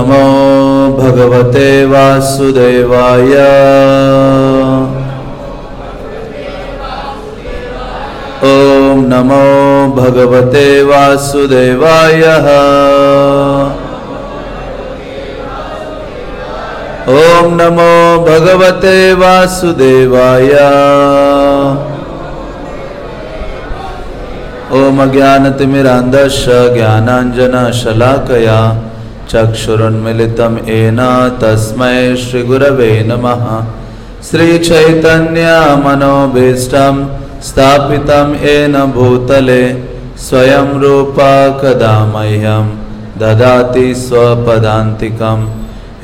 नमो भगवते वासुदेवाय। ॐ नमो भगवते वासुदेवाय। ॐ नमो भगवते वासुदेवाय। ॐ अज्ञानतिमिरान्धस्य ज्ञानाञ्जनशलाकया। चक्षुरुन्मिलितं येन तस्मै श्रीगुरवे नमः। श्रीचैतन्यमनोभीष्टं स्थापितं येन भूतले स्वयं रूपा कदा मह्यं ददाति स्वपदान्तिकम्।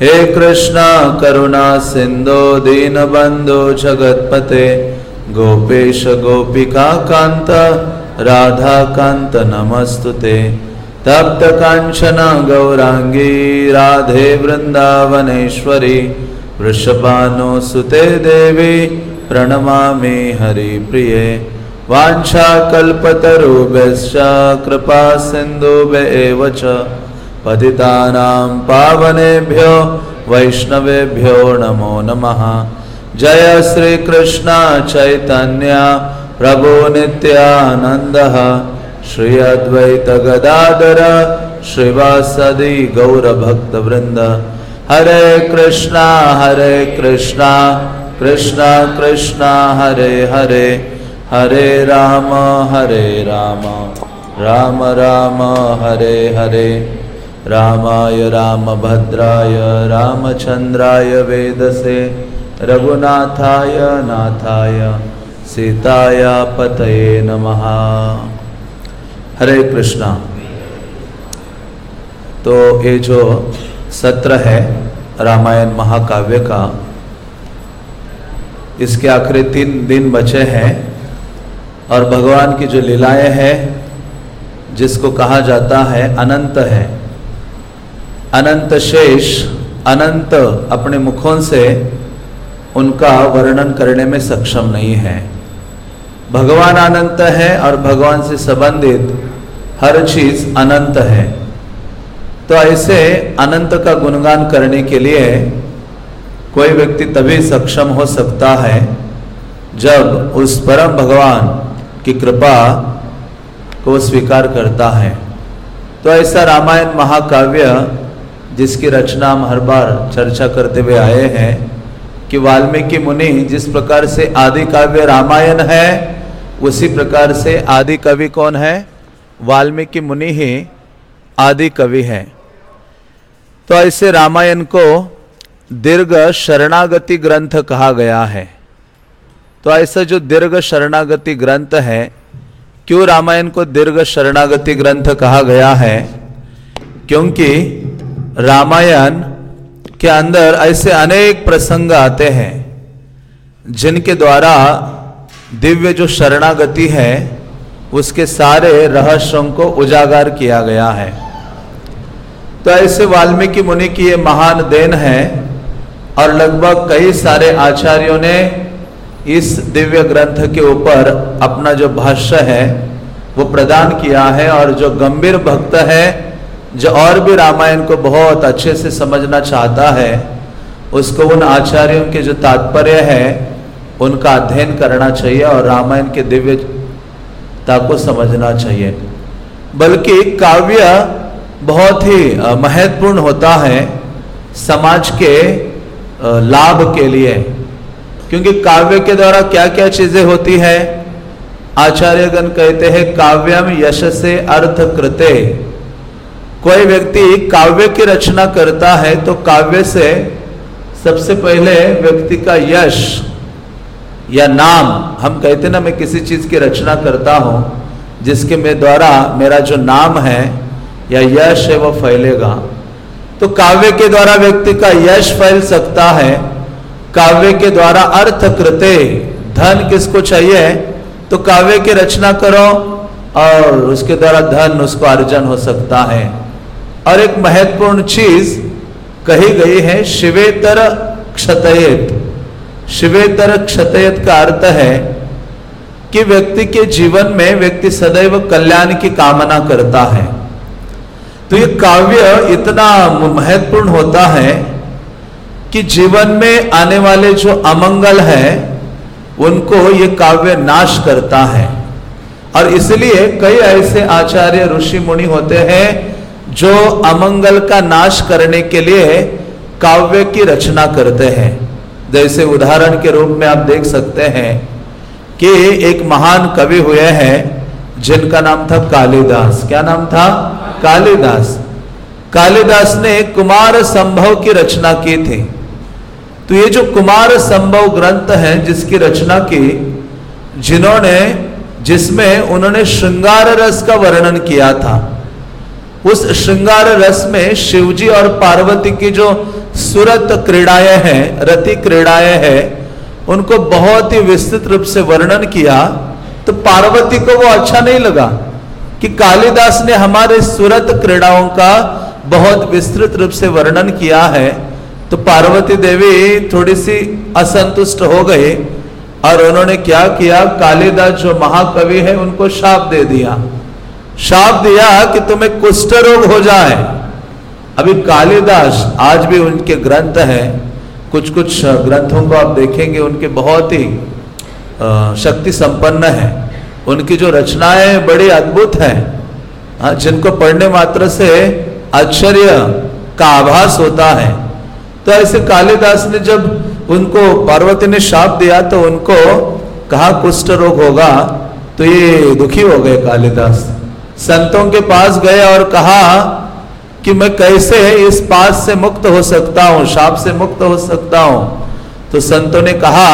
हे कृष्ण करुणा सिन्धो दीनबन्धो जगत्पते गोपेश गोपिका कान्त राधाकान्त नमस्तु ते तप्त काञ्चन गौराङ्गी राधे वृन्दावनेश्वरी वृषभानुसुते देवी प्रणमामि हरिप्रिये वाञ्छाकल्पतरुभ्यश्च कृपा सिन्धुभ्य च पतितानां पावनेभ्यो वैष्णवेभ्यो नमो नमः। जय श्रीकृष्ण चैतन्य प्रभो नित्यानन्दः। श्री अद्वैत गदाधर श्रीवासदि गौरभक्तवृन्द। हरे कृष्णा हरे कृष्णा कृष्णा कृष्णा, हरे हरे। हरे राम हरे राम। राम राम, हरे हरे। रामाय रामभद्राय रामचन्द्राय वेदसे। रघुनाथाय नाथाय। सीताया पतये नमः। हरे कृष्णा। तो ये जो सत्र है रामायण महाकाव्य का, इसके आखिरी तीन दिन बचे हैं और भगवान की जो लीलाएँ हैं, जिसको कहा जाता है अनंत है। अनंत शेष, अनंत अपने मुखों से उनका वर्णन करने में सक्षम नहीं है। भगवान अनंत है और भगवान से संबंधित हर चीज़ अनंत है। तो ऐसे अनंत का गुणगान करने के लिए कोई व्यक्ति तभी सक्षम हो सकता है जब उस परम भगवान की कृपा को स्वीकार करता है। तो ऐसा रामायण महाकाव्य जिसकी रचना हम हर बार चर्चा करते हुए आए हैं कि वाल्मीकि मुनि जिस प्रकार से आदि काव्य रामायण है उसी प्रकार से आदि कवि कौन है? वाल्मीकि मुनि ही आदि कवि है। तो ऐसे रामायण को दीर्घ शरणागति ग्रंथ कहा गया है। तो ऐसा जो दीर्घ शरणागति ग्रंथ है, क्यों रामायण को दीर्घ शरणागति ग्रंथ कहा गया है? क्योंकि रामायण के अंदर ऐसे अनेक प्रसंग आते हैं, जिनके द्वारा दिव्य जो शरणागति है, उसके सारे रहस्यों को उजागर किया गया है। तो ऐसे वाल्मीकि मुनि की ये महान देन है और लगभग कई सारे आचार्यों ने इस दिव्य ग्रंथ के ऊपर अपना जो भाष्य है, वो प्रदान किया है और जो गंभीर भक्त है, जो और भी रामायण को बहुत अच्छे से समझना चाहता है, उसको उन आचार्यों के जो तात्पर्य है उनका अध्ययन करना चाहिए और रामायण के दिव्यता को समझना चाहिए। बल्कि काव्य बहुत ही महत्वपूर्ण होता है समाज के लाभ के लिए। क्योंकि काव्य के द्वारा क्या क्या चीज़ें होती है? आचार्यगण कहते हैं, काव्यम यश से अर्थ कृते कोई व्यक्ति काव्य की रचना करता है तो काव्य से सबसे पहले व्यक्ति का यश या नाम, हम कहते ना, मैं किसी चीज़ की रचना करता हूँ, जिसके में द्वारा मेरा जो नाम है, या यश है वह फैलेगा। तो काव्य के द्वारा व्यक्ति का यश फैल सकता है। काव्य के द्वारा अर्थ कृते धन किसको चाहिए? तो काव्य की रचना करो, और उसके द्वारा धन, उसको अर्जन हो सकता है। और एक महत्वपूर्ण चीज़ कही गई है, शिवेतर क्षतयत। शिवेतर क्षतयत का अर्थ है कि व्यक्ति के जीवन में व्यक्ति सदैव कल्याण की कामना करता है। तो ये काव्य इतना महत्वपूर्ण होता है कि जीवन में आने वाले जो अमंगल है, उनको ये काव्य नाश करता है। और इसलिए कई ऐसे आचार्य ऋषि मुनि होते हैं, जो अमंगल का नाश करने के लिए काव्य की रचना करते हैं। जैसे उदाहरण के रूप में आप देख सकते हैं कि एक महान कवि हुए हैं, जिनका नाम था कालिदास। क्या नाम था? कालिदास। कालिदास ने कुमार संभव की रचना की थी। तो ये जो कुमार संभव ग्रंथ है, जिसकी रचना की, जिन्होंने, जिसमें उन्होंने श्रृंगार रस का वर्णन किया था उस श्रृंगार रस में शिवजी और पार्वती की जो सुरत क्रीड़ाएँ हैं, रति क्रीड़ाएँ हैं, उनको बहुत ही विस्तृत रूप से वर्णन किया तो पार्वती को वो अच्छा नहीं लगा कि कालिदास ने हमारे सुरत क्रीड़ाओं का बहुत विस्तृत रूप से वर्णन किया है। तो पार्वती देवी थोड़ी सी असंतुष्ट हो गए और उन्होंने क्या किया, कालिदास जो महाकवि है, उनको शाप दे दिया। शाप दिया कि तुम्हें कुष्ठ रोग हो जाए। अभी कालिदास आज भी उनके ग्रंथ हैं। कुछ कुछ ग्रंथों को आप देखेंगे उनके बहुत ही शक्ति संपन्न है। उनकी जो रचनाएँ बड़ी अद्भुत हैं। हाँ, जिनको पढ़ने मात्र से आश्चर्य का आभास होता है। तो ऐसे कालिदास ने जब उनको पार्वती ने शाप दिया तो उनको कहा कुष्ठ रोग होगा तो ये दुखी हो गए कालिदास। संतों के पास गए और कहा कि मैं कैसे इस पास से मुक्त हो सकता हूँ शाप से मुक्त हो सकता हूँ? तो संतों ने कहा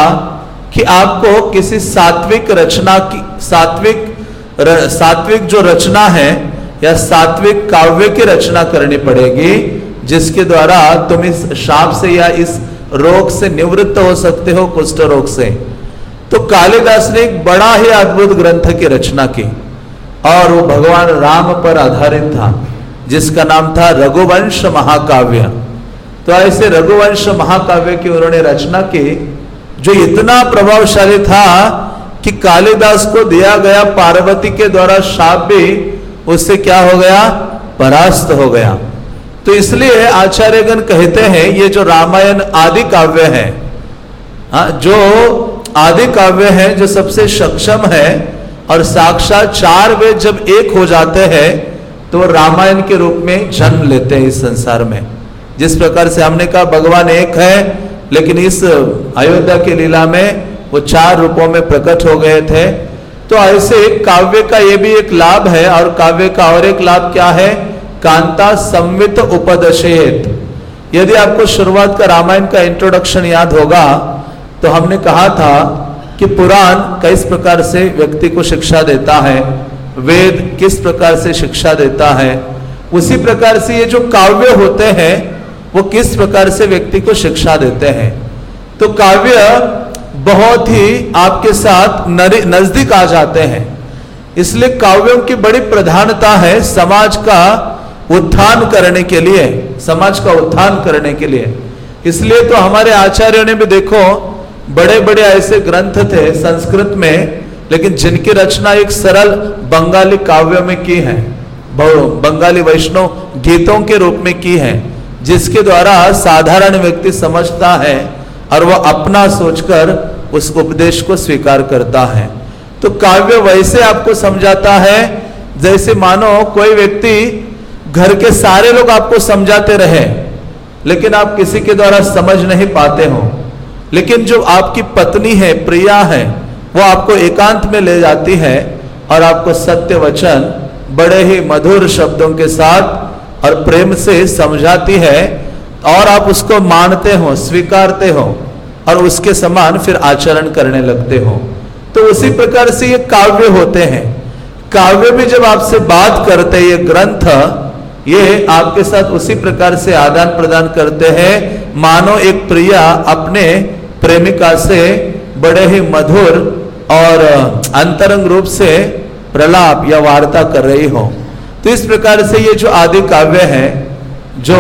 कि आपको किसी सात्विक रचना की सात्विक र, सात्विक जो रचना है या सात्विक काव्य की रचना करनी पड़ेगी जिसके द्वारा तुम इस शाप से या इस रोग से निवृत्त हो सकते हो कुष्ठ रोग से। तो कालिदास ने एक बड़ा ही अद्भुत ग्रंथ की रचना की। और वो भगवान राम पर आधारित था, जिसका नाम था रघुवंश महाकाव्य। तो ऐसे रघुवंश महाकाव्य की उन्होंने रचना की, जो इतना प्रभावशाली था कि कालिदास को दिया गया पार्वती के द्वारा शाप भी उससे क्या हो गया? परास्त हो गया। तो इसलिए आचार्यगण कहते हैं, ये जो रामायण आदि काव्य है हाँ जो आदि काव्य है, जो सबसे सक्षम है और साक्षात चार वेद जब एक हो जाते हैं तो रामायण के रूप में जन्म लेते हैं इस संसार में। जिस प्रकार से हमने कहा, भगवान एक है, लेकिन इस अयोध्या की लीला में वो चार रूपों में प्रकट हो गए थे। तो ऐसे एक काव्य का ये भी एक लाभ है, और काव्य का और एक लाभ क्या है? कांता संवित उपदशेत। यदि आपको शुरुआत का रामायण का इंट्रोडक्शन याद होगा तो हमने कहा था कि पुराण किस प्रकार से व्यक्ति को शिक्षा देता है, वेद किस प्रकार से शिक्षा देता है, उसी प्रकार से ये जो काव्य होते हैं, वो किस प्रकार से व्यक्ति को शिक्षा देते हैं। तो काव्य बहुत ही आपके साथ नज़दीक आ जाते हैं। इसलिए काव्यों की बड़ी प्रधानता है समाज का उत्थान करने के लिए, समाज का उत्थान करने के लिए। इसलिए तो हमारे आचार्यों ने भी देखो बड़े बड़े ऐसे ग्रंथ थे संस्कृत में, लेकिन जिनकी रचना एक सरल बंगाली काव्य में की है बंगाली वैष्णव गीतों के रूप में की है, जिसके द्वारा साधारण व्यक्ति समझता है और वह अपना सोचकर उस उपदेश को स्वीकार करता है। तो काव्य वैसे आपको समझाता है, जैसे मानो कोई व्यक्ति घर के सारे लोग आपको समझाते रहे, लेकिन आप किसी के द्वारा समझ नहीं पाते हो। लेकिन जो आपकी पत्नी है, प्रिया है, वो आपको एकांत में ले जाती है और आपको सत्य वचन बड़े ही मधुर शब्दों के साथ और प्रेम से समझाती है और आप उसको मानते हो, स्वीकारते हो और उसके समान फिर आचरण करने लगते हो। तो उसी प्रकार से ये काव्य होते हैं। काव्य भी जब आपसे बात करते ये ग्रंथ, ये आपके साथ उसी प्रकार से आदान प्रदान करते हैं। मानो एक प्रिया अपने प्रेमिका से बड़े ही मधुर और अंतरंग रूप से प्रलाप या वार्ता कर रही हो। तो इस प्रकार से ये जो आदि काव्य है, जो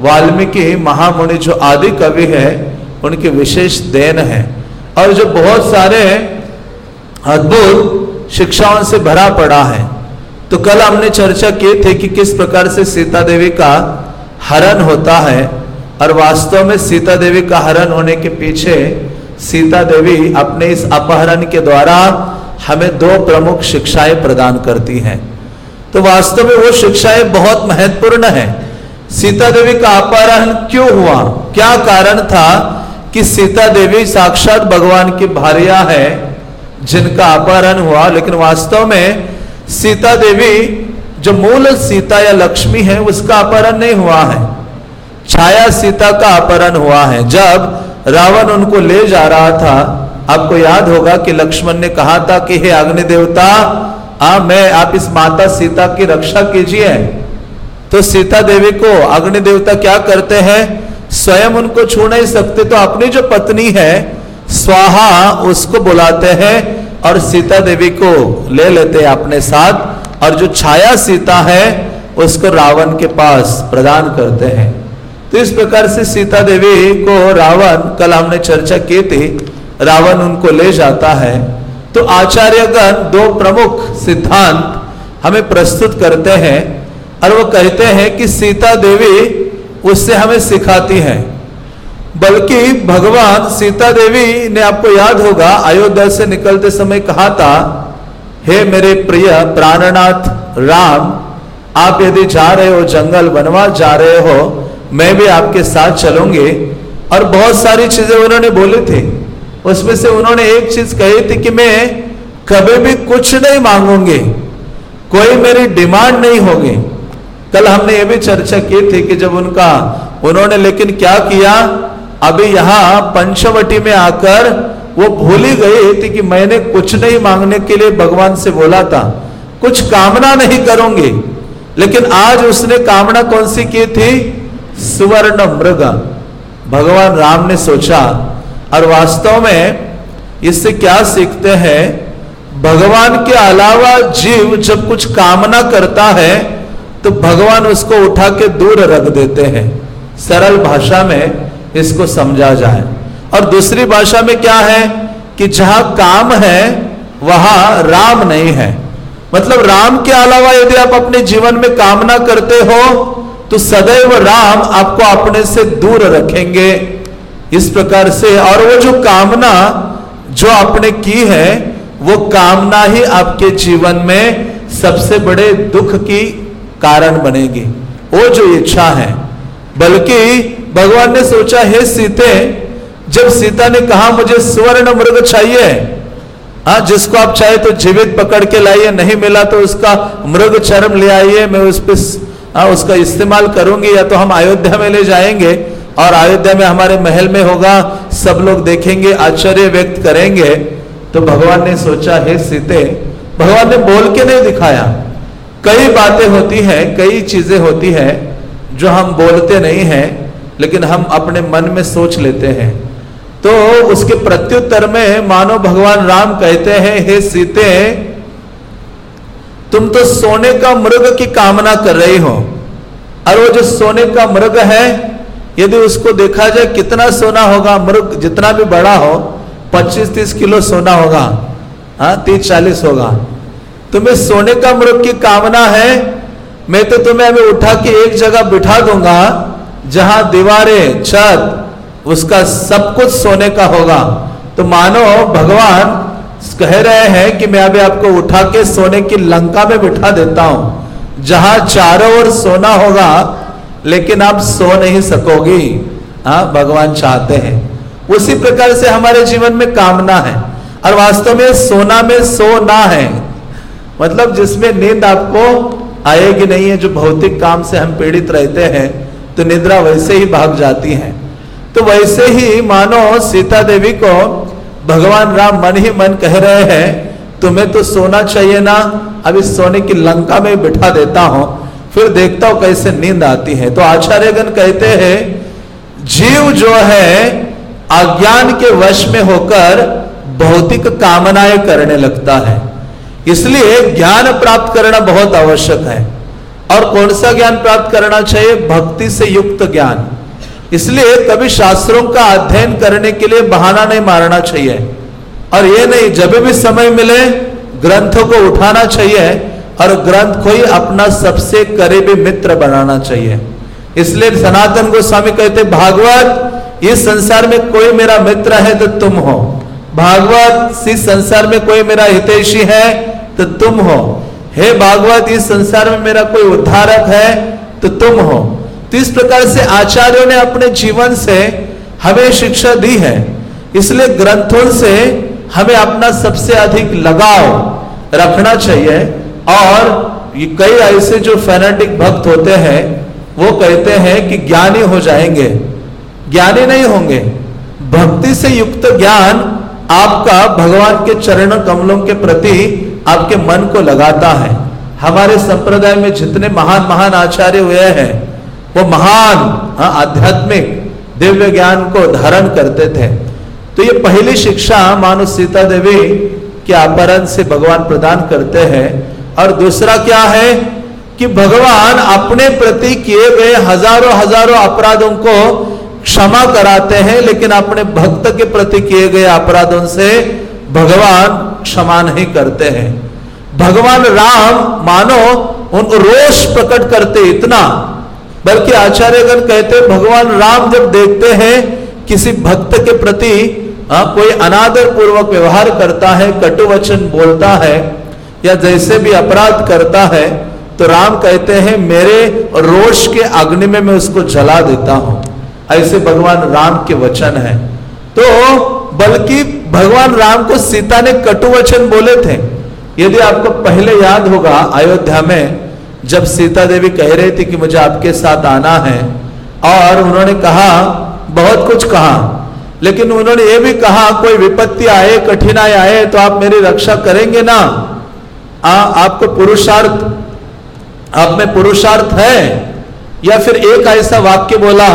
वाल्मीकि महामुनि जो आदि कवि है, उनकी विशेष देन है। और जो बहुत सारे अद्भुत शिक्षाओं से भरा पड़ा है। तो कल हमने चर्चा की थी कि किस प्रकार से सीता देवी का हरण होता है। और वास्तव में सीता देवी का हरण होने के पीछे सीता देवी अपने इस अपहरण के द्वारा हमें दो प्रमुख शिक्षाएँ प्रदान करती हैं। तो वास्तव में वो शिक्षाएँ बहुत महत्वपूर्ण है। सीता देवी का अपहरण क्यों हुआ? क्या कारण था कि सीता देवी साक्षात भगवान की भारिया है जिनका अपहरण हुआ? लेकिन वास्तव में सीता देवी जो मूल सीता या लक्ष्मी है, उसका अपहरण नहीं हुआ है। छाया सीता का अपहरण हुआ है। जब रावण उनको ले जा रहा था, आपको याद होगा कि लक्ष्मण ने कहा था कि, हे अग्नि देवता आ, मैं, आप इस माता सीता की रक्षा कीजिए। तो सीता देवी को अग्नि देवता क्या करते हैं? स्वयं उनको छू नहीं सकते तो अपनी जो पत्नी है, स्वाहा, उसको बुलाते हैं। और सीता देवी को ले लेते हैं अपने साथ। और जो छाया सीता है, उसको रावण के पास प्रदान करते हैं। तो इस प्रकार से सीता देवी को रावण, कल हमने चर्चा की थी, रावण उनको ले जाता है। तो आचार्यगण दो प्रमुख सिद्धांत हमें प्रस्तुत करते हैं और वो कहते हैं कि सीता देवी उससे हमें सिखाती है। बल्कि भगवान सीता देवी ने आपको याद होगा, अयोध्या से निकलते समय कहा था, हे मेरे प्रिय प्राणनाथ, राम, आप यदि जा रहे हो, जंगल वनवास जा रहे हो मैं भी आपके साथ चलूँगी। और बहुत सारी चीज़ें उन्होंने बोली थी। उसमें से उन्होंने एक चीज़ कही थी कि मैं कभी भी कुछ नहीं मांगूँगी। कोई मेरी डिमांड नहीं होगी। कल हमने ये भी चर्चा की थी कि जब उनका, उन्होंने लेकिन क्या किया? अभी यहाँ पंचवटी में आकर वो भूल ही गई थी कि मैंने कुछ नहीं मांगने के लिए भगवान से बोला था। कुछ कामना नहीं करूँगी। लेकिन आज उसने कामना कौन सी की थी? सुवर्ण मृग भगवान राम ने सोचा, और वास्तव में इससे क्या सीखते हैं? भगवान के अलावा जीव जब कुछ कामना करता है तो भगवान उसको उठा के दूर रख देते हैं। सरल भाषा में इसको समझा जाए। और दूसरी भाषा में क्या है कि जहाँ काम है, वहाँ राम नहीं है। मतलब राम के अलावा यदि आप अपने जीवन में कामना करते हो तो सदैव राम आपको अपने से दूर रखेंगे। इस प्रकार से और वो जो कामना जो आपने की है, वो कामना ही आपके जीवन में सबसे बड़े दुख की कारण बनेगी। वो जो इच्छा है, बल्कि भगवान ने सोचा, हे सीते, जब सीता ने कहा, मुझे स्वर्ण मृग चाहिए हाँ जिसको आप चाहे तो जीवित पकड़ के लाइए, नहीं मिला तो उसका मृग चरम ले आइए, मैं उस पर हाँ उसका इस्तेमाल करूँगी या तो हम अयोध्या में ले जाएँगे और अयोध्या में हमारे महल में होगा, सब लोग देखेंगे, आश्चर्य व्यक्त करेंगे। तो भगवान ने सोचा, हे सीते, भगवान ने बोल के नहीं दिखाया। कई बातें होती हैं, कई चीज़ें होती हैं जो हम बोलते नहीं हैं, लेकिन हम अपने मन में सोच लेते हैं। तो उसके प्रत्युत्तर में मानो भगवान राम कहते हैं, हे सीते तुम तो सोने का मृग की कामना कर रही हो। और वो जो सोने का मृग है, यदि उसको देखा जाए, कितना सोना होगा? मृग जितना भी बड़ा हो 25-30 किलो सोना होगा हाँ तीस चालीस होगा। तुम्हें सोने का मृग की कामना है, मैं तो तुम्हें अभी उठा के एक जगह बिठा दूँगा, जहाँ दीवारें, छत, उसका सब कुछ सोने का होगा। तो मानो भगवान कह रहे हैं कि मैं अभी आपको उठा के सोने की लंका में बिठा देता हूँ, जहाँ चारों ओर सोना होगा, लेकिन आप सो नहीं सकोगी। हाँ भगवान चाहते हैं। उसी प्रकार से हमारे जीवन में कामना है, और वास्तव में सोना में सो ना है। मतलब जिसमें नींद आपको आएगी नहीं है, जो भौतिक काम से हम पीड़ित रहते हैं तो निद्रा वैसे ही भाग जाती है। तो वैसे ही मानो सीता देवी को भगवान राम मन ही मन कह रहे हैं, तुम्हें तो सोना चाहिए ना? अब इस सोने की लंका में बिठा देता हूँ, फिर देखता हूँ कैसे नींद आती है। तो आचार्यगण कहते हैं, जीव जो है, अज्ञान के वश में होकर भौतिक कामनाएँ करने लगता है। इसलिए ज्ञान प्राप्त करना बहुत आवश्यक है। और कौन सा ज्ञान प्राप्त करना चाहिए? भक्ति से युक्त ज्ञान। इसलिए कभी शास्त्रों का अध्ययन करने के लिए बहाना नहीं मारना चाहिए। और ये नहीं, जब भी समय मिले, ग्रंथों को उठाना चाहिए और ग्रंथ को ही अपना सबसे करीबी मित्र बनाना चाहिए। इसलिए सनातन गोस्वामी कहते, भागवत, इस संसार में कोई मेरा मित्र है तो तुम हो। भागवत, इस संसार में कोई मेरा हितैषी है तो तुम हो। हे भागवत, इस संसार में मेरा कोई उद्धारक है तो तुम हो। तो इस प्रकार से आचार्यों ने अपने जीवन से हमें शिक्षा दी है? इसलिए ग्रंथों से हमें अपना सबसे अधिक लगाव रखना चाहिए। और कई ऐसे जो फैनेटिक भक्त होते हैं, वो कहते हैं कि ज्ञानी हो जाएँगे। ज्ञानी नहीं होंगे। भक्ति से युक्त ज्ञान आपका भगवान के चरण कमलों के प्रति आपके मन को लगाता है। हमारे संप्रदाय में जितने महान महान आचार्य हुए हैं वो महान हाँ, आध्यात्मिक दिव्य ज्ञान को धारण करते थे। तो ये पहली शिक्षा मानो सीता देवी के अपहरण से भगवान प्रदान करते हैं। और दूसरा क्या है कि भगवान अपने प्रति किए गए हज़ारों हज़ारों अपराधों को क्षमा कराते हैं लेकिन अपने भक्त के प्रति किए गए अपराधों से भगवान क्षमा नहीं करते हैं। भगवान राम मानो उनको रोष प्रकट करते इतना बल्कि आचार्यगण कहते भगवान राम जब देखते हैं किसी भक्त के प्रति आ, कोई अनादर पूर्वक व्यवहार करता है कटु वचन बोलता है या जैसे भी अपराध करता है तो राम कहते हैं मेरे रोष के अग्नि में मैं उसको जला देता हूँ। ऐसे भगवान राम के वचन है। तो बल्कि भगवान राम को सीता ने कटु वचन बोले थे। यदि आपको पहले याद होगा अयोध्या में जब सीता देवी कह रही थी कि मुझे आपके साथ आना है और उन्होंने कहा बहुत कुछ कहा लेकिन उन्होंने ये भी कहा कोई विपत्ति आए कठिनाई आए तो आप मेरी रक्षा करेंगे ना? आ, आपको पुरुषार्थ आप में पुरुषार्थ है? या फिर एक ऐसा वाक्य बोला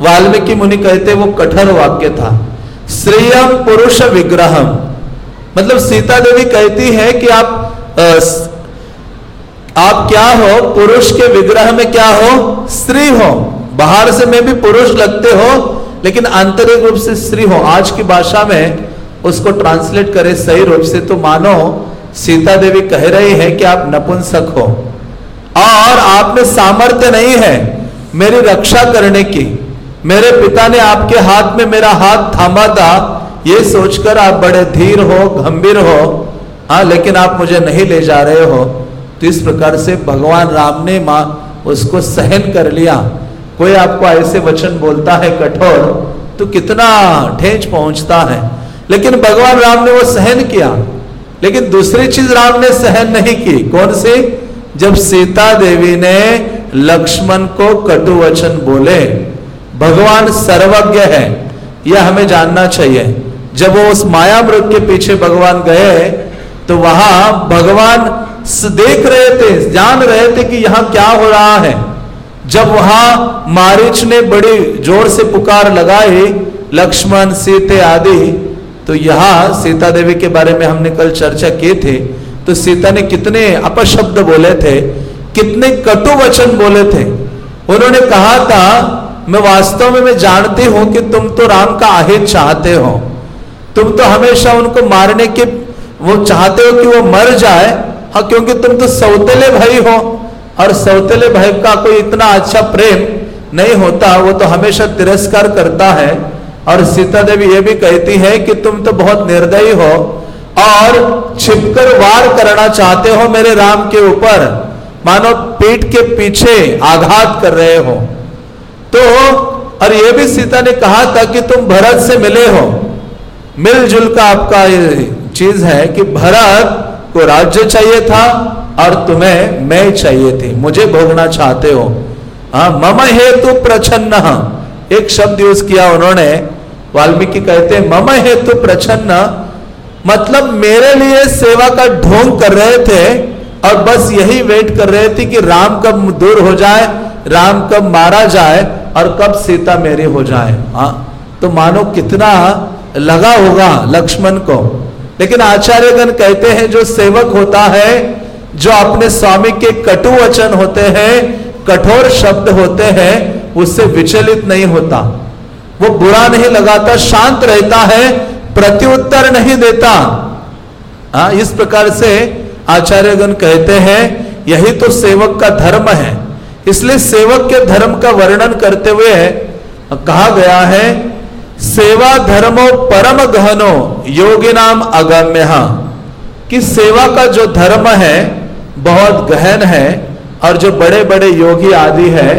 वाल्मीकि मुनि कहते वो कठोर वाक्य था श्रेयम पुरुष विग्रहम मतलब सीता देवी कहती है कि आप आप क्या हो? पुरुष के विग्रह में क्या हो? स्त्री हो। बाहर से में भी पुरुष लगते हो, लेकिन आंतरिक रूप से स्त्री हो। आज की भाषा में उसको ट्रांसलेट करें सही रूप से तो मानो, सीता देवी कह रही है कि आप नपुंसक हो। और आप में सामर्थ्य नहीं है मेरी रक्षा करने की। मेरे पिता ने आपके हाथ में मेरा हाथ थामा था। ये सोचकर आप बड़े धीर हो, गंभीर हो। हाँ लेकिन आप मुझे नहीं ले जा रहे हो। तो इस प्रकार से भगवान राम ने माँ उसको सहन कर लिया। कोई आपको ऐसे वचन बोलता है कठोर तो कितना ठेंच पहुँचता है। लेकिन भगवान राम ने वो सहन किया। लेकिन दूसरी चीज़ राम ने सहन नहीं की। कौन सी? जब सीता देवी ने लक्ष्मण को कटु वचन बोले, भगवान सर्वज्ञ है, यह हमें जानना चाहिए। जब वो उस माया के पीछे भगवान गए तो वहाँ भगवान देख रहे थे, जान रहे थे कि यहाँ क्या हो रहा है। जब वहाँ मारिच ने बड़ी ज़ोर से पुकार लगाई, लक्ष्मण, सीते आदि तो यहाँ सीता देवी के बारे में हमने कल चर्चा की थी। तो सीता ने कितने अपशब्द बोले थे, कितने कटु वचन बोले थे। उन्होंने कहा था, मैं वास्तव में, मैं जानती हूँ कि तुम तो राम का अहित चाहते हो। तुम तो हमेशा उनको मारने के वो चाहते हो कि वो मर जाए? हाँ क्योंकि तुम तो सौतेले भाई हो और सौतेले भाई का कोई इतना अच्छा प्रेम नहीं होता, वो तो हमेशा तिरस्कार करता है। और सीता देवी ये भी कहती है कि तुम तो बहुत निर्दयी हो और छिपकर वार करना चाहते हो मेरे राम के ऊपर। मानो पीठ के पीछे आघात कर रहे हो। तो और ये भी सीता ने कहा था कि तुम भरत से मिले हो। मिलजुल का आपका चीज़ है कि भरत को राज्य चाहिए था और तुम्हें मैं चाहिए थी। मुझे भोगना चाहते हो। हाँ मम हेतु प्रछन्न। एक शब्द यूज़ किया उन्होंने। वाल्मीकि कहते मम हेतु प्रछन्न। मतलब मेरे लिए सेवा का ढोंग कर रहे थे और बस यही वेट कर रहे थे कि राम कब दूर हो जाए, राम कब मारा जाए और कब सीता मेरी हो जाए। हाँ तो मानो कितना लगा होगा लक्ष्मण को। लेकिन आचार्यगण कहते हैं जो सेवक होता है जो अपने स्वामी के कटु वचन होते हैं कठोर शब्द होते हैं उससे विचलित नहीं होता। वो बुरा नहीं लगाता शांत रहता है प्रत्युत्तर नहीं देता। आ, इस प्रकार से आचार्यगण कहते हैं यही तो सेवक का धर्म है। इसलिए सेवक के धर्म का वर्णन करते हुए कहा गया है सेवा धर्मो परम गहनो, योगी नाम अगम्य कि सेवा का जो धर्म है, बहुत गहन है, और जो बड़े बड़े योगी आदि है,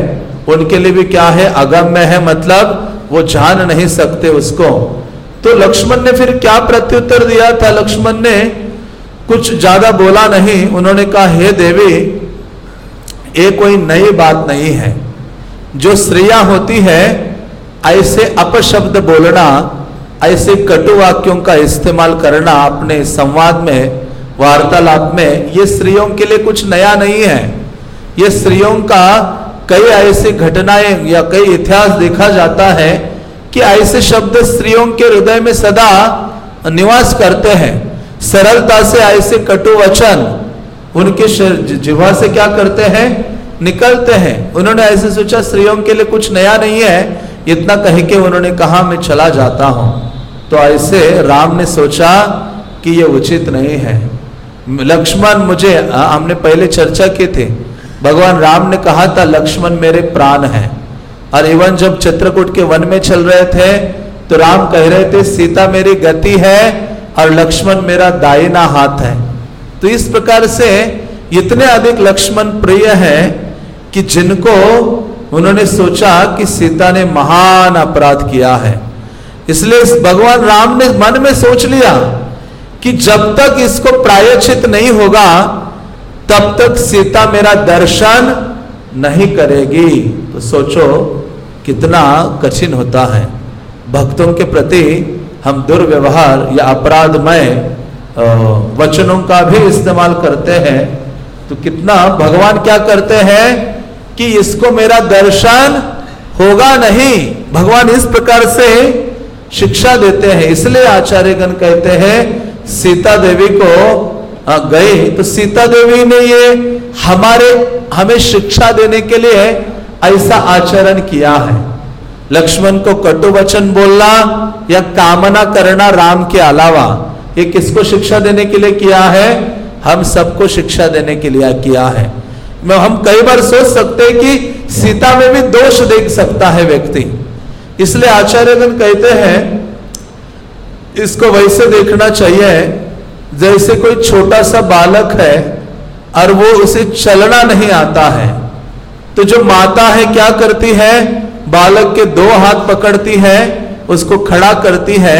उनके लिए भी क्या है, अगम्य है मतलब वो जान नहीं सकते उसको। तो लक्ष्मण ने फिर क्या प्रत्युत्तर दिया था? लक्ष्मण ने कुछ ज़्यादा बोला नहीं। उन्होंने कहा, हे देवी, ये कोई नई बात नहीं है। जो स्त्रियाँ होती है ऐसे अपशब्द बोलना, ऐसे कटु वाक्यों का इस्तेमाल करना अपने संवाद में, वार्तालाप में, ये स्त्रियों के लिए कुछ नया नहीं है। ये स्त्रियों का कई ऐसी घटनाएँ या कई इतिहास देखा जाता है कि ऐसे शब्द स्त्रियों के हृदय में सदा निवास करते हैं। सरलता से ऐसे कटु वचन उनके जिवा से क्या करते हैं? निकलते हैं। उन्होंने ऐसे सोचा स्त्रियों के लिए कुछ नया नहीं है। इतना कह के उन्होंने कहा, मैं चला जाता हूँ। तो ऐसे राम ने सोचा कि ये उचित नहीं है। लक्ष्मण मुझे हमने पहले चर्चा की थी। भगवान राम ने कहा था, लक्ष्मण मेरे प्राण है। और इवन जब चित्रकूट के वन में चल रहे थे तो राम कह रहे थे, सीता मेरी गति है और लक्ष्मण मेरा दाइना हाथ है। तो इस प्रकार से इतने अधिक लक्ष्मण प्रिय है कि जिनको उन्होंने सोचा कि सीता ने महान अपराध किया है। इसलिए भगवान राम ने मन में सोच लिया कि जब तक इसको प्रायचित नहीं होगा, तब तक सीता मेरा दर्शन नहीं करेगी। तो सोचो, कितना कठिन होता है। भक्तों के प्रति हम दुर्व्यवहार या अपराधमय वचनों का भी इस्तेमाल करते हैं। तो कितना, भगवान क्या करते हैं? कि इसको मेरा दर्शन होगा नहीं। भगवान इस प्रकार से शिक्षा देते हैं। इसलिए आचार्यगण कहते हैं, सीता देवी को गए। तो सीता देवी ने ये हमारे, हमें शिक्षा देने के लिए ऐसा आचरण किया है। लक्ष्मण को कटु वचन बोलना या कामना करना राम के अलावा, ये किसको शिक्षा देने के लिए किया है? हम सबको शिक्षा देने के लिए किया है। हम कई बार सोच सकते हैं कि सीता में भी दोष देख सकता है व्यक्ति। इसलिए आचार्यगण कहते हैं, इसको वैसे देखना चाहिए, जैसे कोई छोटा सा बालक है और वो उसे चलना नहीं आता है तो जो माता है क्या करती है? बालक के दो हाथ पकड़ती है, उसको खड़ा करती है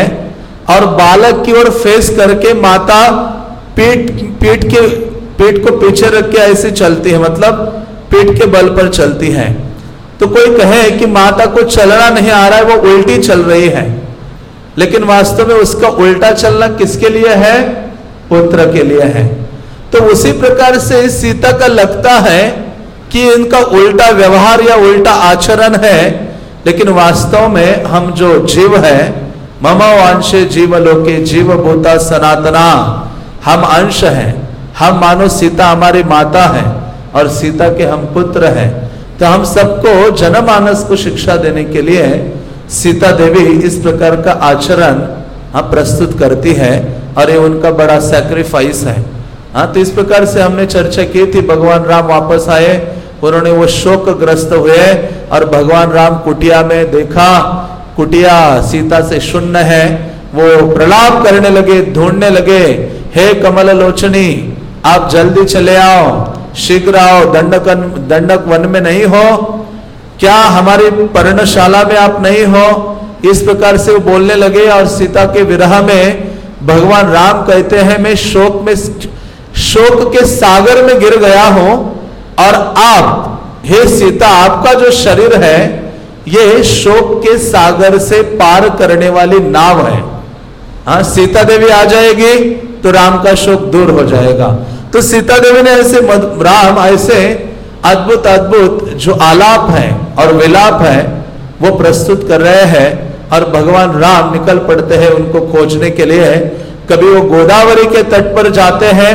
और बालक की ओर फेस करके माता पीठ पीठ के पीठ को पीछे रख के ऐसे चलती है मतलब पेट के बल पर चलती है। तो कोई कहे कि माता को चलना नहीं आ रहा है, वो उल्टी चल रही है। लेकिन वास्तव में उसका उल्टा चलना किसके लिए है? पुत्र के लिए है। तो उसी प्रकार से सीता का लगता है कि इनका उल्टा व्यवहार या उल्टा आचरण है, लेकिन वास्तव में हम जो जीव है मम अंश जीव लोके जीव भूता सनातना, हम अंश हैं। हम मानो सीता हमारी माता है और सीता के हम पुत्र हैं। तो हम सबको जनमानस को शिक्षा देने के लिए सीता देवी इस प्रकार का आचरण हम प्रस्तुत करती है और ये उनका बड़ा सेक्रीफाइस है। हाँ तो इस प्रकार से हमने चर्चा की थी, भगवान राम वापस आए, उन्होंने वो शोक ग्रस्त हुए और भगवान राम कुटिया में देखा, कुटिया सीता से शून्य है, वो प्रलाप करने लगे, ढूँढने लगे, हे कमल लोचनी आप जल्दी चले आओ, शीघ्र आओ, दंडकन दंडक वन में नहीं हो। क्या हमारी पर्णशाला में आप नहीं हो? इस प्रकार से वो बोलने लगे और सीता के विरह में भगवान राम कहते हैं, मैं शोक में, शोक के सागर में गिर गया हूँ और आप, हे सीता, आपका जो शरीर है, ये शोक के सागर से पार करने वाली नाव है। हाँ सीता देवी आ जाएगी। तो राम का शोक दूर हो जाएगा। तो सीता देवी ने ऐसे राम ऐसे अद्भुत अद्भुत जो आलाप है और विलाप है, वो प्रस्तुत कर रहे हैं और भगवान राम निकल पड़ते हैं उनको खोजने के लिए। कभी वो गोदावरी के तट पर जाते हैं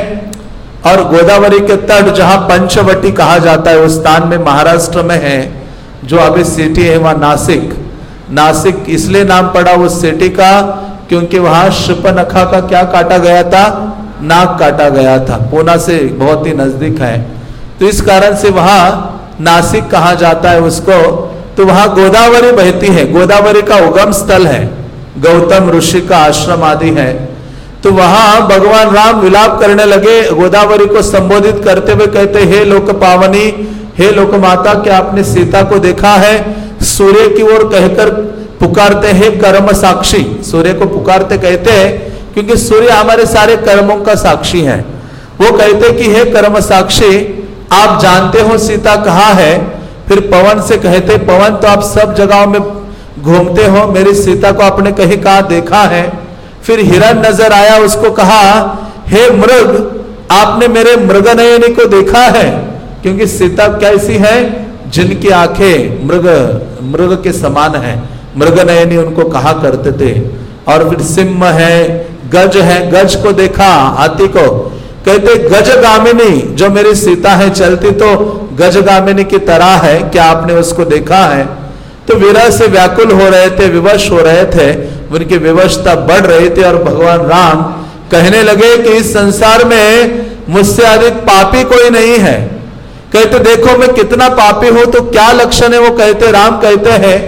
और गोदावरी के तट जहाँ पंचवटी कहा जाता है, उस स्थान में महाराष्ट्र में है, जो अभी सिटी है वहाँ नासिक। नासिक इसलिए नाम पड़ा उस सिटी का क्योंकि वहाँ शुपनखा का क्या काटा गया था? नाक काटा गया था। पूना से बहुत ही नज़दीक है। तो इस कारण से वहाँ नासिक कहा जाता है उसको। तो वहाँ गोदावरी बहती है। गोदावरी का उगम स्थल है। गौतम ऋषि का आश्रम आदि है। तो वहाँ भगवान राम विलाप करने लगे। गोदावरी को संबोधित करते हुए कहते, हे लोक पावनी, हे लोक माता, क्या आपने सीता को देखा है? सूर्य की ओर कहकर पुकारते हैं कर्म साक्षी। सूर्य को पुकारते कहते हैं, क्योंकि सूर्य हमारे सारे कर्मों का साक्षी है। वो कहते कि, हे कर्म साक्षी, आप जानते हो सीता कहाँ है? फिर पवन से कहते, पवन तो आप सब जगहों में घूमते हो। मेरी सीता को आपने कहीं कहा देखा है? फिर हिरण नज़र आया, उसको कहा, हे मृग, आपने मेरे मृग नयनी को देखा है, क्योंकि सीता कैसी है? जिनकी आँखें मृग मृग के समान है। मृग नयनी उनको कहा करते थे, और फिर सिंह है, गज है, गज को देखा, हाथी को। कहते गज गामिनी जो मेरी सीता है चलती तो गज गामिनी की तरह है, क्या आपने उसको देखा है? तो विरह से व्याकुल हो रहे थे, विवश हो रहे थे, उनकी विवशता बढ़ रही थी और भगवान राम कहने लगे कि इस संसार में मुझसे अधिक पापी कोई नहीं है। कहते, देखो, मैं कितना पापी हूँ तो क्या लक्षण है? वो कहते, राम कहते हैं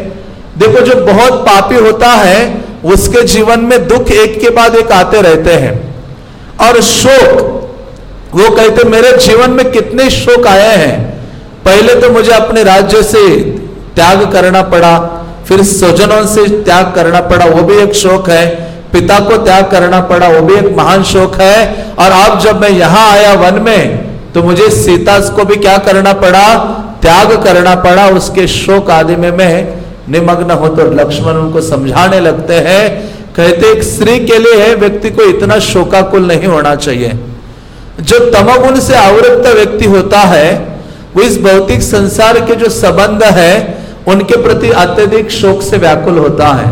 देखो, जो बहुत पापी होता है, उसके जीवन में दुख एक के बाद एक आते रहते हैं। और शोक, वो कहते, मेरे जीवन में कितने शोक आए हैं। पहले तो मुझे अपने राज्य से त्याग करना पड़ा, फिर स्वजनों से त्याग करना पड़ा, वो भी एक शोक है। पिता को त्याग करना पड़ा, वो भी एक महान शोक है। और अब जब मैं यहाँ आया वन में तो मुझे सीता को भी क्या करना पड़ा? त्याग करना पड़ा, उसके शोक आदि में मैं निमग्न हो तो लक्ष्मण उनको समझाने लगते हैं, कहते एक स्त्री के लिए है व्यक्ति को इतना शोकाकुल नहीं होना चाहिए। जो तमगुण से आवृत्त व्यक्ति होता है, वो इस भौतिक संसार के जो संबंध है, उनके प्रति अत्यधिक शोक से व्याकुल होता है।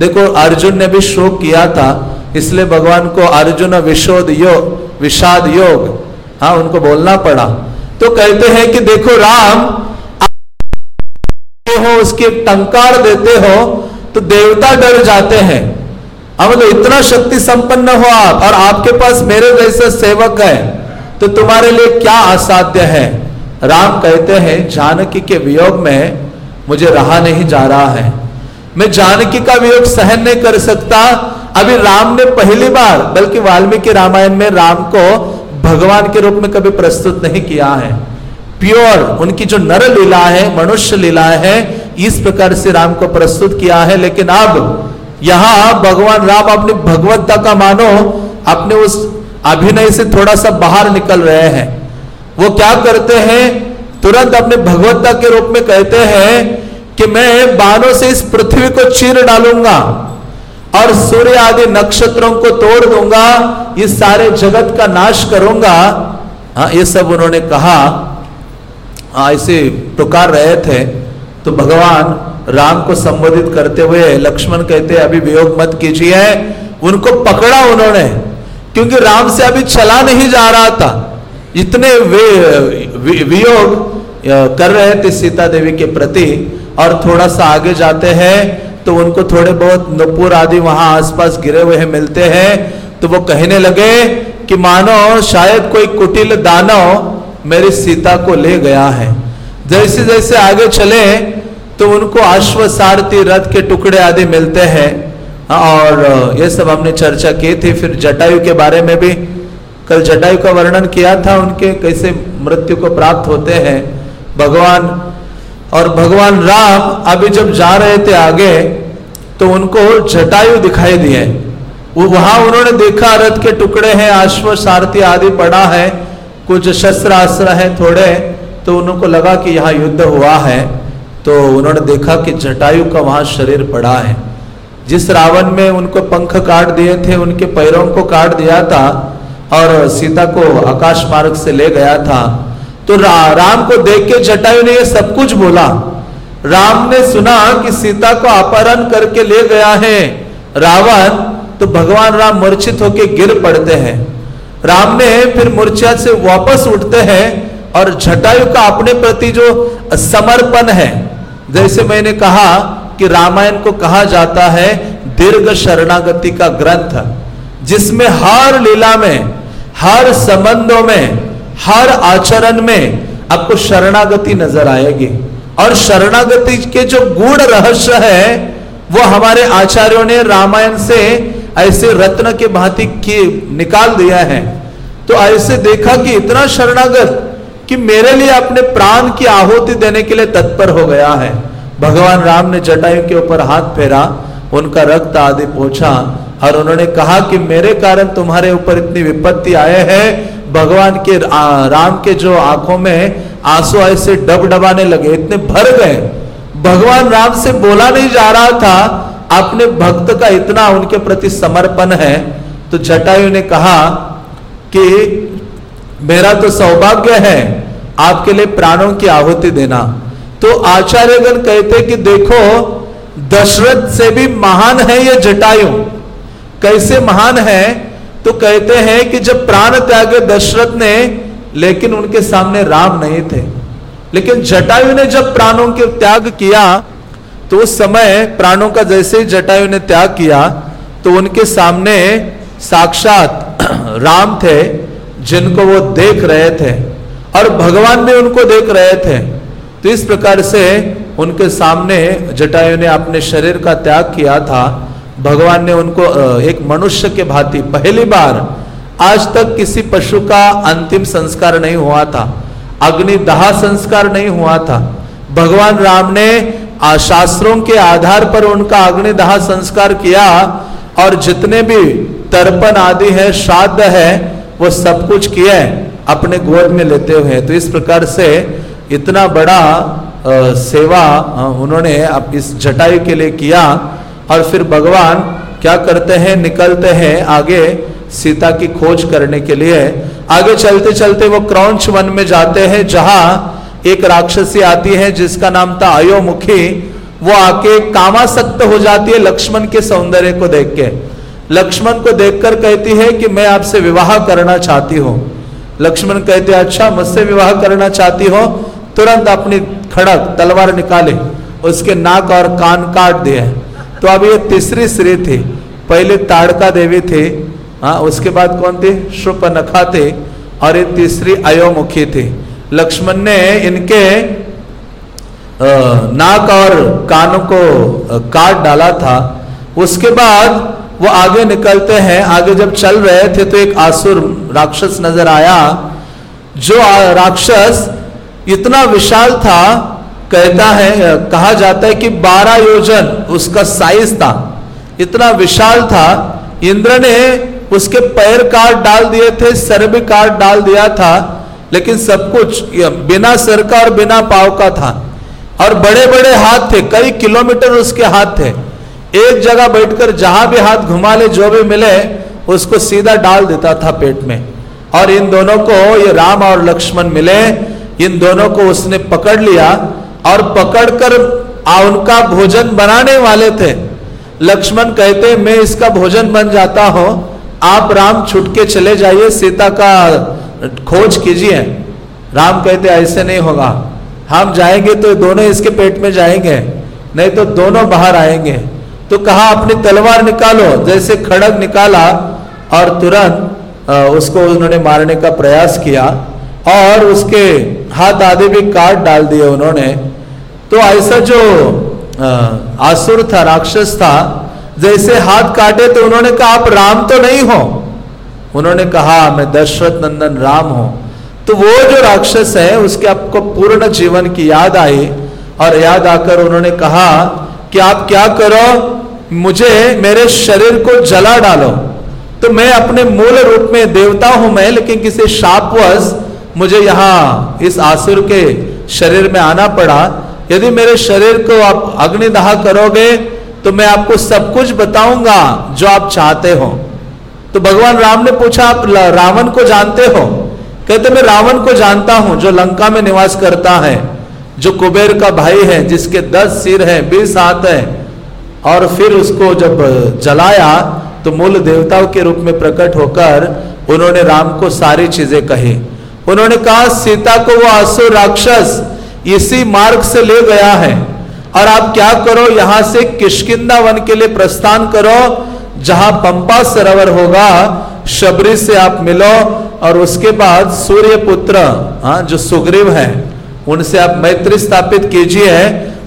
देखो, अर्जुन ने भी शोक किया था, इसलिए भगवान को अर्जुन विशोद योग विषाद योग हाँ उनको बोलना पड़ा। तो कहते हैं कि देखो राम हो, उसकी टंकार देते हो तो देवता डर जाते हैं। अब तो इतना शक्ति संपन्न हो आप, और आपके पास मेरे जैसे सेवक है तो तुम्हारे लिए क्या असाध्य है? राम कहते हैं, जानकी के वियोग में मुझे रहा नहीं जा रहा है। मैं जानकी का वियोग सहन नहीं कर सकता। अभी राम ने पहली बार, बल्कि वाल्मीकि रामायण में राम को भगवान के रूप में कभी प्रस्तुत नहीं किया है। प्योर, उनकी जो नर लीला है, मनुष्य लीला है, इस प्रकार से राम को प्रस्तुत किया है। लेकिन अब यहाँ भगवान राम अपनी भगवत्ता का मानो, अपने उस अभिनय से थोड़ा सा बाहर निकल रहे हैं। वो क्या करते हैं? तुरंत अपने भगवत्ता के रूप में कहते हैं कि मैं बाणों से इस पृथ्वी को चीर डालूँगा और सूर्य आदि नक्षत्रों को तोड़ दूँगा, इस सारे जगत का नाश करूँगा। हाँ ये सब उन्होंने कहा। ऐसे पुकार रहे थे तो भगवान राम को संबोधित करते हुए लक्ष्मण कहते अभी वियोग मत कीजिए। उनको पकड़ा उन्होंने क्योंकि राम से अभी चला नहीं जा रहा था। इतने वे, वियोग कर रहे थे सीता देवी के प्रति और थोड़ा सा आगे जाते हैं तो उनको थोड़े बहुत नुपुर आदि वहाँ आसपास गिरे हुए मिलते हैं तो वो कहने लगे कि मानो शायद कोई कुटिल दानव मेरी सीता को ले गया है। जैसे जैसे आगे चले तो उनको अश्व सारथी रथ के टुकड़े आदि मिलते हैं। और ये सब हमने चर्चा की थी। फिर जटायु के बारे में भी, कल जटायु का वर्णन किया था उनके, कैसे मृत्यु को प्राप्त होते हैं। भगवान, और भगवान राम अभी जब जा रहे थे आगे तो उनको जटायु दिखाई दिए। वहाँ उन्होंने देखा रथ के टुकड़े हैं अश्व सारथी आदि पड़ा है। कुछ शस्त्र अस्त्र है थोड़े तो उनको लगा कि यहाँ युद्ध हुआ है। तो उन्होंने देखा कि जटायु का वहाँ शरीर पड़ा है। जिस रावण में उनको पंख काट दिए थे उनके पैरों को काट दिया था और सीता को आकाश मार्ग से ले गया था तो रा, राम को देख के जटायु ने ये सब कुछ बोला। राम ने सुना कि सीता को अपहरण करके ले गया है। रावण तो भगवान राम मूर्छित होकर गिर पड़ते हैं। राम ने फिर मूर्छा से वापस उठते हैं और जटायु का अपने प्रति जो समर्पण है, जैसे मैंने कहा कि रामायण को कहा जाता है दीर्घ शरणागति का ग्रंथ, जिसमें हर लीला में, हर संबंधों में, हर आचरण में आपको शरणागति नज़र आएगी। और शरणागति के जो गूढ़ रहस्य है, वो हमारे आचार्यों ने रामायण से ऐसे रत्न के भांति की निकाल दिया है। तो ऐसे देखा कि इतना शरणागत कि मेरे लिए अपने प्राण की आहुति देने के लिए तत्पर हो गया है। भगवान राम ने जटायु के ऊपर हाथ फेरा, उनका रक्त आदि पोछा और उन्होंने कहा कि मेरे कारण तुम्हारे ऊपर इतनी विपत्ति आए हैं। भगवान के राम के जो आँखों में आँसू ऐसे डब डबाने लगे, इतने भर गए। भगवान राम से बोला नहीं जा रहा था अपने भक्त का इतना उनके प्रति समर्पण है तो जटायु ने कहा कि मेरा तो सौभाग्य है आपके लिए प्राणों की आहुति देना। तो आचार्यगण कहते कि देखो, दशरथ से भी महान है ये जटायु। कैसे महान है? तो कहते हैं कि जब प्राण त्यागे दशरथ ने, लेकिन उनके सामने राम नहीं थे। लेकिन जटायु ने जब प्राणों के त्याग किया तो उस समय प्राणों का जैसे ही जटायु ने त्याग किया तो उनके सामने साक्षात राम थे, जिनको वो देख रहे थे और भगवान भी उनको देख रहे थे। तो इस प्रकार से उनके सामने जटायु ने अपने शरीर का त्याग किया था। भगवान ने उनको एक मनुष्य के भांति पहली बार आज तक किसी पशु का अंतिम संस्कार नहीं हुआ था। अग्निदाह संस्कार नहीं हुआ था। भगवान राम ने शास्त्रों के आधार पर उनका अग्निदाह संस्कार किया और जितने भी तर्पण आदि है श्राद्ध है वो सब कुछ किए अपने गोद में लेते हुए तो इस प्रकार से इतना बड़ा आ, सेवा उन्होंने अब इस जटायु के लिए किया और फिर भगवान क्या करते हैं निकलते हैं आगे सीता की खोज करने के लिए। आगे चलते चलते वो क्रौच वन में जाते हैं जहाँ एक राक्षसी आती है, जिसका नाम था अयोमुखी वो आके कामासक्त हो जाती है लक्ष्मण के सौंदर्य को देख के। लक्ष्मण को देखकर कहती है कि मैं आपसे विवाह करना चाहती हूँ। लक्ष्मण कहते अच्छा मुझसे विवाह करना चाहती हो, तुरंत अपनी खड़क, तलवार निकाले, उसके नाक और कान काट दिए। तो अब ये तीसरी स्त्री थी। पहले ताड़का देवी थी हाँ उसके बाद कौन थी? शुप नखा थे, और ये तीसरी अयोमुखी थी। लक्ष्मण ने इनके नाक और कानों को काट डाला था। उसके बाद वो आगे निकलते हैं। आगे जब चल रहे थे तो एक आसुर राक्षस नज़र आया, जो राक्षस इतना विशाल था, कहता है कहा जाता है कि 12 योजन उसका साइज़ था। इतना विशाल था। इंद्र ने उसके पैर काट डाल दिए थे सर भी काट डाल दिया था। लेकिन सब कुछ बिना सर का और बिना पाव का था। और बड़े बड़े हाथ थे, कई किलोमीटर उसके हाथ थे। एक जगह बैठकर जहाँ भी हाथ घुमा ले, जो भी मिले, उसको सीधा डाल देता था पेट में। और इन दोनों को ये राम और लक्ष्मण मिले। इन दोनों को उसने पकड़ लिया और पकड़कर उनका भोजन बनाने वाले थे। लक्ष्मण कहते, मैं इसका भोजन बन जाता हूँ। आप राम छुटके चले जाइए, सीता का खोज कीजिए। राम कहते, ऐसे नहीं होगा। हम जाएँगे तो दोनों इसके पेट में जाएँगे, नहीं तो दोनों बाहर आएँगे। तो कहा, अपनी तलवार निकालो। जैसे खड़ग निकाला और तुरंत उसको उन्होंने मारने का प्रयास किया और उसके हाथ आदि भी काट डाल दिए उन्होंने। तो ऐसा जो आसुर था, राक्षस था, जैसे हाथ काटे तो उन्होंने कहा, आप राम तो नहीं हो उन्होंने कहा, मैं दशरथ नंदन राम हूँ। तो वो जो राक्षस है, उसके आपको पूर्ण जीवन की याद आई और याद आकर उन्होंने कहा कि आप क्या करो? मुझे, मेरे शरीर को जला डालो। तो मैं अपने मूल रूप में देवता हूँ मैं, लेकिन किसी शापवश मुझे यहाँ इस आसुर के शरीर में आना पड़ा। यदि मेरे शरीर को आप अग्निदाह करोगे तो मैं आपको सब कुछ बताऊँगा जो आप चाहते हो। तो भगवान राम ने पूछा, आप रावण को जानते हो? कहते, मैं रावण को जानता हूँ, जो लंका में निवास करता है, जो कुबेर का भाई है, जिसके दस सिर हैं, बीस हाथ है, और फिर उसको जब जलाया तो मूल देवताओं के रूप में प्रकट होकर उन्होंने राम को सारी चीज़ें कही। उन्होंने कहा, सीता को वो असुर राक्षस इसी मार्ग से ले गया है, और आप क्या करो, यहाँ से किशकिंदा वन के लिए प्रस्थान करो जहाँ पंपा सरोवर होगा, शबरी से आप मिलो और उसके बाद सूर्य पुत्र हाँ जो सुग्रीव है, उनसे आप मैत्री स्थापित कीजिए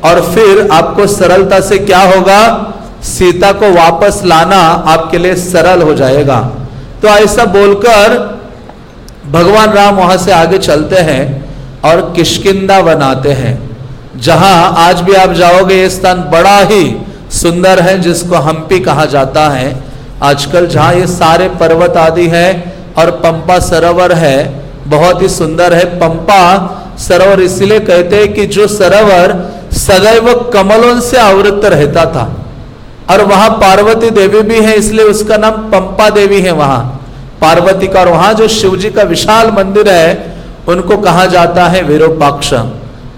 और फिर आपको सरलता से क्या होगा? सीता को वापस लाना आपके लिए सरल हो जाएगा। तो ऐसा बोलकर भगवान राम वहाँ से आगे चलते हैं और किशकिंदा बनाते हैं। जहाँ आज भी आप जाओगे, ये स्थान बड़ा ही सुंदर है, जिसको हम्पी कहा जाता है। आजकल जहाँ ये सारे पर्वत आदि है और पंपा सरोवर है, बहुत ही सुंदर है। पंपा सरोवर इसलिए कहते हैं कि जो सरोवर सदैव कमलों से आवृत रहता था। और वहाँ पार्वती देवी भी है, इसलिए उसका नाम पंपा देवी है वहाँ। पार्वती का और वहाँ जो शिव जी का विशाल मंदिर है, उनको कहा जाता है विरूपाक्ष।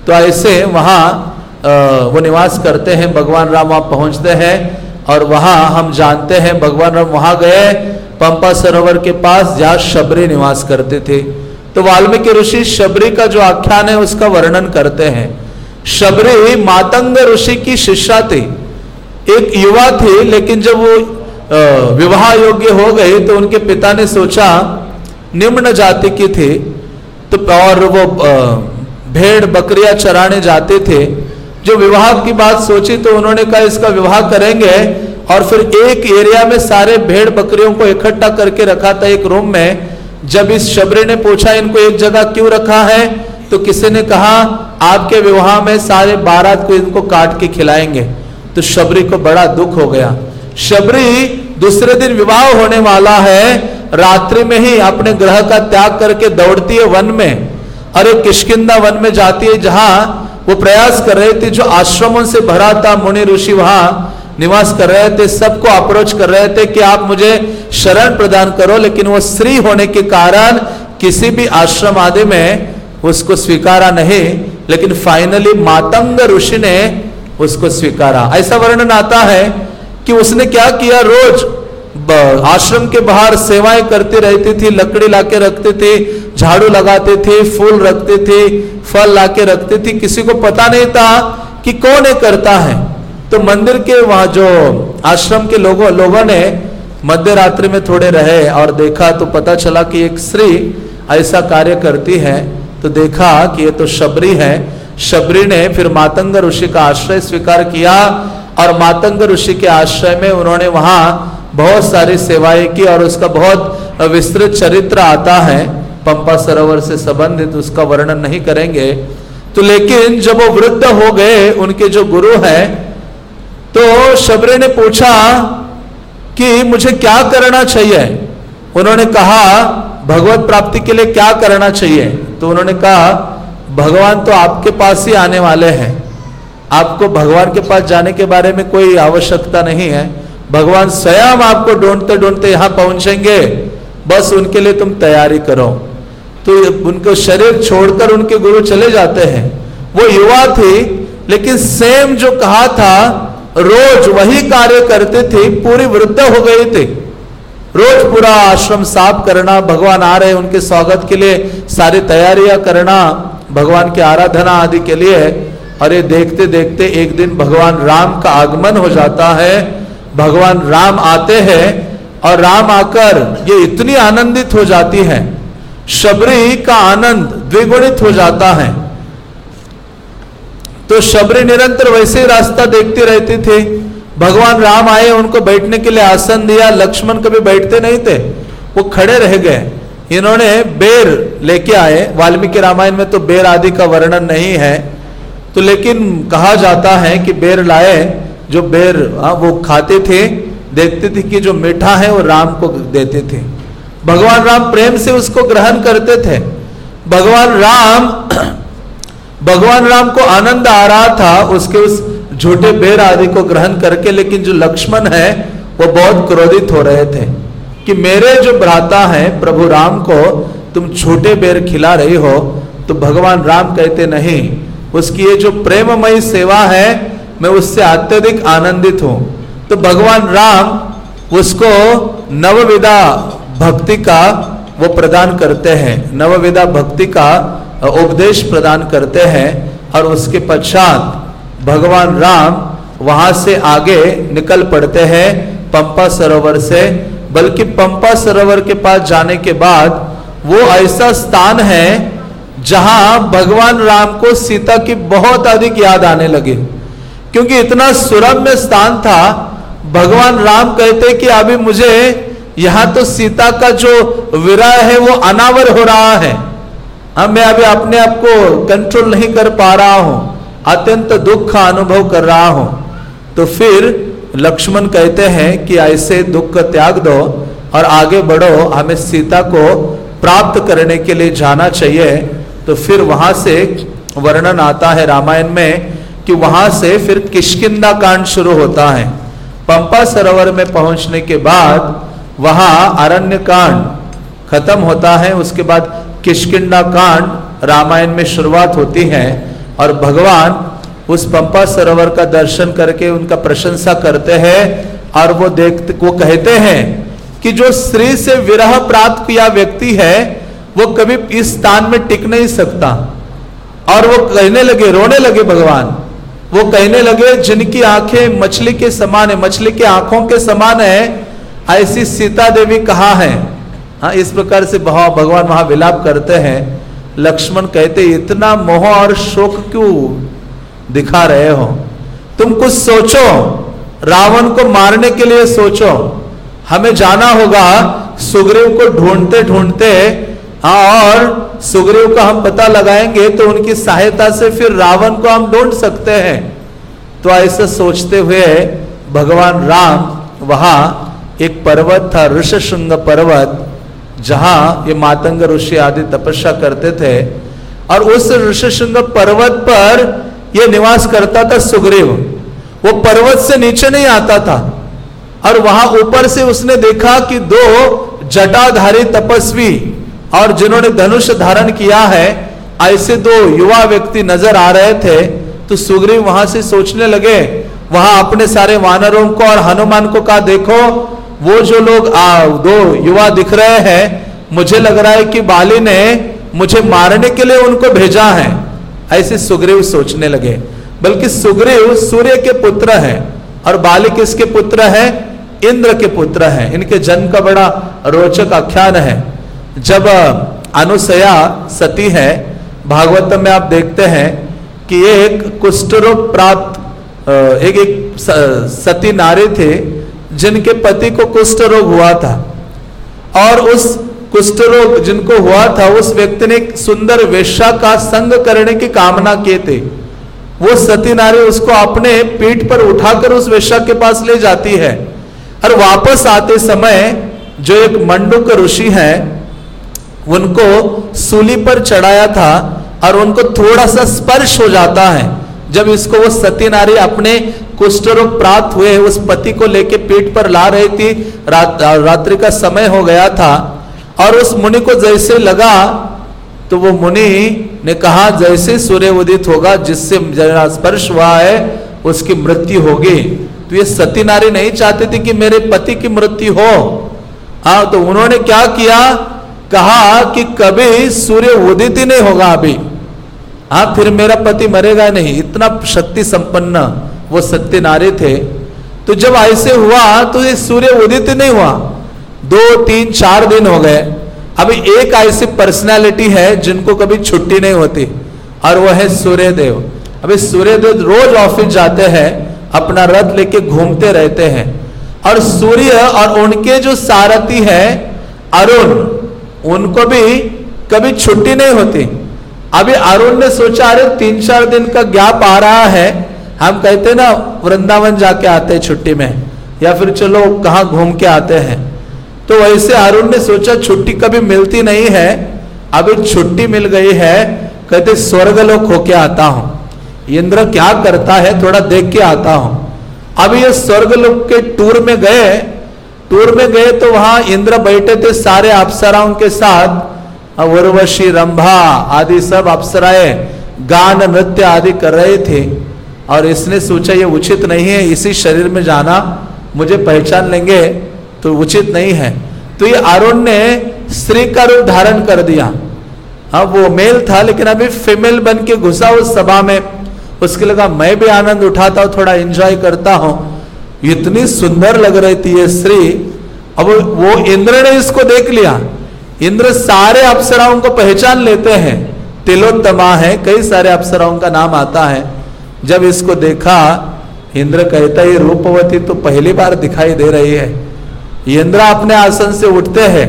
तो ऐसे वहाँ वो निवास करते हैं, भगवान राम वहाँ पहुँचते हैं और वहाँ हम जानते हैं, भगवान राम वहाँ गए, पंपा सरोवर के पास जहाँ शबरी निवास करते थे। तो वाल्मीकि ऋषि शबरी का जो आख्यान है, उसका वर्णन करते हैं। शबरी मातंग ऋषि की शिष्या थी। एक युवा थी, लेकिन जब वो विवाह योग्य हो गई तो उनके पिता ने सोचा, निम्न जाति की थी। तो और वो भेड़ बकरियाँ चराने जाते थे। जो विवाह की बात सोची तो उन्होंने कहा, इसका विवाह करेंगे। और फिर एक एरिया में सारे भेड़ बकरियों को इकट्ठा करके रखा था एक रूम में। जब इस शबरी ने पूछा, इनको एक जगह क्यों रखा है? तो किसी ने कहा, आपके विवाह में सारे बारात को इनको काट के खिलाएँगे। तो शबरी को बड़ा दुख हो गया। शबरी, दूसरे दिन विवाह होने वाला है। रात्रि में ही अपने ग्रह का त्याग करके दौड़ती है वन में। और एक किशकिंदा वन में जाती है, जहाँ वो प्रयास कर रहे थे, जो आश्रमों से भरा था, मुनि ऋषि वहाँ निवास कर रहे थे, सबको अप्रोच कर रहे थे कि आप मुझे शरण प्रदान करो, लेकिन वो स्त्री होने के कारण किसी भी आश्रम आदि में उसको स्वीकारा नहीं, लेकिन फाइनली मातंग ऋषि ने उसको स्वीकारा। ऐसा वर्णन आता है कि उसने क्या किया? रोज आश्रम के बाहर सेवाएँ करती रहती थी, लकड़ी लाके रखते थे, झाड़ू लगाते थे, फूल रखते थे, फल लाके रखते थे। किसी को पता नहीं था कि कौन ये करता है। तो मंदिर के वहाँ जो आश्रम के लोगों लोगों ने मध्य रात्रि में थोड़े रहे और देखा तो पता चला कि एक स्त्री ऐसा कार्य करती है। तो देखा कि ये तो शबरी है। शबरी ने फिर मातंग ऋषि का आश्रय स्वीकार किया और मातंग ऋषि के आश्रय में उन्होंने वहाँ बहुत सारी सेवाएँ की और उसका बहुत विस्तृत चरित्र आता है। पंपा सरोवर से संबंधित उसका वर्णन नहीं करेंगे। तो लेकिन जब वो वृद्ध हो गए, उनके जो गुरु है तो शबरे ने पूछा कि मुझे क्या करना चाहिए? उन्होंने कहा, भगवत प्राप्ति के लिए क्या करना चाहिए? तो उन्होंने कहा, भगवान तो आपके पास ही आने वाले हैं। आपको भगवान के पास जाने के बारे में कोई आवश्यकता नहीं है। भगवान स्वयं आपको ढूंढते ढूंढते यहाँ पहुँचेंगे। बस उनके लिए तुम तैयारी करो। तो उनको शरीर छोड़कर उनके गुरु चले जाते हैं। वो युवा थी, लेकिन सेम जो कहा था, रोज वही कार्य करते थे, पूरी वृद्ध हो गई थे। रोज पूरा आश्रम साफ़ करना, भगवान आ रहे उनके स्वागत के लिए, सारी तैयारियाँ करना, भगवान की आराधना आदि के लिए। और ये देखते देखते एक दिन भगवान राम का आगमन हो जाता है। भगवान राम आते हैं और राम आकर ये इतनी आनंदित हो जाती है। शबरी का आनंद द्विगुणित हो जाता है। तो शबरी निरंतर वैसे ही रास्ता देखते रहते थे। भगवान राम आए, उनको बैठने के लिए आसन दिया, लक्ष्मण कभी बैठते नहीं थे। वो खड़े रह गए। इन्होंने बेर लेके आए। वाल्मीकि रामायण में तो बेर आदि का वर्णन नहीं है। तो लेकिन कहा जाता है कि बेर लाए जो बेर आ, वो खाते थे देखते थे कि जो मीठा है वो राम को देते थे। भगवान राम प्रेम से उसको ग्रहण करते थे। भगवान राम भगवान राम को आनंद आ रहा था उसके उस झूठे बेर आदि को ग्रहण करके लेकिन जो लक्ष्मण है वो बहुत क्रोधित हो रहे थे कि मेरे जो भ्राता है प्रभु राम को तुम छोटे बेर खिला रही हो तो भगवान राम कहते नहीं उसकी ये जो प्रेममयी सेवा है मैं उससे अत्यधिक आनंदित हूँ। तो भगवान राम उसको नवविदा भक्ति का वो प्रदान करते हैं। नवविदा भक्ति का उपदेश प्रदान करते हैं और उसके पश्चात भगवान राम वहाँ से आगे निकल पड़ते हैं पंपा सरोवर से। बल्कि पंपा सरोवर के पास जाने के बाद वो ऐसा स्थान है जहाँ भगवान राम को सीता की बहुत अधिक याद आने लगे। क्योंकि इतना सुरम्य स्थान था, भगवान राम कहते कि अभी मुझे यहाँ तो सीता का जो विरह है वो अनावर हो रहा है। अब मैं अभी अपने आप को कंट्रोल नहीं कर पा रहा हूँ, अत्यंत दुख का अनुभव कर रहा हूँ। तो फिर लक्ष्मण कहते हैं कि ऐसे दुख का त्याग दो और आगे बढ़ो, हमें सीता को प्राप्त करने के लिए जाना चाहिए। तो फिर वहाँ से वर्णन आता है रामायण में कि वहाँ से फिर किशकिंदा कांड शुरू होता है। पंपा सरोवर में पहुँचने के बाद वहाँ अरण्य कांड खत्म होता है। उसके बाद किशकिंडा कांड रामायण में शुरुआत होती है और भगवान उस पंपा सरोवर का दर्शन करके उनका प्रशंसा करते हैं और वो देखते, वो कहते हैं कि जो स्त्री से विरह प्राप्त किया व्यक्ति है, वो कभी इस स्थान में टिक नहीं सकता। और वो कहने लगे, रोने लगे भगवान वो कहने लगे, जिनकी आँखें मछली के समान है, मछली के आँखों के समान है, ऐसी सीता देवी कहा है? हाँ इस प्रकार से भगवान वहाँ विलाप करते हैं। लक्ष्मण कहते, इतना मोह और शोक क्यों दिखा रहे हो? तुम कुछ सोचो। रावण को मारने के लिए सोचो। हमें जाना होगा। सुग्रीव को ढूंढते ढूंढते और सुग्रीव का हम पता लगाएँगे तो उनकी सहायता से फिर रावण को हम ढूंढ सकते हैं। तो ऐसा सोचते हुए भगवान राम वहाँ एक पर्वत था, ऋषशृंग पर्वत, जहाँ ये मातंग ऋषि आदि तपस्या करते थे। और उस ऋषशृंग पर्वत पर ये निवास करता था सुग्रीव। वो पर्वत से नीचे नहीं आता था। और वहाँ ऊपर से उसने देखा कि दो जटाधारी तपस्वी और जिन्होंने धनुष धारण किया है ऐसे दो युवा व्यक्ति नज़र आ रहे थे तो सुग्रीव वहाँ से सोचने लगे वहाँ अपने सारे वानरों को और हनुमान को कहा देखो वो जो लोग आ, दो युवा दिख रहे हैं मुझे लग रहा है कि बाली ने मुझे मारने के लिए उनको भेजा है। ऐसे सुग्रीव सोचने लगे। बल्कि सुग्रीव सूर्य के पुत्र हैं और बाली किसके पुत्र है? इंद्र के पुत्र हैं। इनके जन्म का बड़ा रोचक आख्यान है। जब अनुसया सती है भागवत में आप देखते हैं कि एक कुष्ठ रोग प्राप्त एक एक सती नारी थे, जिनके पति को कुष्ठ रोग हुआ था। और उस कुष्ठ रोग जिनको हुआ था, उस व्यक्ति ने सुंदर वेश्या का संग करने की कामना किए थे। वो सती नारी उसको अपने पीठ पर उठाकर उस वेश्या के पास ले जाती है। और वापस आते समय जो एक मंडुक ऋषि है उनको सूली पर चढ़ाया था और उनको थोड़ा सा स्पर्श हो जाता है। जब इसको वो सती नारी अपने कुष्ठ रोग प्राप्त हुए उस पति को लेके पीठ पर ला रही थी रात, रात्रि का समय हो गया था और उस मुनि को जैसे लगा तो वो मुनि ने कहा जैसे सूर्य उदित होगा जिससे स्पर्श हुआ है उसकी मृत्यु होगी। तो ये सती नारी नहीं चाहती थी कि मेरे पति की मृत्यु हो। हाँ तो उन्होंने क्या किया? कहा कि कभी सूर्य उदित ही नहीं होगा अभी। हाँ फिर मेरा पति मरेगा नहीं। इतना शक्ति संपन्न वो सत्य नारी थे। तो जब ऐसे हुआ तो ये सूर्य उदित नहीं हुआ। दो, तीन, चार दिन हो गए। अभी एक ऐसी पर्सनैलिटी है जिनको कभी छुट्टी नहीं होती, और वो है सूर्यदेव। अभी सूर्यदेव रोज ऑफ़िस जाते हैं, अपना रथ लेके घूमते रहते हैं। और सूर्य और उनके जो सारथी है, अरुण उनको भी कभी छुट्टी नहीं होती। अभी अरुण ने सोचा, अरे तीन चार दिन का गैप आ रहा है। हम कहते ना, वृंदावन जाके आते हैं छुट्टी में। या फिर, चलो, कहा घूम के आते हैं? तो वैसे अरुण ने सोचा, छुट्टी कभी मिलती नहीं है। अभी छुट्टी मिल गई है। कहते स्वर्गलोक होके आता हूँ। इंद्र क्या करता है, थोड़ा देख के आता हूँ। अब ये स्वर्ग लोग के टूर में गए टूर में गए तो वहाँ इंद्र बैठे थे सारे अप्सराओं के साथ। उर्वशी रंभा आदि सब अप्सराएँ गान, नृत्य आदि कर रहे थे। और इसने सोचा, ये उचित नहीं है, इसी शरीर में जाना, मुझे पहचान लेंगे तो उचित नहीं है। तो ये अरुण ने स्त्री का रूप धारण कर दिया। अब वो मेल था, लेकिन अभी फीमेल बन के घुसा उस सभा में। उसके लगा मैं भी आनंद उठाता हूँ, थोड़ा एंजॉय करता हूँ। इतनी सुंदर लग रही थी ये स्त्री। अब वो इंद्र ने इसको देख लिया। इंद्र सारे अप्सराओं को पहचान लेते हैं। तिलोत्तमा है कई सारे अप्सराओं का नाम आता है। जब इसको देखा इंद्र कहता ये रूपवती तो पहली बार दिखाई दे रही है। इंद्र अपने आसन से उठते हैं।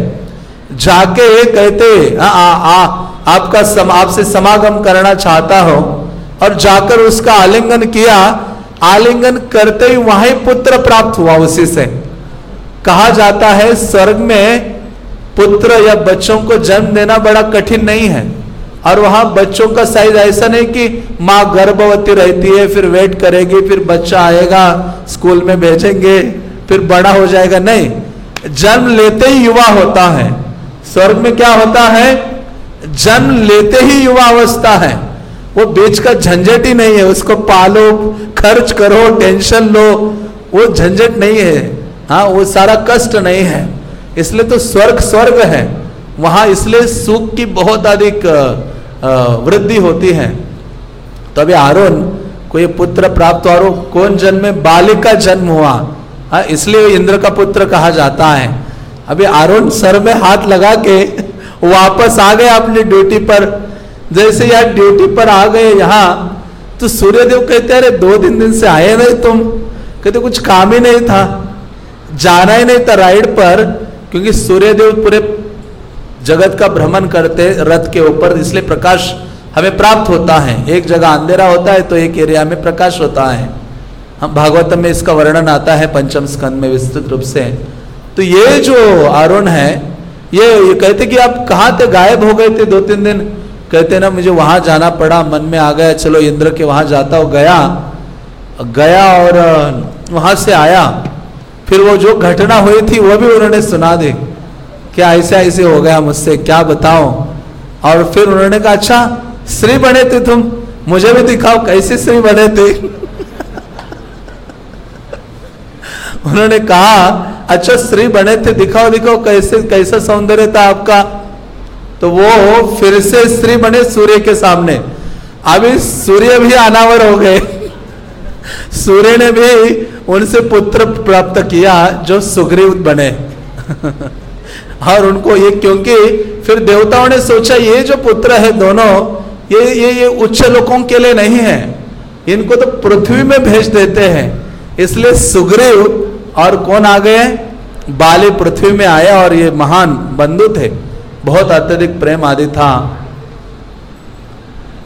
जाके ये कहते आ, आ, आ आपका सम, आपसे समागम करना चाहता हो। और जाकर उसका आलिंगन किया आलिंगन करते ही वहीं पुत्र प्राप्त हुआ, उसी से। कहा जाता है, स्वर्ग में पुत्र या बच्चों को जन्म देना बड़ा कठिन नहीं है। और वहाँ बच्चों का साइज़ ऐसा नहीं कि माँ गर्भवती रहती है, फिर वेट करेगी, फिर बच्चा आएगा स्कूल में भेजेंगे, फिर बड़ा हो जाएगा। नहीं, जन्म लेते ही युवा होता है। स्वर्ग में क्या होता है? जन्म लेते ही युवा अवस्था है। वो बीच का झंझट ही नहीं है, उसको पालो, खर्च करो, टेंशन लो, वो झंझट नहीं है। हाँ वो सारा कष्ट नहीं है। इसलिए तो स्वर्ग स्वर्ग है। वहाँ इसलिए सुख की बहुत अधिक वृद्धि होती है। तो अभी आरोन को ये पुत्र प्राप्त और कौन जन्म? में बालिक का जन्म हुआ। हाँ इसलिए इंद्र का पुत्र कहा जाता है। अभी आरोन सर में हाथ लगा के वापस आ गए अपनी ड्यूटी पर। जैसे यार ड्यूटी पर आ गए यहाँ तो सूर्यदेव कहते अरे दो दिन दिन से आए नहीं तुम। कहते कुछ काम ही नहीं था। जाना ही नहीं था राइड पर क्योंकि सूर्यदेव पूरे जगत का भ्रमण करते रथ के ऊपर इसलिए प्रकाश हमें प्राप्त होता है। एक जगह अंधेरा होता है तो एक एरिया में प्रकाश होता है। हम भागवतम में इसका वर्णन आता है पंचम स्कंद में विस्तृत रूप से। तो ये जो अरुण है ये, ये कहते कि आप कहाँ थे? गायब हो गए थे दो तीन दिन। कहते ना, मुझे वहाँ जाना पड़ा, मन में आ गया, चलो इंद्र के वहाँ जाता हो, गया। गया और वहाँ से आया। फिर वो जो घटना हुई थी, वो भी उन्होंने सुना दी। क्या ऐसे ऐसे हो गया मुझसे, क्या बताओ और फिर उन्होंने कहा अच्छा श्री बने थे तुम, मुझे भी दिखाओ कैसे श्री बने थे? उन्होंने कहा अच्छा श्री बने थे, दिखाओ दिखाओ, कैसे, कैसा सौंदर्य था आपका? तो वो फिर से स्त्री बने सूर्य के सामने। अभी सूर्य भी अनावर हो गए। सूर्य ने भी उनसे पुत्र प्राप्त किया जो सुग्रीव बने। और उनको ये क्योंकि फिर देवताओं ने सोचा, ये जो पुत्र है दोनों, ये ये ये उच्च लोगों के लिए नहीं है। इनको तो पृथ्वी में भेज देते हैं। इसलिए सुग्रीव और कौन आ गए? बाली पृथ्वी में आया और ये महान बंधु थे। बहुत अत्यधिक प्रेम आदि था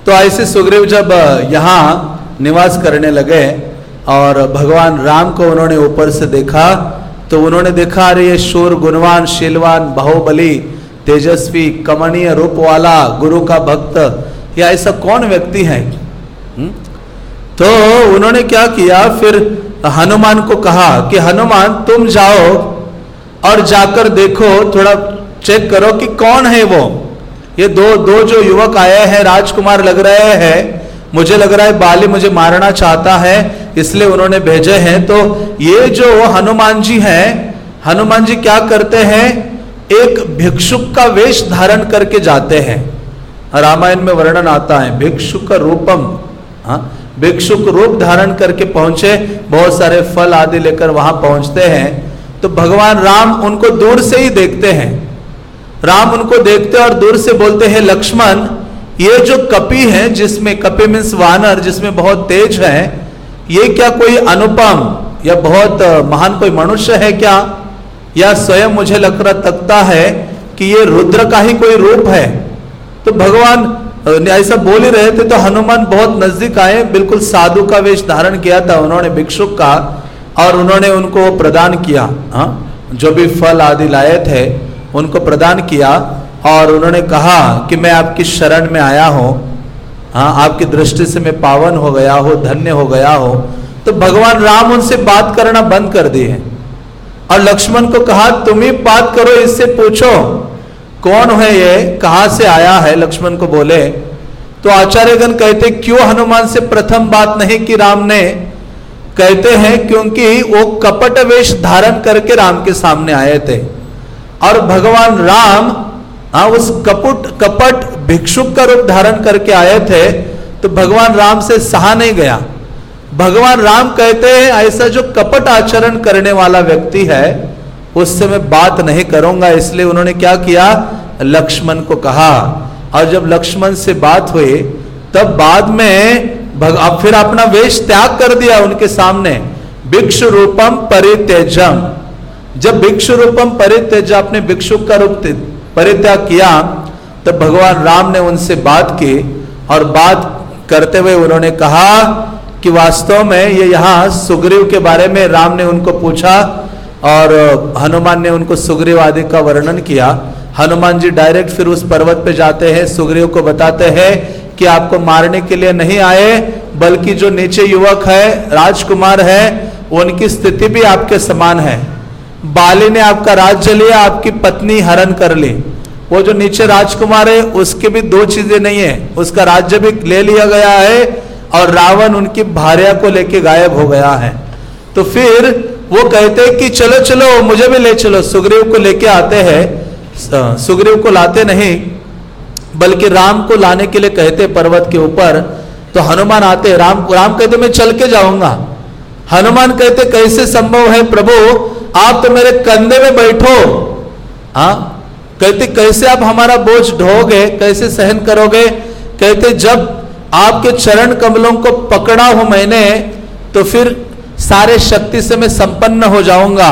तो ऐसे सुग्रीव जब यहाँ निवास करने लगे और भगवान राम को उन्होंने ऊपर से देखा तो उन्होंने देखा, अरे, ये शूर, गुणवान, शीलवान, बाहुबली, तेजस्वी, कमनीय रूप वाला गुरु का भक्त, या ऐसा कौन व्यक्ति है हुँ? तो उन्होंने क्या किया, फिर हनुमान को कहा कि, हनुमान, तुम जाओ और जाकर देखो, थोड़ा चेक करो कि कौन है वो। ये दो दो जो युवक आए हैं, राजकुमार लग रहे हैं। मुझे लग रहा है बाली मुझे मारना चाहता है, इसलिए उन्होंने भेजे हैं। तो ये जो हनुमान जी हैं, हनुमान जी क्या करते हैं? एक भिक्षुक का वेश धारण करके जाते हैं। रामायण में वर्णन आता है, भिक्षुक रूपम हाँ भिक्षुक रूप धारण करके पहुँचे, बहुत सारे फल आदि लेकर वहाँ पहुँचते हैं। तो भगवान राम उनको दूर से ही देखते हैं। राम उनको देखते और दूर से बोलते हैं, लक्ष्मण, ये जो कपि है, जिसमें कपि मीन्स वानर, जिसमें बहुत तेज है, ये क्या कोई अनुपम या बहुत महान कोई मनुष्य है क्या? या स्वयं मुझे लग तकता है कि ये रुद्र का ही कोई रूप है? तो भगवान ऐसा बोल ही रहे थे तो हनुमान बहुत नज़दीक आए, बिल्कुल साधु का वेश धारण किया था उन्होंने, भिक्षुक का, और उन्होंने उनको प्रदान किया। हा? जो भी फल आदि लाए थे उनको प्रदान किया और उन्होंने कहा कि मैं आपकी शरण में आया हूँ। हाँ आपकी दृष्टि से मैं पावन हो गया हो, धन्य हो गया हो। तो भगवान राम उनसे बात करना बंद कर दिए और लक्ष्मण को कहा, तुम ही बात करो, इससे पूछो, कौन है ये? कहाँ से आया है? लक्ष्मण को बोले तो आचार्यगण कहते, क्यों हनुमान से प्रथम बात नहीं की राम ने? कहते हैं क्योंकि वो कपट वेश धारण करके राम के सामने आए थे। और भगवान राम हाँ उस कपुट कपट भिक्षुक का रूप धारण करके आए थे तो भगवान राम से सहा नहीं गया। भगवान राम कहते हैं ऐसा जो कपट आचरण करने वाला व्यक्ति है उससे मैं बात नहीं करूँगा। इसलिए उन्होंने क्या किया? लक्ष्मण को कहा। और जब लक्ष्मण से बात हुई तब बाद में भग, फिर अपना वेश त्याग कर दिया उनके सामने। भिक्षु रूपम परित्यजम जब भिक्षु रूपम परित्यज अपने भिक्षु का रूप परित्याग किया, तब भगवान राम ने उनसे बात की और बात करते हुए उन्होंने कहा कि वास्तव में ये यहाँ सुग्रीव के बारे में राम ने उनको पूछा और हनुमान ने उनको सुग्रीव आदि का वर्णन किया। हनुमान जी डायरेक्ट फिर उस पर्वत पे जाते हैं, सुग्रीव को बताते हैं कि आपको मारने के लिए नहीं आए, बल्कि जो नीचे युवक है, राजकुमार है, उनकी स्थिति भी आपके समान है। बाली ने आपका राज्य लिया आपकी पत्नी हरण कर ली। वो जो नीचे राजकुमार है, उसके भी दो चीज़ें नहीं है। उसका राज्य भी ले लिया गया है और रावण उनकी भार्या को लेके गायब हो गया है। तो फिर वो कहते कि चलो चलो, मुझे भी ले चलो। सुग्रीव को लेके आते हैं। सुग्रीव को लाते नहीं, बल्कि राम को लाने के लिए कहते पर्वत के ऊपर। तो हनुमान आते राम राम कहते, मैं चल के जाऊँगा। हनुमान कहते, कैसे संभव है प्रभु आप तो मेरे कंधे में बैठो। हाँ? कहते, कैसे आप हमारा बोझ ढोगे कैसे सहन करोगे? कहते, जब आपके चरण कमलों को पकड़ा हूँ मैंने तो फिर सारे शक्ति से मैं संपन्न हो जाऊँगा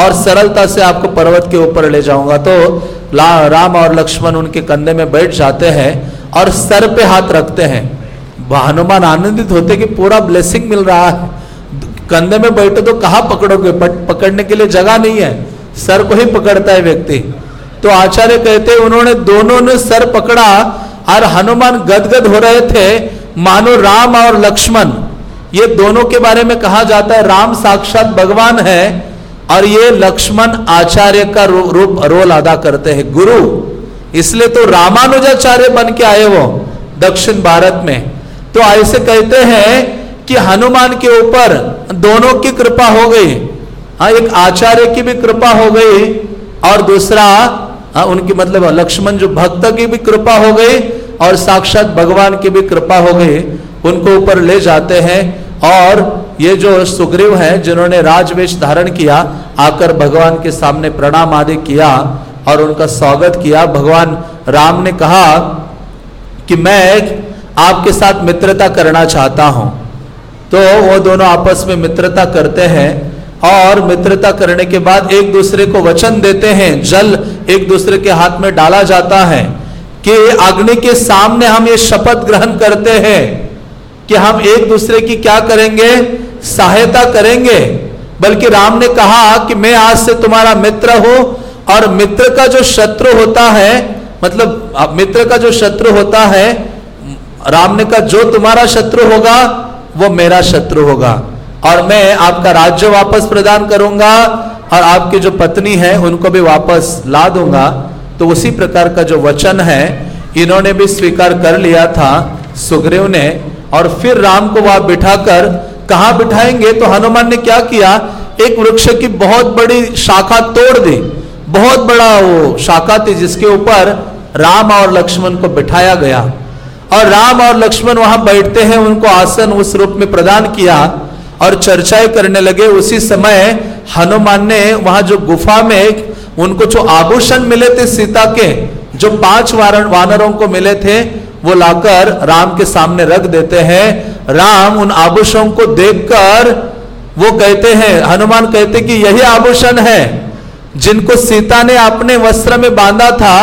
और सरलता से आपको पर्वत के ऊपर ले जाऊँगा। तो राम और लक्ष्मण उनके कंधे में बैठ जाते हैं और सर पे हाथ रखते हैं। हनुमान आनंदित होते कि पूरा ब्लेसिंग मिल रहा है। कंधे में बैठो तो कहा पकड़ोगे? पकड़ने के लिए जगह नहीं है। सर को ही पकड़ता है व्यक्ति। तो आचार्य कहते उन्होंने दोनों ने सर पकड़ा और हनुमान गदगद हो रहे थे। मानो राम और लक्ष्मण। ये दोनों के बारे में कहा जाता है, राम साक्षात भगवान है और ये लक्ष्मण आचार्य का रूप, रोल अदा करते हैं। गुरु, इसलिए तो रामानुजाचार्य बन के आए वो दक्षिण भारत में। तो ऐसे कहते हैं कि हनुमान के ऊपर दोनों की कृपा हो गई। हाँ एक आचार्य की भी कृपा हो गई और दूसरा हाँ उनकी मतलब लक्ष्मण जो भक्त की भी कृपा हो गई और साक्षात भगवान की भी कृपा हो गई, उनको ऊपर ले जाते हैं और ये जो सुग्रीव है, जिन्होंने राजवेश धारण किया, आकर भगवान के सामने प्रणाम आदि किया और उनका स्वागत किया। भगवान राम ने कहा कि मैं आपके साथ मित्रता करना चाहता हूँ। तो वो दोनों आपस में मित्रता करते हैं और मित्रता करने के बाद एक दूसरे को वचन देते हैं, जल एक दूसरे के हाथ में डाला जाता है कि अग्नि के सामने हम ये शपथ ग्रहण करते हैं कि हम एक दूसरे की क्या करेंगे? सहायता करेंगे। बल्कि राम ने कहा कि मैं आज से तुम्हारा मित्र हूँ और मित्र का जो शत्रु होता है मतलब मित्र का जो शत्रु होता है, राम ने कहा, जो तुम्हारा शत्रु होगा वो मेरा शत्रु होगा। और मैं आपका राज्य वापस प्रदान करूँगा और आपकी जो पत्नी है, उनको भी वापस ला दूँगा। तो उसी प्रकार का जो वचन है, इन्होंने भी स्वीकार कर लिया था सुग्रीव ने। और फिर राम को वहाँ बिठाकर, कहा बिठाएँगे? तो हनुमान ने क्या किया? एक वृक्ष की बहुत बड़ी शाखा तोड़ दी। बहुत बड़ा वो शाखा थी जिसके ऊपर राम और लक्ष्मण को बिठाया गया। और राम और लक्ष्मण वहाँ बैठते हैं, उनको आसन उस रूप में प्रदान किया और चर्चाएँ करने लगे। उसी समय हनुमान ने वहाँ जो गुफा में उनको जो आभूषण मिले थे सीता के, जो पाँच वारण, वानरों को मिले थे, वो लाकर राम के सामने रख देते हैं। राम उन आभूषणों को देखकर वो कहते हैं, हनुमान कहते कि यही आभूषण है, जिनको सीता ने अपने वस्त्र में बांधा था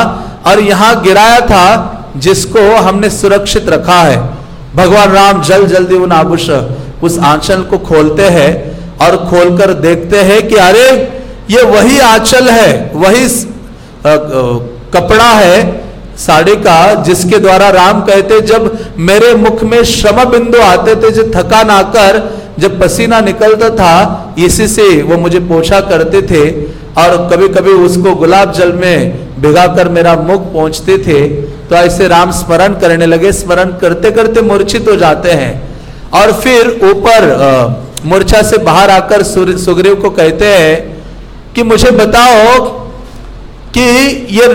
और यहाँ गिराया था जिसको हमने सुरक्षित रखा है। भगवान राम, जल्द, जल्दी उन आभूषण उस आंचल को खोलते हैं और खोलकर देखते हैं कि अरे, ये वही आंचल है, वही कपड़ा है, साड़ी का, जिसके द्वारा राम कहते, जब मेरे मुख में श्रम बिंदु आते थे, जो थकान आकर जब पसीना निकलता था, इसी से वो मुझे पोछा करते थे और कभी कभी उसको गुलाब जल में भिगाकर मेरा मुख पहुँचते थे। तो ऐसे राम स्मरण करने लगे, स्मरण करते करते मूर्छित हो जाते हैं। और फिर ऊपर मूर्छा से बाहर आकर सुग्रीव को कहते हैं कि मुझे बताओ कि ये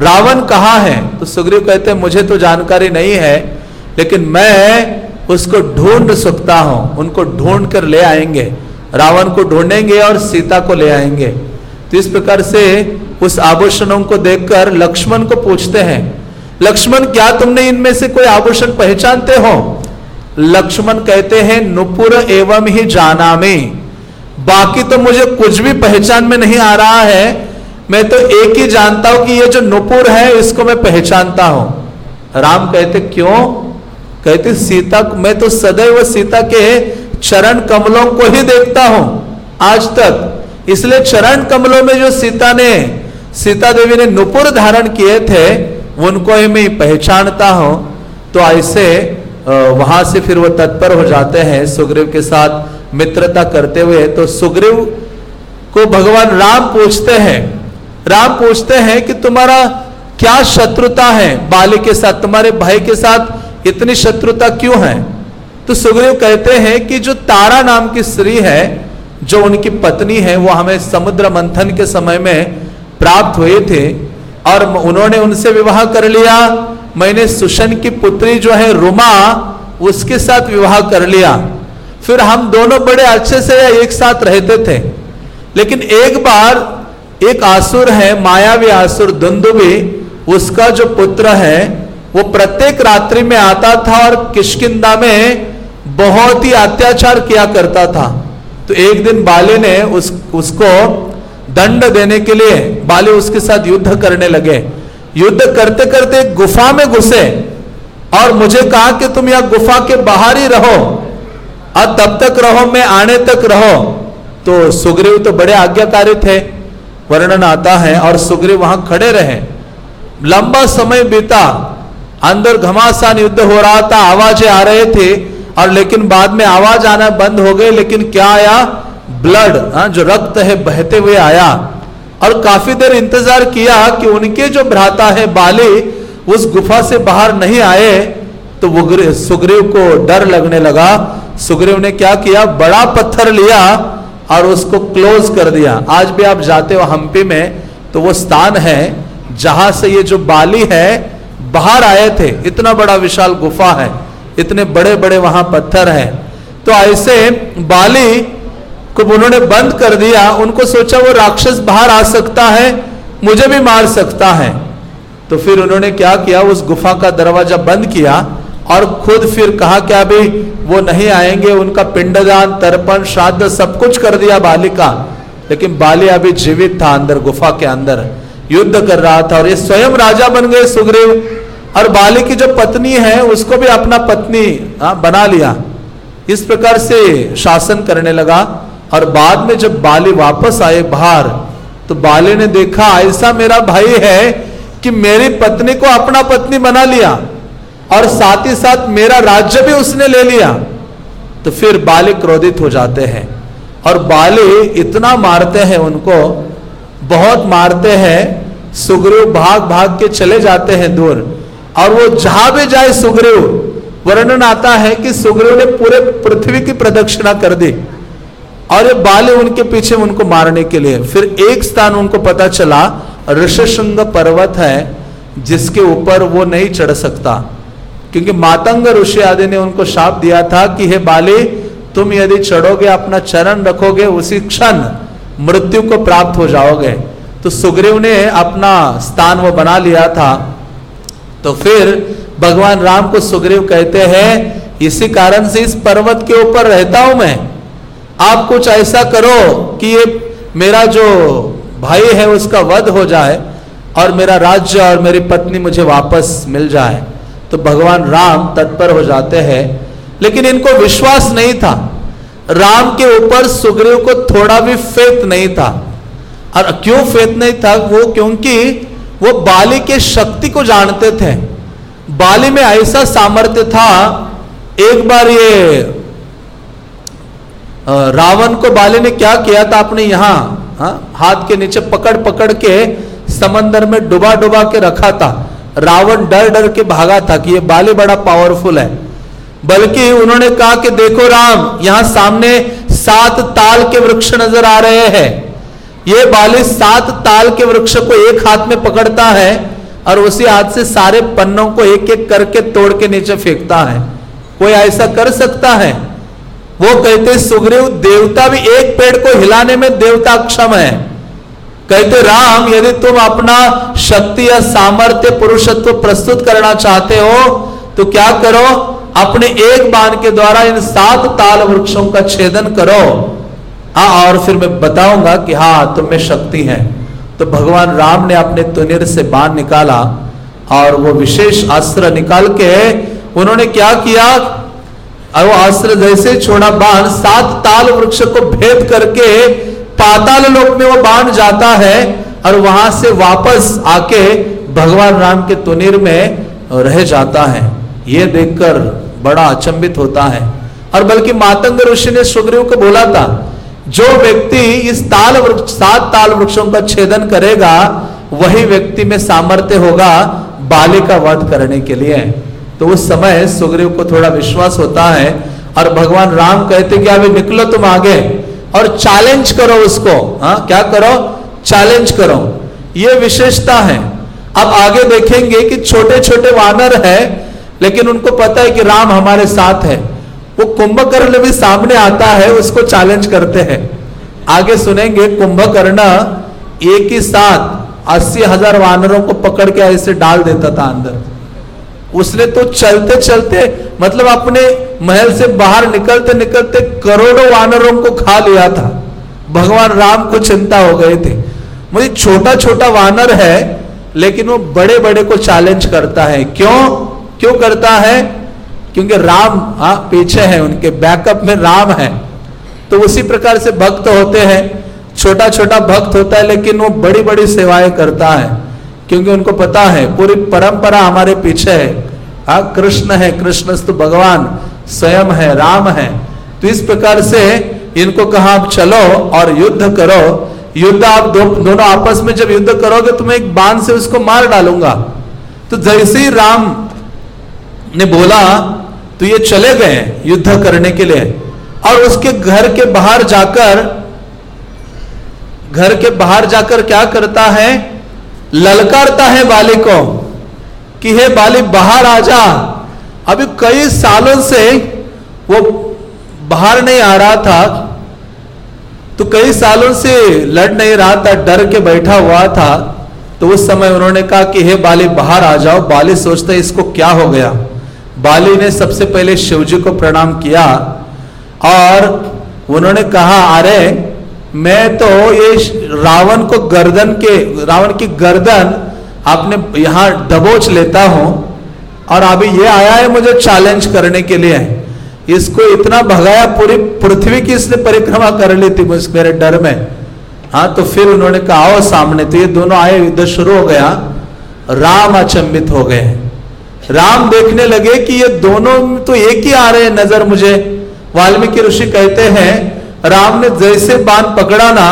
रावण कहाँ है? तो सुग्रीव कहते हैं, मुझे तो जानकारी नहीं है, लेकिन मैं उसको ढूंढ सकता हूँ। उनको ढूंढ कर ले आएँगे। रावण को ढूंढेंगे और सीता को ले आएँगे। तो इस प्रकार से उस आभूषणों को देखकर लक्ष्मण को पूछते हैं, लक्ष्मण, क्या तुमने इनमें से कोई आभूषण पहचानते हो? लक्ष्मण कहते हैं, नुपुर एवं ही जाना में बाकी तो मुझे कुछ भी पहचान में नहीं आ रहा है। मैं तो एक ही जानता हूँ कि ये जो नुपुर है, इसको मैं पहचानता हूँ। राम कहते, क्यों? कहते, सीता, मैं तो सदैव सीता के चरण कमलों को ही देखता हूँ। आज तक इसलिए चरण कमलों में जो सीता ने, सीता देवी ने नुपुर धारण किए थे, उनको ही मैं पहचानता हूँ। तो ऐसे वहाँ से फिर वो तत्पर हो जाते हैं, सुग्रीव के साथ मित्रता करते हुए। तो सुग्रीव को भगवान राम पूछते हैं, राम पूछते हैं कि तुम्हारा क्या शत्रुता है? बाली के साथ, तुम्हारे भाई के साथ इतनी शत्रुता क्यों है? तो सुग्रीव कहते हैं कि जो तारा नाम की स्त्री है जो उनकी पत्नी है, वो हमें समुद्र मंथन के समय में प्राप्त हुए थे और उन्होंने उनसे विवाह कर लिया। मैंने सुशन की पुत्री जो है, रुमा, उसके साथ विवाह कर लिया। फिर हम दोनों बड़े अच्छे से एक साथ रहते थे। लेकिन एक बार एक आसुर है, मायावी आसुर दुंदुबी, उसका जो पुत्र है, वो प्रत्येक रात्रि में आता था और किशकिंदा में बहुत ही अत्याचार किया करता था। तो एक दिन बाले ने उस, उसको दंड देने के लिए बाले उसके साथ युद्ध करने लगे। युद्ध करते करते गुफा में घुसे और मुझे कहा कि तुम यहाँ गुफा के बाहर ही रहो। और तब तक रहो, मैं आने तक रहो। तो सुग्रीव तो बड़े आज्ञाकारी थे, वर्णन आता है और सुग्रीव वहाँ खड़े रहे। लंबा समय बीता, अंदर घमासान युद्ध हो रहा था, आवाज़ें आ रहे थे। और लेकिन बाद में आवाज़ आना बंद हो गई लेकिन क्या आया? ब्लड हाँ, जो रक्त है बहते हुए आया। और काफ़ी देर इंतज़ार किया कि उनके जो भ्राता है बाली उस गुफा से बाहर नहीं आए तो सुग्रीव को डर लगने लगा। सुग्रीव ने क्या किया? बड़ा पत्थर लिया और उसको क्लोज कर दिया। आज भी आप जाते हो हम्पी में तो वो स्थान है जहाँ से ये जो बाली है बाहर आए थे। इतना बड़ा विशाल गुफा है। इतने बड़े बड़े वहाँ पत्थर हैं। तो ऐसे बाली को उन्होंने बंद कर दिया। उनको सोचा वो राक्षस बाहर आ सकता है, मुझे भी मार सकता है। तो फिर उन्होंने क्या किया? उस गुफा का दरवाज़ा बंद किया और खुद फिर कहा कि अभी वो नहीं आएँगे, उनका पिंडदान, तर्पण, श्राद्ध सब कुछ कर दिया बाली का। लेकिन बाली अभी जीवित था अंदर, गुफा के अंदर। युद्ध कर रहा था और ये स्वयं राजा बन गए सुग्रीव। और बाली की जो पत्नी है उसको भी अपना पत्नी आ, बना लिया। इस प्रकार से शासन करने लगा और बाद में जब बाली वापस आए बाहर तो बाली ने देखा ऐसा मेरा भाई है कि मेरी पत्नी को अपना पत्नी बना लिया और साथ ही साथ मेरा राज्य भी उसने ले लिया। तो फिर बाली क्रोधित हो जाते हैं और बाली इतना मारते हैं उनको बहुत मारते हैं सुग्रीव भाग भाग के चले जाते हैं दूर। और वो जहाँ भी जाए सुग्रीव, वर्णन आता है कि सुग्रीव ने पूरे पृथ्वी की प्रदक्षिणा कर दी। और ये बाले उनके पीछे उनको मारने के लिए। फिर एक स्थान उनको पता चला, ऋषशृंग पर्वत है, जिसके ऊपर वो नहीं चढ़ सकता। क्योंकि मातंग ऋषि आदि ने उनको शाप दिया था कि, हे बाले, तुम यदि चढ़ोगे, अपना चरण रखोगे, उसी क्षण मृत्यु को प्राप्त हो जाओगे। तो सुग्रीव ने अपना स्थान वो बना लिया था। तो फिर भगवान राम को सुग्रीव कहते हैं, इसी कारण से इस पर्वत के ऊपर रहता हूँ मैं। आप कुछ ऐसा करो कि ये मेरा जो भाई है उसका वध हो जाए और मेरा राज्य और मेरी पत्नी मुझे वापस मिल जाए। तो भगवान राम तत्पर हो जाते हैं। लेकिन इनको विश्वास नहीं था। राम के ऊपर सुग्रीव को थोड़ा भी फेत नहीं था। और क्यों फेत नहीं था वो? क्योंकि वो बाली के शक्ति को जानते थे। बाली में ऐसा सामर्थ्य था एक बार ये रावण को बाली ने क्या किया था आपने यहाँ? हाँ, हाथ के नीचे पकड़ पकड़ के समंदर में डुबा डुबा के रखा था। रावण डर डर के भागा था कि ये बाली बड़ा पावरफुल है। बल्कि उन्होंने कहा कि देखो राम यहाँ सामने सात ताल के वृक्ष नज़र आ रहे हैं। ये बाले सात ताल के वृक्ष को एक हाथ में पकड़ता है और उसी हाथ से सारे पन्नों को एक एक करके तोड़ के नीचे फेंकता है। कोई ऐसा कर सकता है? वो कहते, सुग्रीव, देवता भी एक पेड़ को हिलाने में देवता क्षम है। कहते, राम, यदि तुम अपना शक्ति या सामर्थ्य, पुरुषत्व प्रस्तुत करना चाहते हो तो क्या करो? अपने एक बाण के द्वारा इन सात ताल वृक्षों का छेदन करो। हाँ और फिर मैं बताऊँगा कि हाँ तुम में शक्ति है। तो भगवान राम ने अपने तुनिर से बाण निकाला और वो विशेष अस्त्र निकाल के उन्होंने क्या किया? और वो अस्त्र जैसे छोड़ा बाण, सात ताल वृक्ष को भेद करके पाताल लोक में वो बाण जाता है और वहाँ से वापस आके भगवान राम के तुनिर में रह जाता है। ये देखकर बड़ा अचंबित होता है। और बल्कि मातंग ऋषि ने सुग्रीव को बोला था जो व्यक्ति इस ताल वृक्ष, सात ताल वृक्षों का छेदन करेगा, वही व्यक्ति में सामर्थ्य होगा बाली का वध करने के लिए। तो उस समय सुग्रीव को थोड़ा विश्वास होता है और भगवान राम कहते कि अभी निकलो तुम आगे और चैलेंज करो उसको। हाँ क्या करो? चैलेंज करो। ये विशेषता है। अब आगे देखेंगे कि छोटे छोटे वानर है, लेकिन उनको पता है कि राम हमारे साथ है। वो कुंभकर्ण भी सामने आता है, उसको चैलेंज करते हैं। आगे सुनेंगे, कुंभकर्ण एक ही साथ अस्सी हज़ार वानरों को पकड़ के ऐसे डाल देता था अंदर। उसने तो चलते चलते मतलब अपने महल से बाहर निकलते निकलते करोड़ों वानरों को खा लिया था। भगवान राम को चिंता हो गए थे। मुझे छोटा छोटा वानर है, लेकिन वो बड़े बड़े को चैलेंज करता है। क्यों? क्यों करता है? क्योंकि राम हाँ पीछे है उनके बैकअप में राम है। तो उसी प्रकार से भक्त होते हैं। छोटा छोटा भक्त होता है लेकिन वो बड़ी बड़ी सेवाएँ करता है। क्योंकि उनको पता है पूरी परंपरा हमारे पीछे है। हाँ कृष्ण है कृष्ण तो भगवान स्वयं है राम है। तो इस प्रकार से इनको कहा आप चलो और युद्ध करो। युद्ध आप दो, दोनों आपस में जब युद्ध करोगे तो मैं एक बाँध से उसको मार डालूँगा। तो जैसे ही राम ने बोला तो ये चले गए युद्ध करने के लिए। और उसके घर के बाहर जाकर, घर के बाहर जाकर क्या करता है? ललकारता है बाली को कि हे बाली, बाहर आ जा। अभी कई सालों से वो बाहर नहीं आ रहा था। तो कई सालों से लड़ नहीं रहा था, डर के बैठा हुआ था। तो उस समय उन्होंने कहा कि हे बाली, बाहर आ जाओ। बाली सोचते इसको क्या हो गया? बाली ने सबसे पहले शिवजी को प्रणाम किया और उन्होंने कहा, अरे, मैं तो ये रावण को गर्दन के, रावण की गर्दन आपने यहाँ दबोच लेता हूँ और अभी ये आया है मुझे चैलेंज करने के लिए। इसको इतना भगाया, पूरी पृथ्वी की इसने परिक्रमा कर ली थी मुझ, मेरे डर में। हाँ तो फिर उन्होंने कहा, आओ सामने। तो ये दोनों आए, युद्ध शुरू हो गया। राम अचंबित हो गए। राम देखने लगे कि ये दोनों तो एक ही आ रहे हैं नज़र मुझे वाल्मीकि ऋषि कहते हैं, राम ने जैसे बाँध पकड़ा ना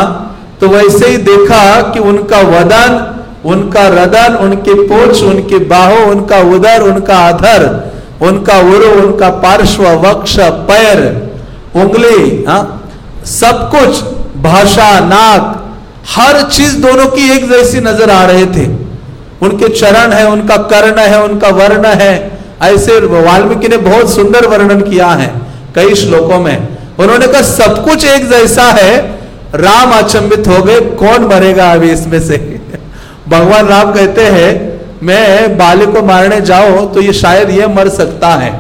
तो वैसे ही देखा कि उनका वदन, उनका रदन, उनके पोछ, उनके बाहो, उनका उदर, उनका आधर, उनका उरु, उनका पार्श्व, वक्ष, पैर, उंगली, हा? सब कुछ, भाषा, नाक, हर चीज़ दोनों की एक जैसी नज़र आ रहे थे उनके चरण है, उनका कर्ण है, उनका वर्ण है। ऐसे वाल्मीकि ने बहुत सुंदर वर्णन किया है कई श्लोकों में। उन्होंने कहा, सब कुछ एक जैसा है, राम अचंबित हो गए, कौन मरेगा अभी इसमें से? भगवान राम कहते हैं, मैं बाली को मारने जाओ तो ये शायद ये मर सकता है।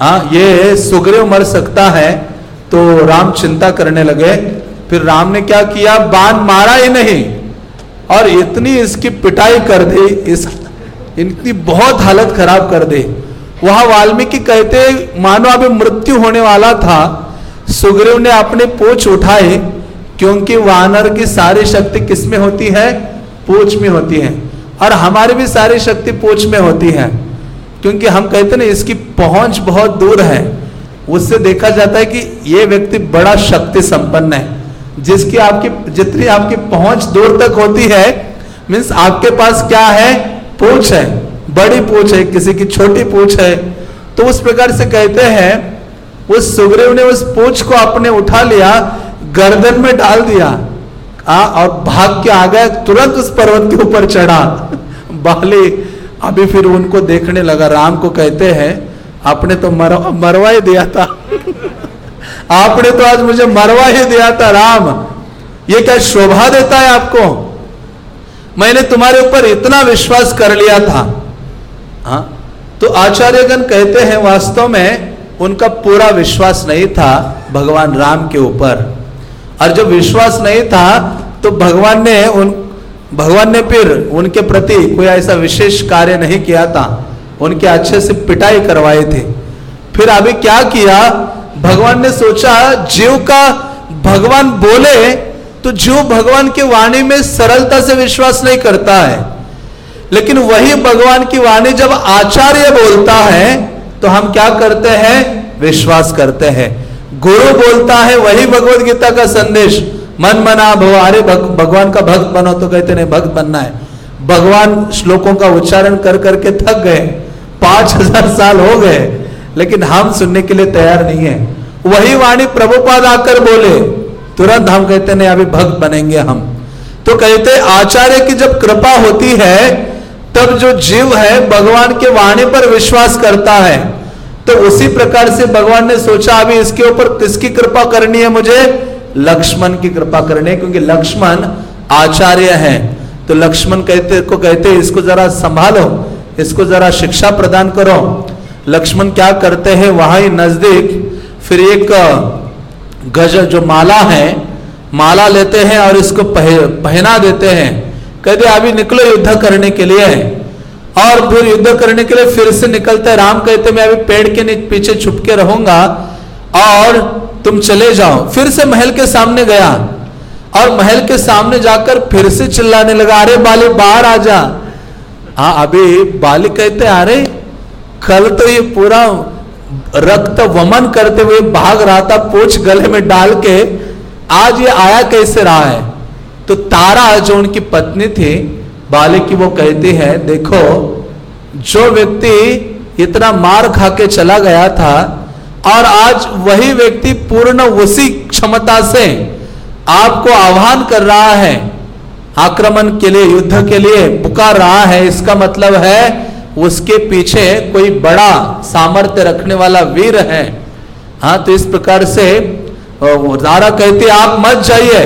हाँ ये सुग्रीव मर सकता है तो राम चिंता करने लगे। फिर राम ने क्या किया? बाण मारा ही नहीं। और इतनी इसकी पिटाई कर दी, इस इनकी बहुत हालत खराब कर दी। वहाँ वाल्मीकि कहते, मानो अभी मृत्यु होने वाला था, सुग्रीव ने अपने पूछ उठाए, क्योंकि वानर की सारी शक्ति किसमें होती है? पूछ में होती है। और हमारी भी सारी शक्ति पूछ में होती है। क्योंकि हम कहते ना, इसकी पहुँच बहुत दूर है। उससे देखा जाता है कि ये व्यक्ति बड़ा शक्ति संपन्न है। जिसकी आपकी जितनी आपकी पहुँच दूर तक होती है मीन्स आपके पास क्या है? पूछ है। बड़ी पूछ है किसी की छोटी पूछ है। तो उस प्रकार से कहते हैं उस सुग्रीव ने उस पूछ को अपने उठा लिया गर्दन में डाल दिया आ, और भाग के आ गए तुरंत उस पर्वत के ऊपर चढ़ा। बाली अभी फिर उनको देखने लगा। राम को कहते हैं आपने तो मर, मरवा ही दिया था। आपने तो आज मुझे मरवा ही दिया था, राम। ये क्या शोभा देता है आपको? मैंने तुम्हारे ऊपर इतना विश्वास कर लिया था। हाँ? तो आचार्यगण कहते हैं, वास्तव में उनका पूरा विश्वास नहीं था भगवान राम के ऊपर। और जब विश्वास नहीं था तो भगवान ने उन, भगवान ने फिर उनके प्रति कोई ऐसा विशेष कार्य नहीं किया था। उनके अच्छे से पिटाई करवाए थे। फिर अभी क्या किया? भगवान ने सोचा जीव का भगवान बोले तो जीव भगवान की वाणी में सरलता से विश्वास नहीं करता है। लेकिन वही भगवान की वाणी जब आचार्य बोलता है तो हम क्या करते हैं? विश्वास करते हैं। गुरु बोलता है वही भगवत गीता का संदेश मन मना भव अरे भग, भगवान का भक्त बनो तो कहते नहीं भक्त बनना है। भगवान श्लोकों का उच्चारण कर करके थक गए। पाँच हज़ार साल हो गए। लेकिन हम सुनने के लिए तैयार नहीं है। वही वाणी प्रभुपाद आकर बोले, तुरंत हम कहते नहीं, अभी भक्त बनेंगे हम। तो कहते, आचार्य की जब कृपा होती है, तब जो जीव है, भगवान के वाणी पर विश्वास करता है। तो उसी प्रकार से भगवान ने सोचा, अभी इसके ऊपर किसकी कृपा करनी है मुझे? लक्ष्मण की कृपा करनी है, क्योंकि लक्ष्मण आचार्य है। तो लक्ष्मण कहते, को कहते, इसको जरा संभालो, इसको जरा शिक्षा प्रदान करो। लक्ष्मण क्या करते हैं? वहाँ ही नज़दीक फिर एक गज जो माला है माला लेते हैं और इसको पह, पहना देते हैं। कहते अभी निकलो युद्ध करने के लिए। और फिर युद्ध करने के लिए फिर से निकलते राम कहते मैं अभी पेड़ के पीछे छुप के रहूँगा और तुम चले जाओ। फिर से महल के सामने गया और महल के सामने जाकर फिर से चिल्लाने लगा अरे बाली बाहर आ जा। हाँ अभी बाली कहते अरे कल तो ये पूरा रक्त वमन करते हुए भाग रहा था पोछ गले में डाल के। आज ये आया कैसे रहा है? तो तारा जो उनकी पत्नी थी। बाले की वो कहती है, देखो, जो व्यक्ति इतना मार खा के चला गया था, और आज वही व्यक्ति पूर्ण उसी क्षमता से आपको आह्वान कर रहा है, आक्रमण के लिए, युद्ध के लिए पुकार रहा है, इसका मतलब है उसके पीछे कोई बड़ा सामर्थ्य रखने वाला वीर है। हाँ तो इस प्रकार से दारा कहते आप मत जाइए।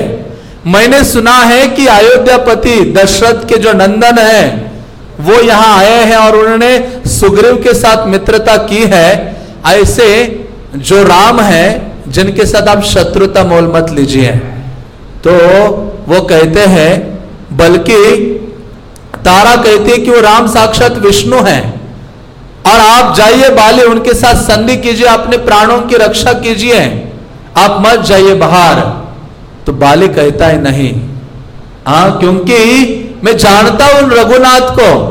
मैंने सुना है कि अयोध्यापति दशरथ के जो नंदन है, वो यहाँ आए हैं और उन्होंने सुग्रीव के साथ मित्रता की है। ऐसे जो राम है, जिनके साथ आप शत्रुता मोल मत लीजिए। तो वो कहते हैं, बल्कि तारा कहती कि वो राम साक्षात विष्णु हैं। और आप जाइए बाले, उनके साथ संधि कीजिए, अपने प्राणों की रक्षा कीजिए। आप मत जाइए बाहर। तो बाले कहता है, नहीं। हाँ क्योंकि मैं जानता हूँ रघुनाथ को।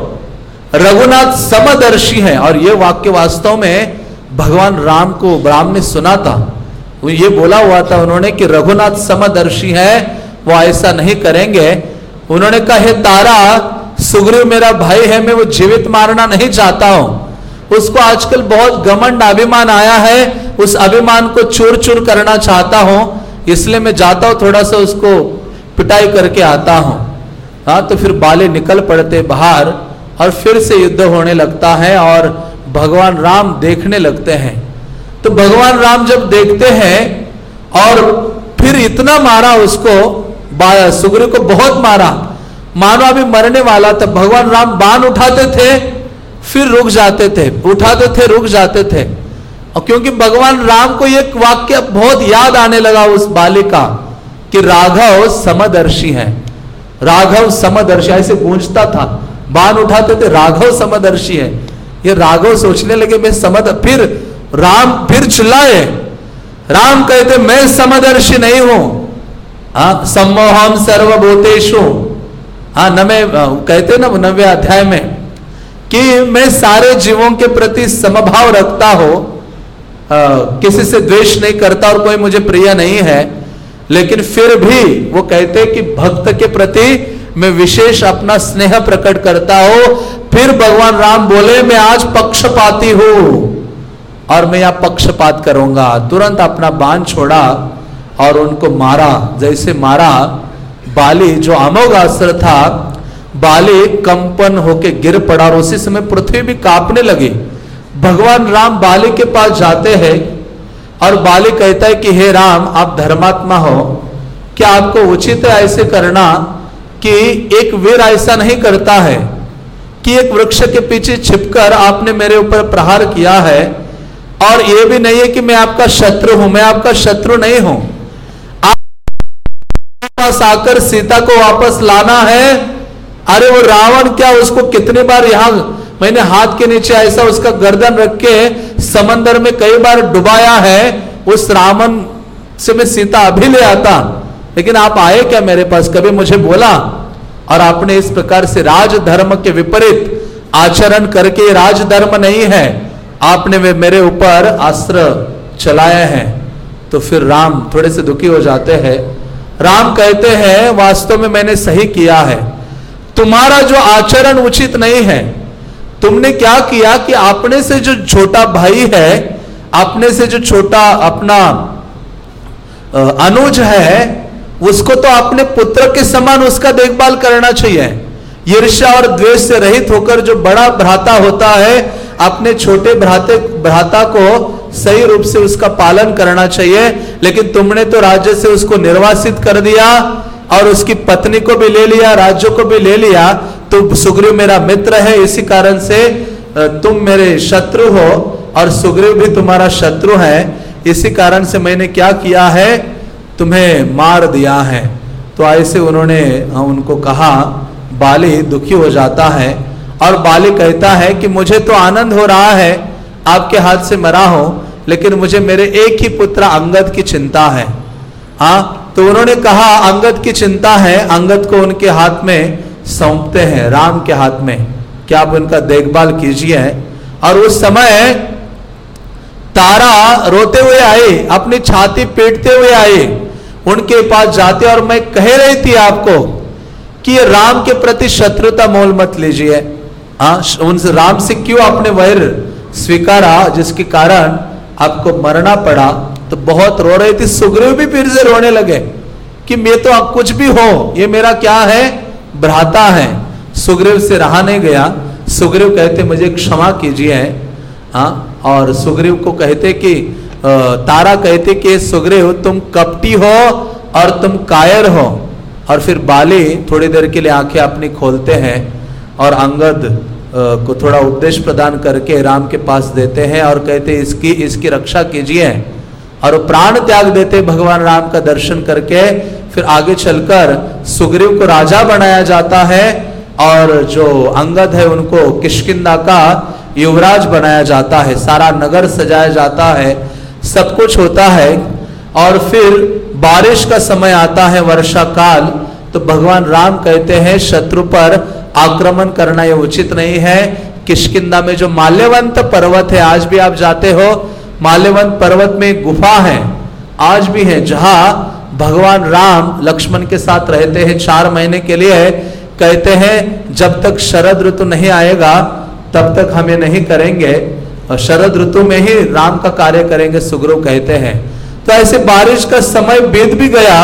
रघुनाथ समदर्शी है। और ये वाक्य वास्तव में भगवान राम को, राम ने सुना था। ये बोला हुआ था उन्होंने कि रघुनाथ समदर्शी है, वो ऐसा नहीं करेंगे। उन्होंने कहा तारा सुग्रीव मेरा भाई है, मैं वो जीवित मारना नहीं चाहता हूँ। उसको आजकल बहुत घमंड अभिमान आया है, उस अभिमान को चूर चूर करना चाहता हूँ, इसलिए मैं जाता हूँ, थोड़ा सा उसको पिटाई करके आता हूँ। हाँ तो फिर बाले निकल पड़ते बाहर और फिर से युद्ध होने लगता है और भगवान राम देखने लगते हैं। तो भगवान राम जब देखते हैं और फिर इतना मारा उसको सुग्रीव को बहुत मारा। मानो अभी मरने वाला था, भगवान राम बाण उठाते थे, फिर रुक जाते थे, उठाते थे, रुक जाते थे। और क्योंकि भगवान राम को एक वाक्य बहुत याद आने लगा उस बालिका कि राघव समदर्शी है। राघव समदर्शी, ऐसे गूंजता था। बाण उठाते थे, राघव समदर्शी है। ये राघव सोचने लगे, मैं समद फिर राम फिर चिल्लाए। राम कहते, मैं समदर्शी नहीं हूँ। हाँ सम्मोहम सर्वभूतेशु हाँ नवे कहते ना, नवे अध्याय में कि मैं सारे जीवों के प्रति समभाव रखता हो। किसी से द्वेष नहीं करता और कोई मुझे प्रिय नहीं है, लेकिन फिर भी वो कहते कि भक्त के प्रति मैं विशेष अपना स्नेह प्रकट करता हूँ। फिर भगवान राम बोले, मैं आज पक्षपाती हूँ और मैं यहाँ पक्षपात करूँगा। तुरंत अपना बाँध छोड़ा और उनको मारा। जैसे मारा बाली जो अमोघ अस्त्र था, बाली कंपन होके गिर पड़ा और उसी समय पृथ्वी भी कांपने लगी। भगवान राम बाली के पास जाते हैं और बाली कहता है कि, हे राम, आप धर्मात्मा हो। क्या आपको उचित है ऐसे करना कि एक वीर ऐसा नहीं करता है कि एक वृक्ष के पीछे छिपकर आपने मेरे ऊपर प्रहार किया है? और यह भी नहीं है कि मैं आपका शत्रु हूँ, मैं आपका शत्रु नहीं हूँ। पास आकर सीता को वापस लाना है? अरे वो रावण क्या उसको कितनी बार यहाँ मैंने हाथ के नीचे ऐसा उसका गर्दन रख के समंदर में कई बार डुबाया है, उस रावण से मैं सीता अभी ले आता। लेकिन आप आए क्या मेरे पास? कभी मुझे बोला? और आपने इस प्रकार से राजधर्म के विपरीत आचरण करके राजधर्म नहीं है। आपने वे मेरे ऊपर अस्त्र चलाए हैं। तो फिर राम थोड़े से दुखी हो जाते हैं। राम कहते हैं, वास्तव में मैंने सही किया है। तुम्हारा जो आचरण उचित नहीं है। तुमने क्या किया कि अपने से जो छोटा भाई है अपने से जो छोटा अपना अनुज है, उसको तो अपने पुत्र के समान उसका देखभाल करना चाहिए। ईर्षा और द्वेष से रहित होकर जो बड़ा भ्राता होता है अपने छोटे भ्राते, भ्राता को सही रूप से उसका पालन करना चाहिए, लेकिन तुमने तो राज्य से उसको निर्वासित कर दिया और उसकी पत्नी को भी ले लिया, राज्य को भी ले लिया तो सुग्रीव मेरा मित्र है, इसी कारण से तुम मेरे शत्रु हो और सुग्रीव भी तुम्हारा शत्रु है, इसी कारण से मैंने क्या किया है, तुम्हें मार दिया है। तो ऐसे उन्होंने उनको कहा, बाली दुखी हो जाता है। और बाली कहता है कि मुझे तो आनंद हो रहा है, आपके हाथ से मरा हो, लेकिन मुझे मेरे एक ही पुत्र अंगद की चिंता है। हाँ तो उन्होंने कहा, अंगद की चिंता है, अंगद को उनके हाथ में सौंपते हैं, राम के हाथ में। क्या आप उनका देखभाल कीजिए? और उस समय तारा रोते हुए आए अपनी छाती पीटते हुए आए उनके पास जाते और मैं कह रही थी आपको कि राम के प्रति शत्रुता मोल मत लीजिए। हाँ, उनसे राम से क्यों आपने वैर स्वीकारा जिसके कारण आपको मरना पड़ा? तो बहुत रो रहे थे सुग्रीव भी फिर से रोने लगे कि मैं तो कुछ भी हो ये मेरा क्या है? भ्राता है। सुग्रीव से रहा नहीं गया। सुग्रीव कहते मुझे क्षमा कीजिए। हाँ और सुग्रीव को कहते कि तारा कहते कि सुग्रीव तुम कपटी हो और तुम कायर हो। और फिर बाली थोड़ी देर के लिए आँखें अपनी खोलते हैं। और अंगद को थोड़ा उपदेश प्रदान करके राम के पास देते हैं और कहते इसकी इसकी रक्षा कीजिए। और प्राण त्याग देते भगवान राम का दर्शन करके। फिर आगे चलकर सुग्रीव को राजा बनाया जाता है और जो अंगद है, उनको किशकिंदा का युवराज बनाया जाता है। सारा नगर सजाया जाता है। सब कुछ होता है। और फिर बारिश का समय आता है वर्षा काल तो भगवान राम कहते हैं, शत्रु पर आक्रमण करना यह उचित नहीं है। किशकिंदा में जो माल्यवंत पर्वत है, आज भी आप जाते हो, माल्यवंत पर्वत में गुफा है, आज भी है, जहाँ भगवान राम लक्ष्मण के साथ रहते हैं चार महीने के लिए। कहते हैं, जब तक शरद ऋतु नहीं आएगा, तब तक हम ये नहीं करेंगे। और शरद ऋतु में ही राम का कार्य करेंगे सुग्रु कहते हैं। तो ऐसे बारिश का समय बीत भी गया,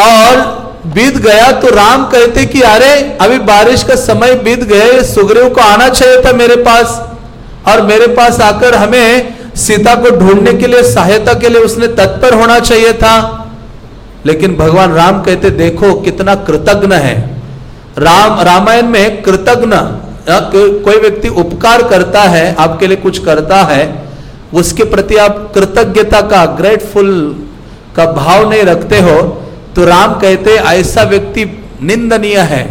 और बीत गया तो राम कहते कि अरे, अभी बारिश का समय बीत गए सुग्रीव को आना चाहिए था मेरे पास। और मेरे पास आकर हमें सीता को ढूँढने के लिए, सहायता के लिए उसने तत्पर होना चाहिए था। लेकिन भगवान राम कहते, देखो, कितना कृतज्ञ है। राम, रामायण में कृतज्ञ कोई व्यक्ति उपकार करता है, आपके लिए कुछ करता है, उसके प्रति आप कृतज्ञता का ग्रेटफुल का भाव नहीं रखते हो। तो राम कहते, ऐसा व्यक्ति निंदनीय है।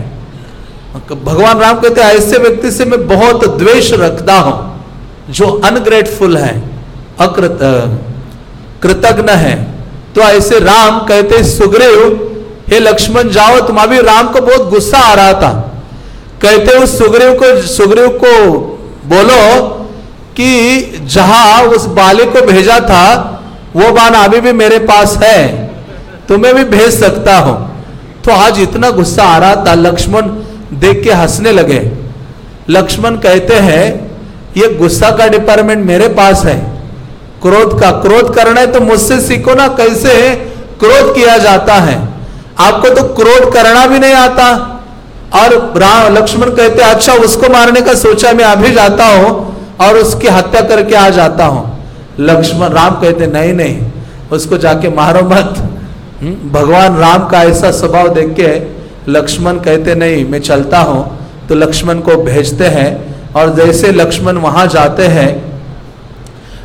भगवान राम कहते, ऐसे व्यक्ति से मैं बहुत द्वेष रखता हूँ, जो अनग्रेटफुल है, अकृत कृतज्ञ है। तो ऐसे राम कहते, सुग्रीव, हे लक्ष्मण, जाओ तुम अभी राम को बहुत गुस्सा आ रहा था। कहते उस सुग्रीव को सुग्रीव को बोलो कि, जहाँ उस बाले को भेजा था, वो बाण अभी भी मेरे पास है। तुम्हें भी भेज सकता हूँ। तो आज इतना गुस्सा आ रहा था, लक्ष्मण देख के हंसने लगे। लक्ष्मण कहते हैं, ये गुस्सा का डिपार्टमेंट मेरे पास है। क्रोध का, क्रोध करना है तो मुझसे सीखो ना कैसे क्रोध किया जाता है। आपको तो क्रोध करना भी नहीं आता। और राम, लक्ष्मण कहते अच्छा उसको मारने का सोचा, मैं अभी जाता हूँ और उसकी हत्या करके आ जाता हूँ। लक्ष्मण, राम कहते, नहीं नहीं, उसको जाके मारो मत। भगवान राम का ऐसा स्वभाव देख के लक्ष्मण कहते, नहीं, मैं चलता हूँ। तो लक्ष्मण को भेजते हैं और जैसे लक्ष्मण वहाँ जाते हैं,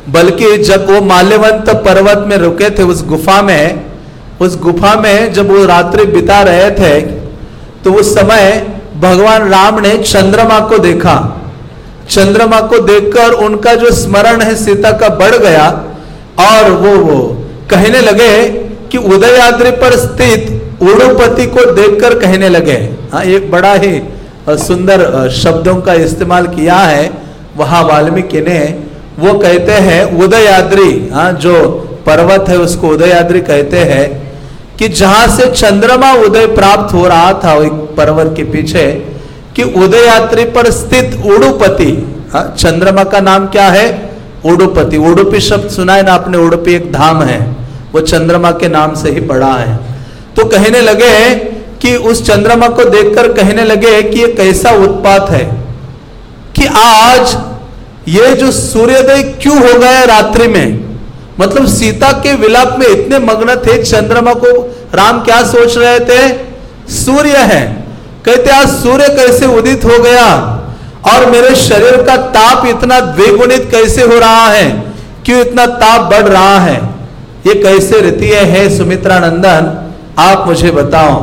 बल्कि जब वो माल्यवंत पर्वत में रुके थे उस गुफा में, उस गुफा में जब वो रात्रि बिता रहे थे तो उस समय भगवान राम ने चंद्रमा को देखा। चंद्रमा को देखकर उनका जो स्मरण है सीता का बढ़ गया और वो वो कहने लगे कि उदयाद्रि पर स्थित उड़ुपति को देखकर कहने लगे हाँ एक बड़ा ही सुंदर शब्दों का इस्तेमाल किया है वहाँ वाल्मीकि ने। वो कहते हैं, उदयाद्री हाँ जो पर्वत है उसको उदयाद्री कहते हैं, कि जहाँ से चंद्रमा उदय प्राप्त हो रहा था एक पर्वत के पीछे, कि उदयात्री पर स्थित उड़ुपति हाँ चंद्रमा का नाम क्या है? उड़ुपति। उड़ुपी शब्द सुना है ना आपने? उड़ुपी एक धाम है। वो चंद्रमा के नाम से ही पड़ा है। तो कहने लगे कि उस चंद्रमा को देखकर कहने लगे कि ये कैसा उत्पात है कि आज ये जो सूर्योदय क्यों हो गया रात्रि में? मतलब सीता के विलाप में इतने मग्न थे, चंद्रमा को राम क्या सोच रहे थे? सूर्य है। कहते, आज सूर्य कैसे उदित हो गया? और मेरे शरीर का ताप इतना द्विगुणित कैसे हो रहा है? क्यों इतना ताप बढ़ रहा है? ये कैसे रीति है सुमित्रा नंदन आप मुझे बताओ।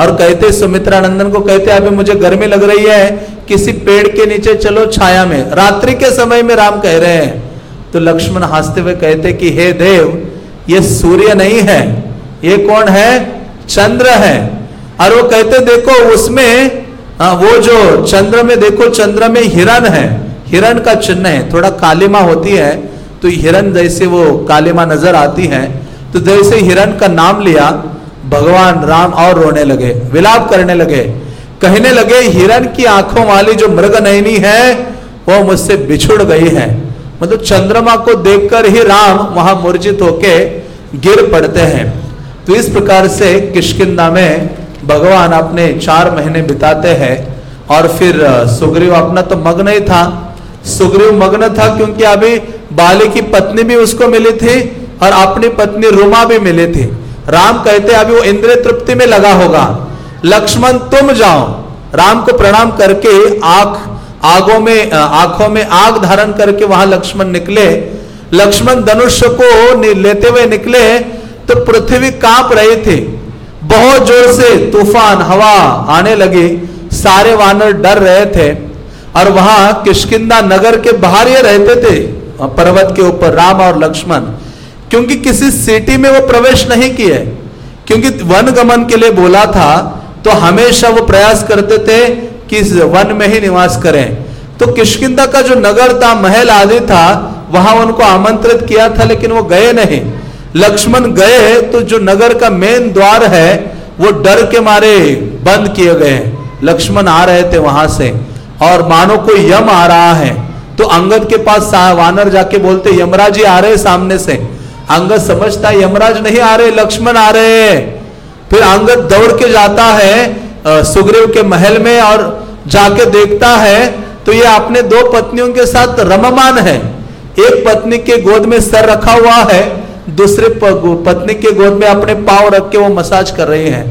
और कहते सुमित्रा नंदन को कहते अभी मुझे गर्मी लग रही है किसी पेड़ के नीचे चलो छाया में। रात्रि के समय में राम कह रहे हैं। तो लक्ष्मण हँसते हुए कहते कि हे देव ये सूर्य नहीं है ये कौन है? चंद्र है। और वो कहते देखो उसमें आ, वो जो चंद्र में देखो चंद्र में हिरण है। हिरण का चिन्ह है थोड़ा कालिमा होती है तो हिरण जैसे वो कालिमा नज़र आती है तो जैसे हिरण का नाम लिया, भगवान राम और रोने लगे, विलाप करने लगे। कहने लगे हिरण की आँखों वाली जो मृग नयनी है, वो मुझसे बिछुड़ गई है। मतलब चंद्रमा को देखकर ही राम वहाँ मूर्जित होके गिर पड़ते हैं। तो इस प्रकार से किशकिंदा में भगवान अपने चार महीने बिताते हैं, और फिर सुग्रीव अपना तो मग्न ही था सुग्रीव मग्न था क्योंकि अभी बाली की पत्नी भी उसको मिली थी और अपनी पत्नी रुमा भी मिली थी। राम कहते, अभी वो इंद्रिय तृप्ति में लगा होगा। लक्ष्मण, तुम जाओ। राम को प्रणाम करके आँख, आगों में आँखों में आग धारण करके वहाँ लक्ष्मण निकले। लक्ष्मण धनुष को लेते हुए निकले तो पृथ्वी काँप रही थी। बहुत ज़ोर से तूफ़ान, हवा आने लगी। सारे वानर डर रहे थे। और वहाँ किशकिंदा नगर के बाहर ये रहते थे पर्वत के ऊपर राम और लक्ष्मण। क्योंकि किसी सिटी में वो प्रवेश नहीं किए। क्योंकि वन गमन के लिए बोला था तो हमेशा वो प्रयास करते थे कि इस वन में ही निवास करें। तो किशकिंदा का जो नगर था, महल आदि था, वहाँ उनको आमंत्रित किया था, लेकिन वो गए नहीं। लक्ष्मण गए तो जो नगर का मेन द्वार है, वो डर के मारे बंद किए गए। लक्ष्मण आ रहे थे वहाँ से। और मानो कोई यम आ रहा है तो अंगद के पास वानर जाके बोलते, यमराज ही आ रहे सामने से। अंगद समझता, यमराज नहीं आ रहे, लक्ष्मण आ रहे फिर अंगद दौड़ के जाता है सुग्रीव के महल में और जाके देखता है तो ये अपने दो पत्नियों के साथ रममान है। एक पत्नी के गोद में सर रखा हुआ है, दूसरे पत्नी के गोद में अपने पाव रख के वो मसाज कर रहे हैं।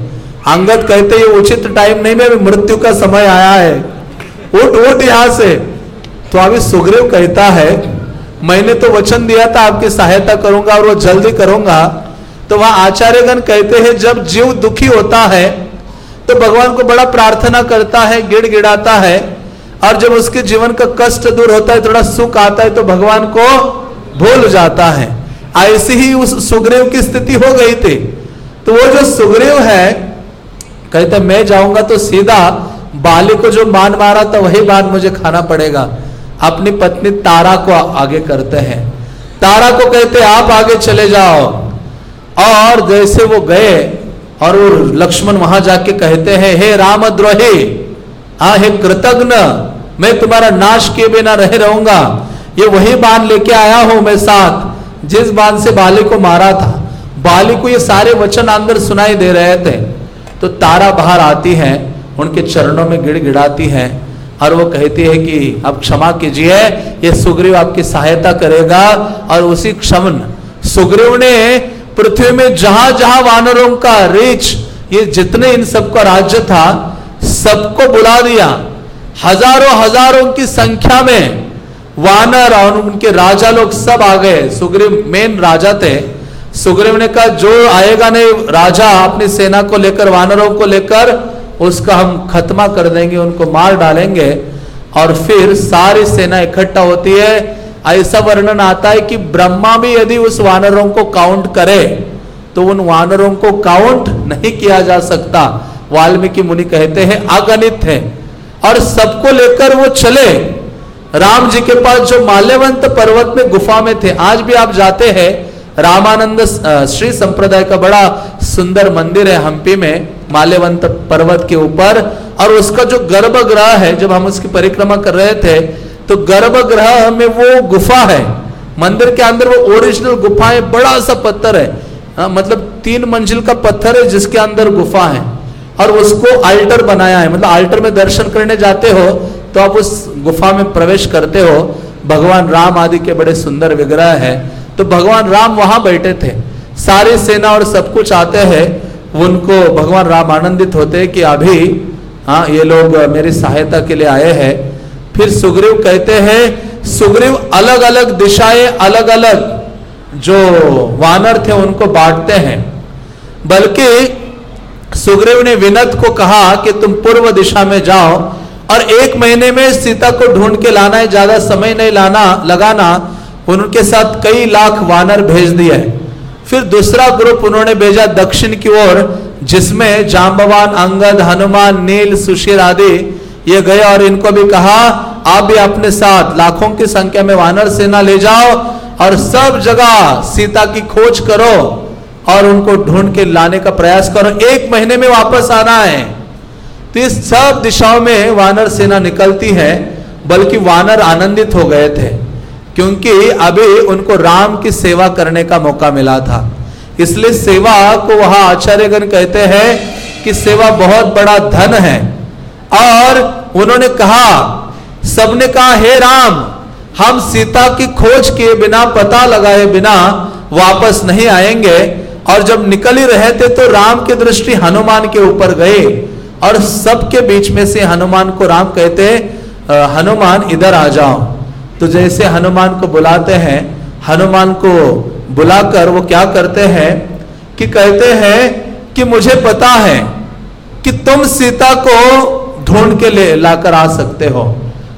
अंगद कहते, ये उचित टाइम नहीं, में मृत्यु का समय आया है। उठ उठ यहाँ से। तो अभी सुग्रीव कहता है, मैंने तो वचन दिया था, आपकी सहायता करूँगा और वो जल्दी करूँगा। तो वहाँ आचार्यगण कहते हैं, जब जीव दुखी होता है तो भगवान को बड़ा प्रार्थना करता है गिड़ गिड़ाता है और जब उसके जीवन का कष्ट दूर होता है, थोड़ा सुख आता है तो भगवान को भूल जाता है। ऐसी ही उस सुग्रीव की स्थिति हो गई थी। तो वो जो सुग्रीव है, कहते मैं जाऊँगा तो सीधा बाली को जो मान मारा था, वही बात मुझे खाना पड़ेगा। अपनी पत्नी तारा को आगे करते हैं। तारा को कहते, आप आगे चले जाओ। और जैसे वो गए, और वो लक्ष्मण वहाँ जाके कहते हैं, हे रामद्रोही, हा, हे कृतज्ञ मैं तुम्हारा नाश किए बिना रह रहूँगा। ये वही बाण लेके आया हूँ मैं साथ, जिस बाण से बाली को मारा था। बाली को ये सारे वचन अंदर सुनाई दे रहे थे। तो तारा बाहर आती है उनके चरणों में गिड़ गिड़ाती है और वो कहती है कि अब क्षमा कीजिए, ये सुग्रीव आपकी सहायता करेगा। और उसी क्षमन सुग्रीव ने पृथ्वी में जहाँ जहाँ वानरों का रीच ये जितने इन सबका राज्य था, सबको बुला दिया। हज़ारों हज़ारों की संख्या में वानर और उनके राजा लोग सब आ गए। सुग्रीव मेन राजा थे। सुग्रीव ने कहा, जो आएगा नहीं, राजा अपनी सेना को लेकर, वानरों को लेकर उसका हम खत्मा कर देंगे, उनको मार डालेंगे, और फिर सारी सेना इकट्ठा होती है। ऐसा वर्णन आता है कि ब्रह्मा भी यदि उस वानरों को काउंट करे तो उन वानरों को काउंट नहीं किया जा सकता। वाल्मीकि मुनि कहते हैं, अगणित है। और सबको लेकर वो चले। राम जी के पास जो माल्यवंत पर्वत में गुफा में थे, आज भी आप जाते हैं, रामानंद श्री संप्रदाय का बड़ा सुंदर मंदिर है हम्पी में। माल्यवंत पर्वत के ऊपर और उसका जो गर्भगृह है जब हम उसकी परिक्रमा कर रहे थे तो गर्भगृह में वो गुफा है। मंदिर के अंदर वो ओरिजिनल गुफा है बड़ा सा पत्थर है। आ, मतलब तीन मंजिल का पत्थर है जिसके अंदर गुफा है। और उसको अल्टर बनाया है। मतलब अल्टर में दर्शन करने जाते हो तो आप उस गुफा में प्रवेश करते हो। भगवान राम आदि के बड़े सुंदर विग्रह है। तो भगवान राम वहाँ बैठे थे। सारी सेना और सब कुछ आते हैं। उनको भगवान राम आनंदित होते कि अभी हाँ ये लोग मेरी सहायता के लिए आए हैं। फिर सुग्रीव कहते हैं, सुग्रीव अलग अलग दिशाएँ अलग अलग जो वानर थे उनको बांटते हैं। बल्कि सुग्रीव ने विनत को कहा कि तुम पूर्व दिशा में जाओ और एक महीने में सीता को ढूंढ के लाना है, ज़्यादा समय नहीं लाना, लगाना, उनके साथ कई लाख वानर भेज दिए फिर दूसरा ग्रुप उन्होंने भेजा दक्षिण की ओर, जिसमें जाम्बवान अंगद, हनुमान, नील, सुशील आदि ये गए और इनको भी कहा, आप भी अपने साथ लाखों की संख्या में वानर सेना ले जाओ और सब जगह सीता की खोज करो और उनको ढूंढ के लाने का प्रयास करो। एक महीने में वापस आना है। तो इस सब दिशाओं में वानर सेना निकलती है, बल्कि वानर आनंदित हो गए थे। क्योंकि अभी उनको राम की सेवा करने का मौका मिला था। इसलिए सेवा को वहाँ आचार्यगण कहते हैं कि सेवा बहुत बड़ा धन है। और उन्होंने कहा, सबने कहा, हे राम, हम सीता की खोज किए बिना, पता लगाए बिना वापस नहीं आएँगे। और जब निकल ही रहे थे तो राम की दृष्टि हनुमान के ऊपर गए। और सबके बीच में से हनुमान को राम कहते हनुमान, इधर आ जाओ। तो जैसे हनुमान को बुलाते हैं, हनुमान को बुलाकर वो क्या करते हैं कि कहते हैं कि मुझे पता है कि तुम सीता को ढूंढ के ले, लाकर आ सकते हो।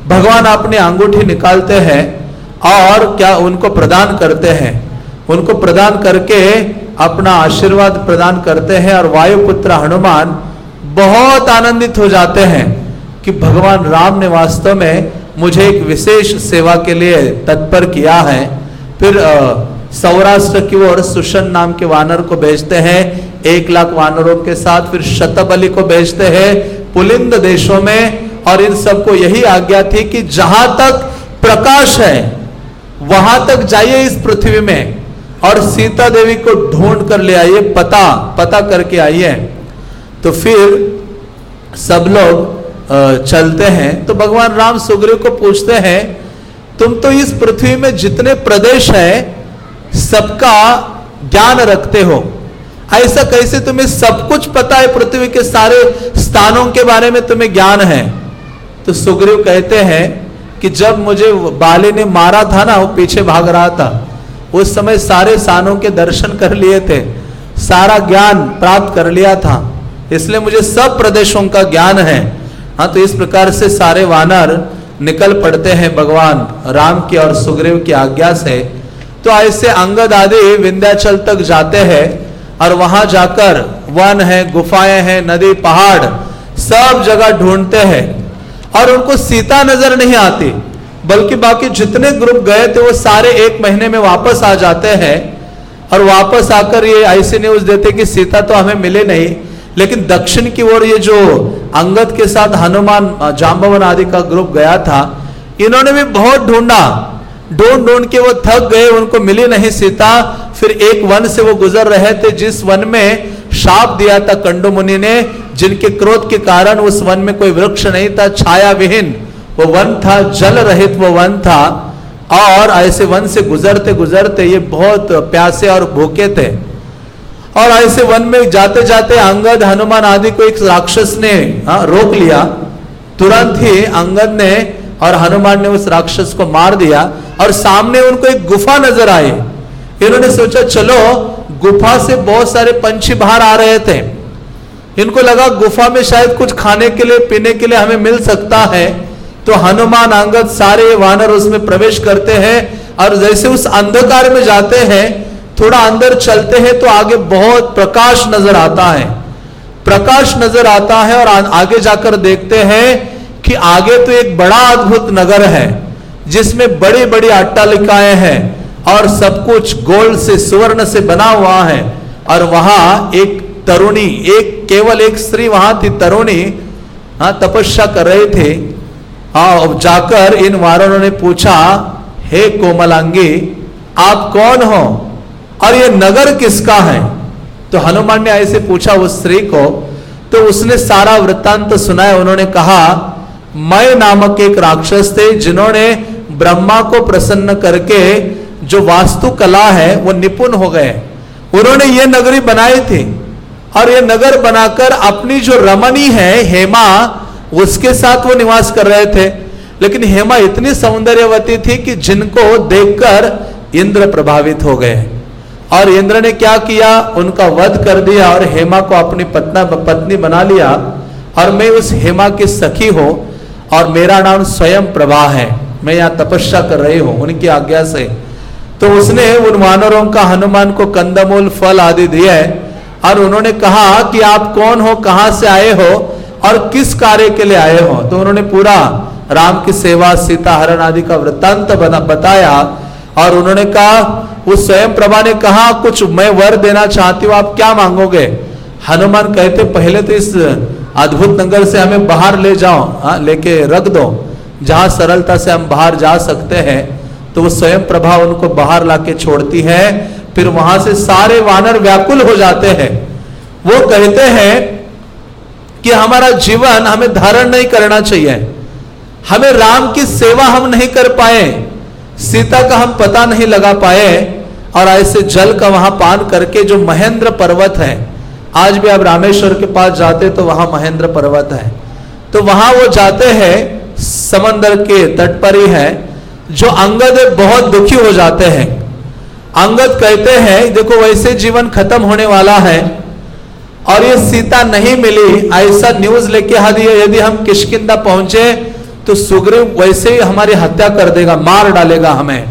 भगवान अपनी अंगूठी निकालते हैं और क्या उनको प्रदान करते हैं। उनको प्रदान करके अपना आशीर्वाद प्रदान करते हैं और वायुपुत्र हनुमान बहुत आनंदित हो जाते हैं कि भगवान राम ने वास्तव में मुझे एक विशेष सेवा के लिए तत्पर किया है। फिर सौराष्ट्र की ओर सुशन नाम के वानर को भेजते हैं। एक लाख वानरों के साथ फिर शतबली को भेजते हैं पुलिंद देशों में। और इन सबको यही आज्ञा थी कि जहाँ तक प्रकाश है, वहाँ तक जाइए इस पृथ्वी में और सीता देवी को ढूंढ कर ले आइए, पता पता करके आइए। तो फिर सब लोग चलते हैं तो भगवान राम सुग्रीव को पूछते हैं, तुम तो इस पृथ्वी में जितने प्रदेश है, सबका ज्ञान रखते हो। ऐसा कैसे तुम्हें सब कुछ पता है पृथ्वी के सारे स्थानों के बारे में तुम्हें ज्ञान है? तो सुग्रीव कहते हैं कि जब मुझे बाली ने मारा था ना, वो पीछे भाग रहा था, उस समय सारे स्थानों के दर्शन कर लिए थे, सारा ज्ञान प्राप्त कर लिया था, इसलिए मुझे सब प्रदेशों का ज्ञान है। हाँ तो इस प्रकार से सारे वानर निकल पड़ते हैं भगवान, राम की और सुग्रीव की आज्ञा से। तो ऐसे अंगद आदि विंध्याचल तक जाते हैं और वहाँ जाकर वन है, गुफाएँ हैं, नदी, पहाड़, सब जगह ढूंढते हैं। और उनको सीता नज़र नहीं आती, बल्कि बाकी जितने ग्रुप गए थे, वो सारे एक महीने में वापस आ जाते हैं। और वापस आकर ये ऐसी न्यूज़ देते कि सीता तो हमें मिले नहीं लेकिन दक्षिण की ओर ये जो अंगद के साथ हनुमान जाम्बवन आदि का ग्रुप गया था, इन्होंने भी बहुत ढूंढा। ढूंढ ढूंढ के वो थक गए, उनको मिली नहीं सीता। फिर एक वन से वो गुजर रहे थे, जिस वन में शाप दिया था कंडो मुनि ने, जिनके क्रोध के कारण उस वन में कोई वृक्ष नहीं था छाया विहीन वो वन था, जल रहित वो वन था। और ऐसे वन से गुजरते गुजरते ये बहुत प्यासे और भूखे थे। और ऐसे वन में जाते जाते अंगद हनुमान आदि को एक राक्षस ने हाँ, रोक लिया। तुरंत ही अंगद ने और हनुमान ने उस राक्षस को मार दिया और सामने उनको एक गुफा नज़र आई। इन्होंने सोचा चलो गुफा से बहुत सारे पंछी बाहर आ रहे थे। इनको लगा गुफा में शायद कुछ खाने के लिए पीने के लिए हमें मिल सकता है। तो हनुमान अंगद सारे वानर उसमें प्रवेश करते हैं और जैसे उस अंधकार में जाते हैं थोड़ा अंदर चलते हैं तो आगे बहुत प्रकाश नज़र आता है। प्रकाश नज़र आता है और आगे जाकर देखते हैं कि आगे तो एक बड़ा अद्भुत नगर है, जिसमें बड़ी बड़ी अट्टालिकाएँ हैं और सब कुछ गोल्ड से, सुवर्ण से बना हुआ है और वहाँ एक तरुणी, एक केवल एक स्त्री वहाँ थी, तरुणी हाँ तपस्या कर रहे थे। हाँ जाकर इन वारों ने पूछा, हे कोमलांगी, आप कौन हो? और ये नगर किसका है? तो हनुमान ने ऐसे पूछा उस स्त्री को तो उसने सारा वृत्तांत सुनाया उन्होंने कहा मय नामक एक राक्षस थे, जिन्होंने ब्रह्मा को प्रसन्न करके जो वास्तु कला है, वो निपुण हो गए। उन्होंने ये नगरी बनाई थी और ये नगर बनाकर अपनी जो रमणी है, हेमा, उसके साथ वो निवास कर रहे थे। लेकिन हेमा इतनी सौंदर्यवती थी कि जिनको देखकर इंद्र प्रभावित हो गए। और इंद्र ने क्या किया? उनका वध कर दिया और हेमा को अपनी पत्ना, पत्नी बना लिया। और मैं उस हेमा की सखी हूँ और मेरा नाम स्वयं प्रभा है। मैं यहाँ तपस्या कर रही हूँ उनकी आज्ञा से। तो उसने उन वानरों का, हनुमान को कंदमूल, फल आदि दिए और उन्होंने कहा कि आप कौन हो, कहाँ से आए हो और किस कार्य के लिए आए हो? तो उन्होंने पूरा राम की सेवा, सीता हरण आदि का वृत्तांत बताया और उन्होंने कहा उस स्वयं प्रभा ने कहा, कुछ मैं वर देना चाहती हूँ, आप क्या मांगोगे? हनुमान कहते, पहले तो इस अद्भुत नगर से हमें बाहर ले जाओ हाँ लेके रख दो। जहाँ सरलता से हम बाहर जा सकते हैं। तो वो स्वयं प्रभा उनको बाहर लाके छोड़ती है। फिर वहाँ से सारे वानर व्याकुल हो जाते हैं। वो कहते हैं कि हमारा जीवन हमें धारण नहीं करना चाहिए। हमें राम की सेवा हम नहीं कर पाए। सीता का हम पता नहीं लगा पाए और ऐसे जल का वहाँ पान करके जो महेंद्र पर्वत है, आज भी आप रामेश्वर के पास जाते तो वहाँ महेंद्र पर्वत है। तो वहाँ वो जाते हैं, समंदर के तट पर ही है, जो अंगद बहुत दुखी हो जाते हैं। अंगद कहते हैं, देखो वैसे जीवन खत्म होने वाला है और ये सीता नहीं मिली, ऐसा न्यूज़ लेके यदि हम किशकिंदा पहुँचे तो सुग्रीव वैसे ही हमारी हत्या कर देगा, मार डालेगा हमें।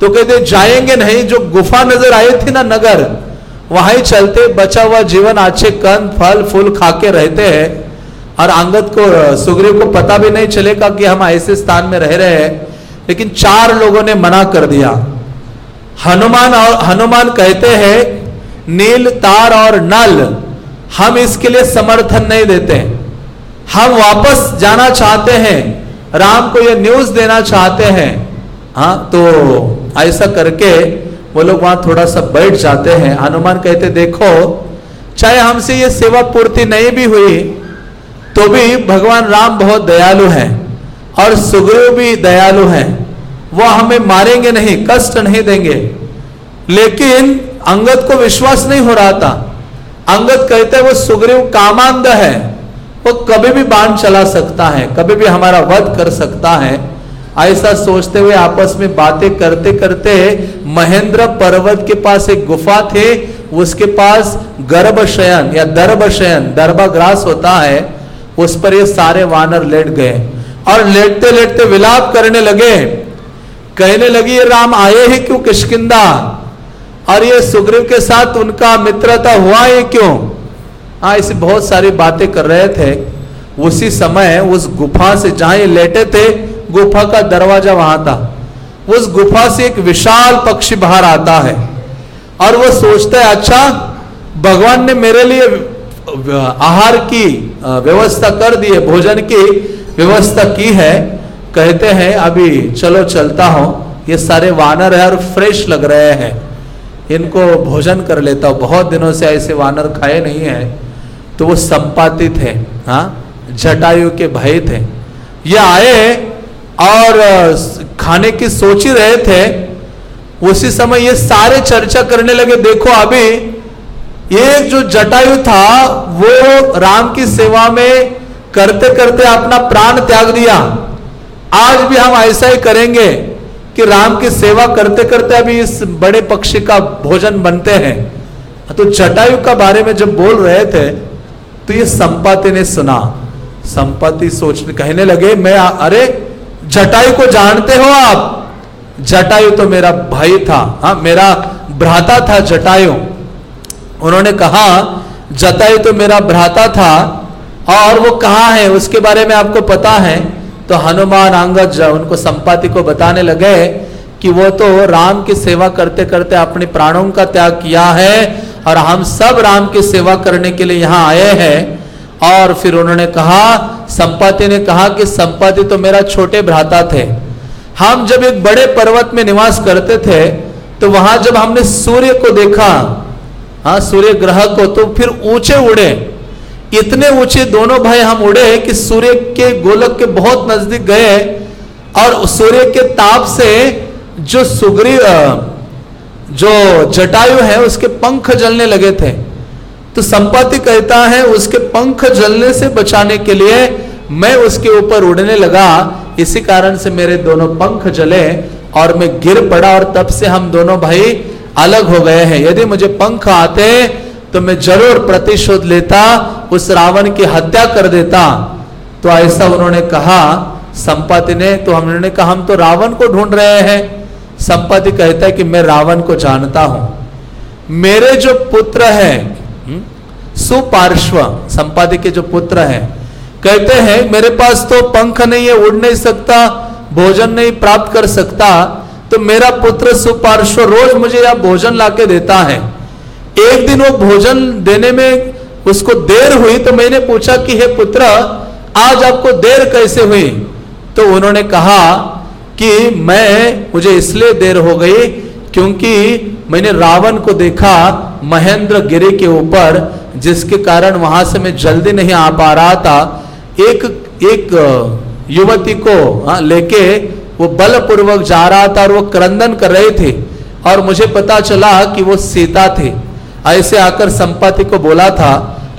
तो कहते, जाएँगे नहीं, जो गुफा नज़र आई थी ना नगर, वहाँ चलते, बचा हुआ जीवन अच्छे कंद फल, फूल खा के रहते हैं। और अंगद को, सुग्रीव को पता भी नहीं चलेगा कि हम ऐसे स्थान में रह रहे हैं, लेकिन चार लोगों ने मना कर दिया। हनुमान और, हनुमान कहते हैं, नील, तार और नल, हम इसके लिए समर्थन नहीं देते। हम वापस जाना चाहते हैं। राम को यह न्यूज़ देना चाहते हैं। हाँ तो ऐसा करके वो लोग वहाँ थोड़ा सा बैठ जाते हैं। हनुमान कहते, देखो, चाहे हमसे ये सेवा पूर्ति नहीं भी हुई तो भी भगवान राम बहुत दयालु हैं और सुग्रीव भी दयालु हैं। वो हमें मारेंगे नहीं, कष्ट नहीं देंगे। लेकिन अंगद को विश्वास नहीं हो रहा था। अंगद कहते, वो सुग्रीव कामांध है। वो कभी भी बाण चला सकता है, कभी भी हमारा वध कर सकता है। ऐसा सोचते हुए आपस में बातें करते करते महेंद्र पर्वत के पास एक गुफा थे, उसके पास गर्भ शयन या दर्भ शयन दर्भाग्रास होता है, उस पर ये सारे वानर लेट गए और लेटते लेटते विलाप करने लगे। कहने लगी, ये राम आए ही क्यों किशकिंदा और ये सुग्रीव के साथ उनका मित्रता हुआ ही क्यों? हाँ ऐसी बहुत सारी बातें कर रहे थे। उसी समय उस गुफा से जहाँ ये लेटे थे, गुफा का दरवाज़ा वहाँ था। उस गुफा से एक विशाल पक्षी बाहर आता है और वो सोचता है अच्छा भगवान ने मेरे लिए आहार की व्यवस्था कर दी है, भोजन की व्यवस्था की है। कहते हैं, अभी चलो, चलता हूँ। ये सारे वानर है और फ्रेश लग रहे हैं। इनको भोजन कर लेता हूँ। बहुत दिनों से ऐसे वानर खाए नहीं है। तो वो संपाति थे हाँ? जटायु के भय थे ये आए और खाने की सोच ही रहे थे। उसी समय ये सारे चर्चा करने लगे, देखो अभी एक जो जटायु था, वो राम की सेवा में करते करते अपना प्राण त्याग दिया। आज भी हम ऐसा ही करेंगे कि राम की सेवा करते करते अभी इस बड़े पक्षी का भोजन बनते हैं। तो जटायु का बारे में जब बोल रहे थे तो ये संपाति ने सुना। संपत्ति सोचने, कहने लगे, मैं अरे, जटायु को जानते हो आप? जटायु तो मेरा भाई था। हाँ मेरा भ्राता था जटायु। उन्होंने कहा, जटायु तो मेरा भ्राता था, और वो कहा है? उसके बारे में आपको पता है? तो हनुमान अंगद उनको संपाति को बताने लगे कि वो तो राम की सेवा करते करते अपने प्राणों का त्याग किया है और हम सब राम की सेवा करने के लिए यहाँ आए हैं। और फिर उन्होंने कहा संपाति ने कहा कि संपाति तो मेरा छोटे भ्राता थे। हम जब एक बड़े पर्वत में निवास करते थे तो वहाँ जब हमने सूर्य को देखा हाँ सूर्य ग्रह को तो फिर ऊँचे उड़े। इतने ऊँचे दोनों भाई हम उड़े कि सूर्य के गोलक के बहुत नज़दीक गए और सूर्य के ताप से जो सुग्री जो जटायु है, उसके पंख जलने लगे थे। तो संपत्ति कहता है, उसके पंख जलने से बचाने के लिए मैं उसके ऊपर उड़ने लगा। इसी कारण से मेरे दोनों पंख जले और मैं गिर पड़ा और तब से हम दोनों भाई अलग हो गए हैं। यदि मुझे पंख आते तो मैं ज़रूर प्रतिशोध लेता, उस रावण की हत्या कर देता। तो ऐसा उन्होंने कहा, संपत्ति ने तो हमने कहा, हम तो रावण को ढूंढ रहे हैं। संपत्ति कहता है कि मैं रावण को जानता हूँ। मेरे जो पुत्र है हम्म, सुपार्श्व संपादक के जो पुत्र हैं कहते हैं मेरे पास तो पंख नहीं है उड़ नहीं सकता भोजन नहीं प्राप्त कर सकता तो मेरा पुत्र सुपार्श्व रोज मुझे यह भोजन लाके देता है। एक दिन वो भोजन देने में उसको देर हुई तो मैंने पूछा कि हे पुत्र आज आपको देर कैसे हुई? तो उन्होंने कहा कि मैं मुझे इसलिए देर हो गई क्योंकि मैंने रावण को देखा महेंद्र गिरी के ऊपर जिसके कारण वहाँ से मैं जल्दी नहीं आ पा रहा था। एक एक युवती को हाँ, लेके वो बलपूर्वक जा रहा था और वो क्रंदन कर रहे थे और मुझे पता चला कि वो सीता थे। ऐसे आकर संपत्ति को बोला था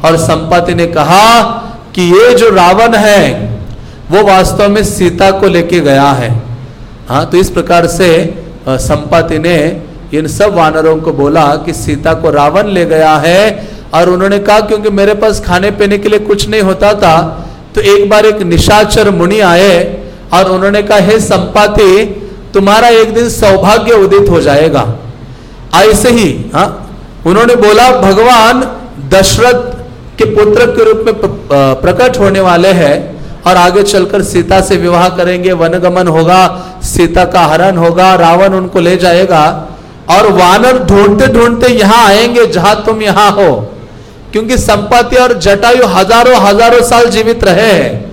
और संपत्ति ने कहा कि ये जो रावण है वो वास्तव में सीता को लेके गया है। हाँ तो इस प्रकार से संपत्ति ने इन सब वानरों को बोला कि सीता को रावण ले गया है और उन्होंने कहा, क्योंकि मेरे पास खाने पीने के लिए कुछ नहीं होता था तो एक बार एक निशाचर मुनि आए और उन्होंने कहा, हे संपाति तुम्हारा एक दिन सौभाग्य उदित हो जाएगा ऐसे ही, हा? उन्होंने बोला, भगवान दशरथ के पुत्र के रूप में प्रकट होने वाले हैं और आगे चलकर सीता से विवाह करेंगे, वनगमन होगा सीता का हरण होगा, रावण उनको ले जाएगा और वानर ढूंढते ढूंढते यहाँ आएँगे, जहाँ तुम यहाँ हो। क्योंकि संपत्ति और जटायु हज़ारों हज़ारों साल जीवित रहे हैं।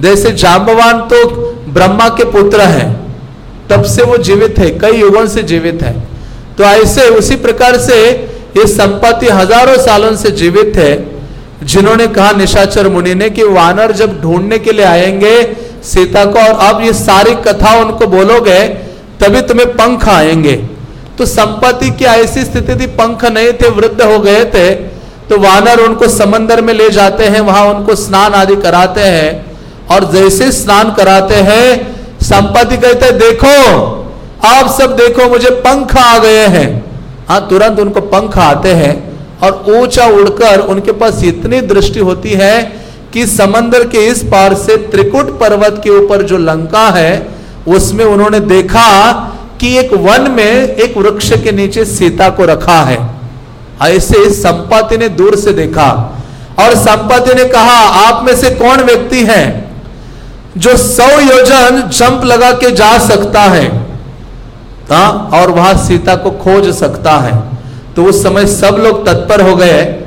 जैसे जाम्बवान तो ब्रह्मा के पुत्र हैं, तब से वो जीवित है, कई युगों से जीवित है। तो ऐसे उसी प्रकार से ये संपत्ति हज़ारों सालों से जीवित है, जिन्होंने कहा निशाचर मुनि ने कि वानर जब ढूँढने के लिए आएँगे सीता को, और अब ये सारी कथा उनको बोलोगे, तभी तुम्हें पंख आएँगे। तो संपत्ति की ऐसी स्थिति थी, पंख नहीं थे, वृद्ध हो गए थे तो वानर उनको समंदर में ले जाते हैं, वहाँ उनको स्नान आदि कराते हैं, और जैसे स्नान कराते हैं, संपत्ति कहते देखो, आप सब देखो, मुझे पंख आ गए हैं। हाँ तुरंत उनको पंख आते हैं, और ऊँचा उड़कर उनके पास इतनी दृष्टि होती है कि समंदर के इस पार से त्रिकुट पर्वत के ऊपर जो लंका है, उसमें उन्होंने देखा कि एक वन में एक वृक्ष के नीचे सीता को रखा है। ऐसे संपत्ति ने दूर से देखा। और संपत्ति ने कहा, आप में से कौन व्यक्ति है जो सौ योजन जंप लगा के जा सकता है? ता? और वहाँ सीता को खोज सकता है। तो उस समय सब लोग तत्पर हो गए।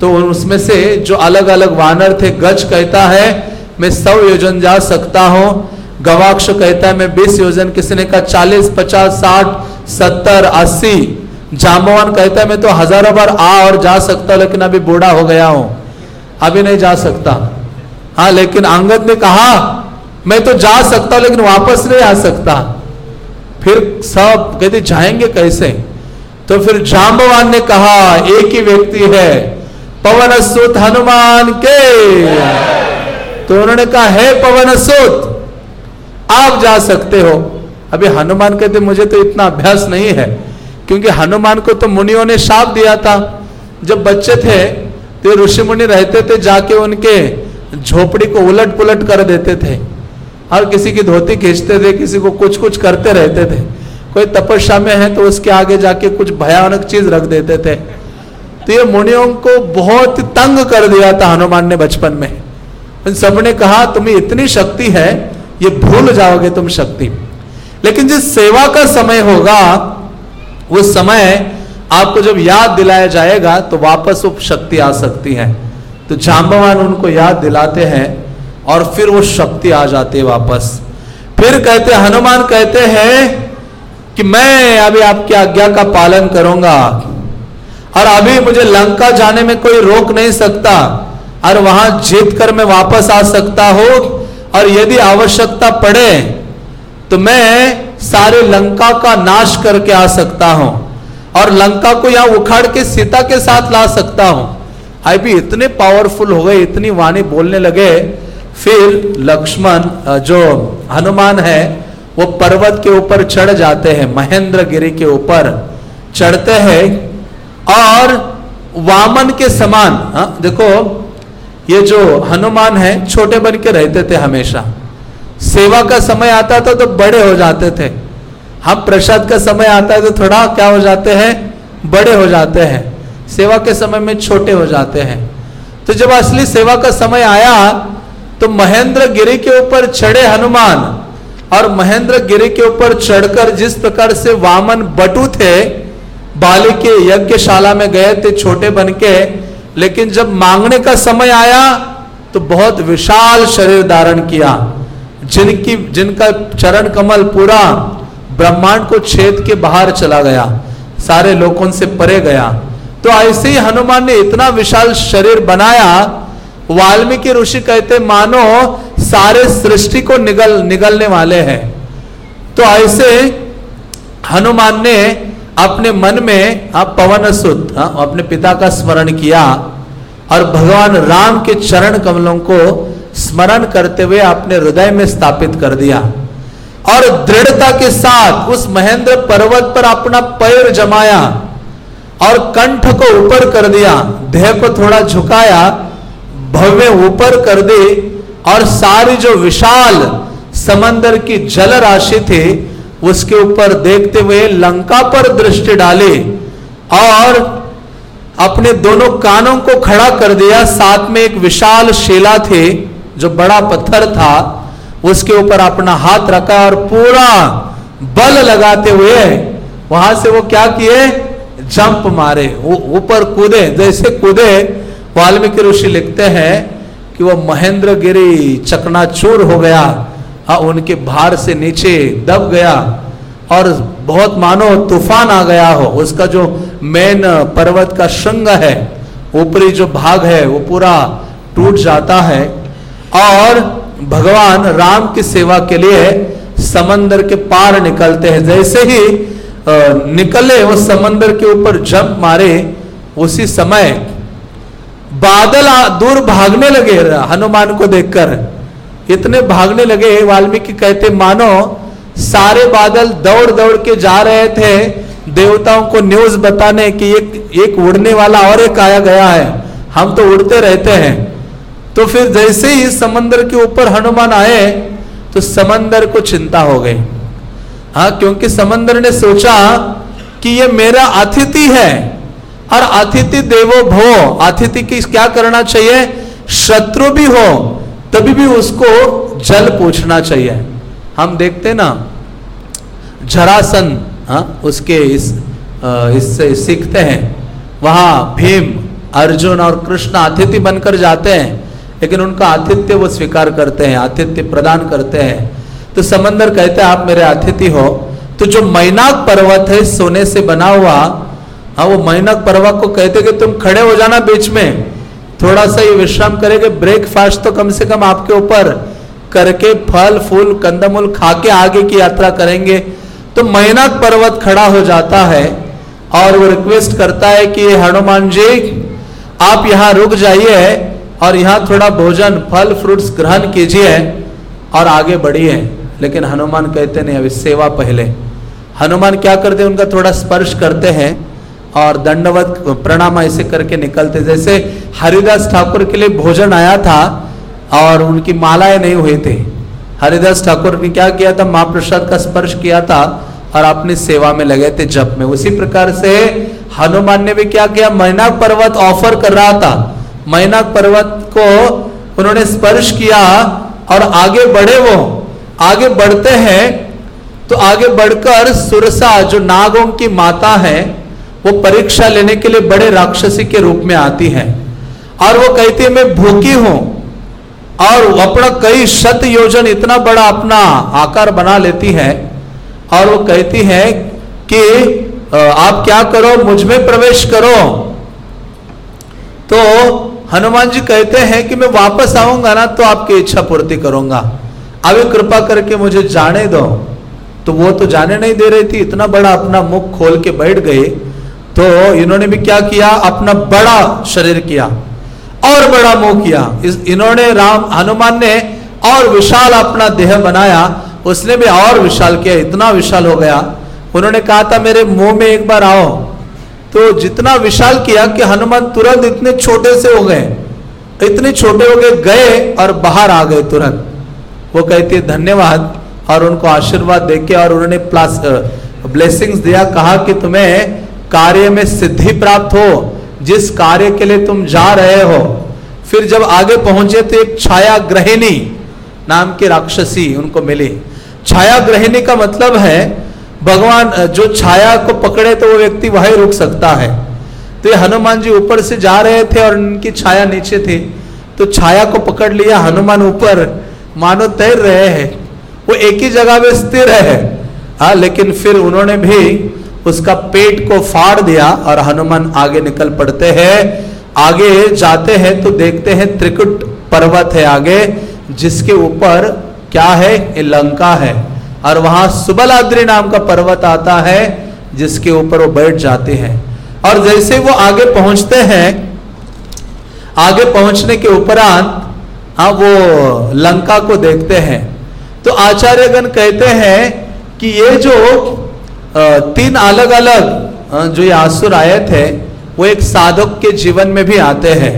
तो उसमें से जो अलग अलग वानर थे, गज कहता है, मैं सौ योजन जा सकता हूँ। गवाक्ष कहता है, मैं बीस योजन। किसी ने कहा? चालीस, पचास, साठ, सत्तर, अस्सी। जामवान कहता है, मैं तो हज़ारों बार आ और जा सकता लेकिन अभी बूढ़ा हो गया हूँ। अभी नहीं जा सकता। हाँ लेकिन अंगद ने कहा, मैं तो जा सकता लेकिन वापस नहीं आ सकता। फिर सब कहते, जाएँगे कैसे? तो फिर जाम्बवान ने कहा, एक ही व्यक्ति है। पवन सुत हनुमान के। तो उन्होंने कहा, हे पवन सुत आप जा सकते हो। अभी हनुमान कहते, मुझे तो इतना अभ्यास नहीं है, क्योंकि हनुमान को तो मुनियों ने शाप दिया था। जब बच्चे थे तो ऋषि मुनि रहते थे, जाके उनके झोपड़ी को उलट पुलट कर देते थे। और किसी की धोती खींचते थे, किसी को कुछ कुछ करते रहते थे। कोई तपस्या में है तो उसके आगे जाके कुछ भयानक चीज़ रख देते थे। तो ये मुनियों को बहुत तंग कर दिया था हनुमान ने बचपन में। उन सबने कहा, तुम्हें इतनी शक्ति है, ये भूल जाओगे तुम शक्ति। लेकिन जिस सेवा का समय होगा, वो समय आपको जब याद दिलाया जाएगा तो वापस वो शक्ति आ सकती है। तो जाम्बवान उनको याद दिलाते हैं और फिर वो शक्ति आ जाती है वापस। फिर कहते, हनुमान कहते हैं कि मैं अभी आपकी आज्ञा का पालन करूँगा। और अभी मुझे लंका जाने में कोई रोक नहीं सकता और वहाँ जीत कर मैं वापस आ सकता हूँ और यदि आवश्यकता पड़े तो मैं सारे लंका का नाश करके आ सकता हूँ और लंका को यहाँ उखाड़ के सीता के साथ ला सकता हूँ। अभी इतने पावरफुल हो गए, इतनी वाणी बोलने लगे। फिर लक्ष्मण जो हनुमान है, वो पर्वत के ऊपर चढ़ जाते हैं महेंद्र गिरी के ऊपर। चढ़ते हैं और वामन के समान, हा? देखो, ये जो हनुमान है, छोटे बन के रहते थे हमेशा। सेवा का समय आता था तो बड़े हो जाते थे। हम प्रसाद का समय आता है तो थोड़ा क्या हो जाते हैं? बड़े हो जाते हैं। सेवा के समय में छोटे हो जाते हैं। तो जब असली सेवा का समय आया तो महेंद्र गिरी के ऊपर चढ़े हनुमान। और महेंद्र गिरी के ऊपर चढ़कर जिस प्रकार से वामन बटू थे बाली के यज्ञशाला में गए थे छोटे बन के लेकिन जब मांगने का समय आया तो बहुत विशाल शरीर धारण किया। जिनकी, जिनका चरण कमल पूरा ब्रह्मांड को छेद के बाहर चला गया। सारे लोगों से परे गया। तो ऐसे ही हनुमान ने इतना विशाल शरीर बनाया, वाल्मीकि ऋषि कहते, मानो सारे सृष्टि को निगल, निगलने वाले हैं। तो ऐसे हनुमान ने अपने मन में आप पवन सुत हाँ, अपने पिता का स्मरण किया और भगवान राम के चरण कमलों को स्मरण करते हुए अपने हृदय में स्थापित कर दिया। और दृढ़ता के साथ उस महेंद्र पर्वत पर अपना पैर जमाया और कंठ को ऊपर कर दिया देह को थोड़ा झुकाया भव्य ऊपर कर दी और सारी जो विशाल समंदर की जल राशि थी उसके ऊपर देखते हुए लंका पर दृष्टि डाली और अपने दोनों कानों को खड़ा कर दिया। साथ में एक विशाल शिला थी, जो बड़ा पत्थर था, उसके ऊपर अपना हाथ रखा और पूरा बल लगाते हुए वहाँ से वो क्या किए? जंप मारे। ऊपर कूदे। जैसे कूदे, वाल्मीकि ऋषि लिखते हैं कि वो महेंद्र गिरी चकनाचूर हो गया। हाँ उनके भार से नीचे दब गया और बहुत मानो तूफ़ान आ गया हो। उसका जो मेन पर्वत का श्रृंग है, ऊपरी जो भाग है, वो पूरा टूट जाता है। और भगवान राम की सेवा के लिए समंदर के पार निकलते हैं। जैसे ही निकले वो समंदर के ऊपर जंप मारे, उसी समय बादल दूर भागने लगे। हनुमान को देखकर इतने भागने लगे वाल्मीकि कहते, मानो, सारे बादल दौड़ दौड़ के जा रहे थे, देवताओं को न्यूज़ बताने कि एक एक उड़ने वाला और एक आया गया है। हम तो उड़ते रहते हैं। तो फिर जैसे ही समंदर के ऊपर हनुमान आए तो समंदर को चिंता हो गई। हाँ क्योंकि समंदर ने सोचा कि ये मेरा अतिथि है, और अतिथि देवो भो। अतिथि की क्या करना चाहिए? शत्रु भी हो तभी भी उसको जल पूछना चाहिए। हम देखते ना, जरासन हाँ उसके इस इससे सीखते हैं। वहाँ भीम, अर्जुन और कृष्ण अतिथि बनकर जाते हैं, लेकिन उनका आतिथ्य वो स्वीकार करते हैं, आतिथ्य प्रदान करते हैं। तो समंदर कहते हैं, आप मेरे अतिथि हो। तो जो मैनाक पर्वत है, सोने से बना हुआ हाँ वो मैनाक पर्वत को कहते कि तुम खड़े हो जाना बीच में। थोड़ा सा ये विश्राम करेंगे। ब्रेकफास्ट तो कम से कम आपके ऊपर करके फल, फूल, कंदमूल खा के आगे की यात्रा करेंगे। तो मैनाक पर्वत खड़ा हो जाता है और वो रिक्वेस्ट करता है कि हनुमान जी, आप यहाँ रुक जाइए और यहाँ थोड़ा भोजन, फल फ्रूट्स ग्रहण कीजिए और आगे बढ़िए। लेकिन हनुमान कहते, नहीं अभी सेवा पहले। हनुमान क्या करते हैं उनका थोड़ा स्पर्श करते हैं। और दंडवत प्रणाम ऐसे करके निकलते। जैसे हरिदास ठाकुर के लिए भोजन आया था और उनकी मालाएँ नहीं हुई थी। हरिदास ठाकुर ने क्या किया था? महाप्रसाद का स्पर्श किया था और अपनी सेवा में लगे थे जप में। उसी प्रकार से हनुमान ने भी क्या किया? मैनाक पर्वत ऑफ़र कर रहा था। मैनाक पर्वत को उन्होंने स्पर्श किया और आगे बढ़े वो। आगे बढ़ते हैं तो आगे बढ़कर सुरसा, जो नागों की माता है वो परीक्षा लेने के लिए बड़े राक्षसी के रूप में आती है। और वो कहती है, मैं भूखी हूँ और अपना कई शत योजन इतना बड़ा अपना आकार बना लेती है। और वो कहती है कि आप क्या करो? मुझमें प्रवेश करो। तो हनुमान जी कहते हैं कि, मैं वापस आऊँगा ना तो आपकी इच्छा पूर्ति करूँगा। अभी कृपा करके मुझे जाने दो। तो वो तो जाने नहीं दे रही थी। इतना बड़ा अपना मुख खोल के बैठ गए। तो इन्होंने भी क्या किया? अपना बड़ा शरीर किया, और बड़ा मुँह किया। इस, इन्होंने राम, हनुमान ने और विशाल अपना देह बनाया। उसने भी और विशाल किया, इतना विशाल हो गया। उन्होंने कहा था, मेरे मुँह में एक बार आओ। तो जितना विशाल किया कि हनुमान तुरंत इतने छोटे से हो गए। इतने छोटे हो गए गए और बाहर आ गए तुरंत। वो कहती, धन्यवाद। और उनको आशीर्वाद देके और उन्होंने प्लस ब्लेसिंग्स दिया, कहा कि, तुम्हें कार्य में सिद्धि प्राप्त हो, जिस कार्य के लिए तुम जा रहे हो, फिर जब आगे पहुँचे तो एक छाया ग्रहिणी नाम की राक्षसी उनको मिली। छाया ग्रहिणी का मतलब है, भगवान, जो छाया को पकड़े तो वो व्यक्ति वही रुक सकता है। तो ये हनुमान जी ऊपर से जा रहे थे और उनकी छाया नीचे थी। तो छाया को पकड़ लिया, हनुमान ऊपर, मानो तैर रहे हैं। वो एक ही जगह में स्थिर है। हाँ लेकिन फिर उन्होंने भी उसका पेट को फाड़ दिया और हनुमान आगे निकल पड़ते हैं। आगे जाते हैं तो देखते हैं त्रिकुट पर्वत है आगे, जिसके ऊपर क्या है? ये लंका है। और वहाँ सुबलाद्री नाम का पर्वत आता है, जिसके ऊपर वो बैठ जाते हैं। और जैसे वो आगे पहुँचते हैं, आगे पहुँचने के उपरांत हाँ वो लंका को देखते हैं। तो आचार्यगण कहते हैं कि ये जो तीन अलग अलग जो ये आसुर आए थे वो एक साधक के जीवन में भी आते हैं।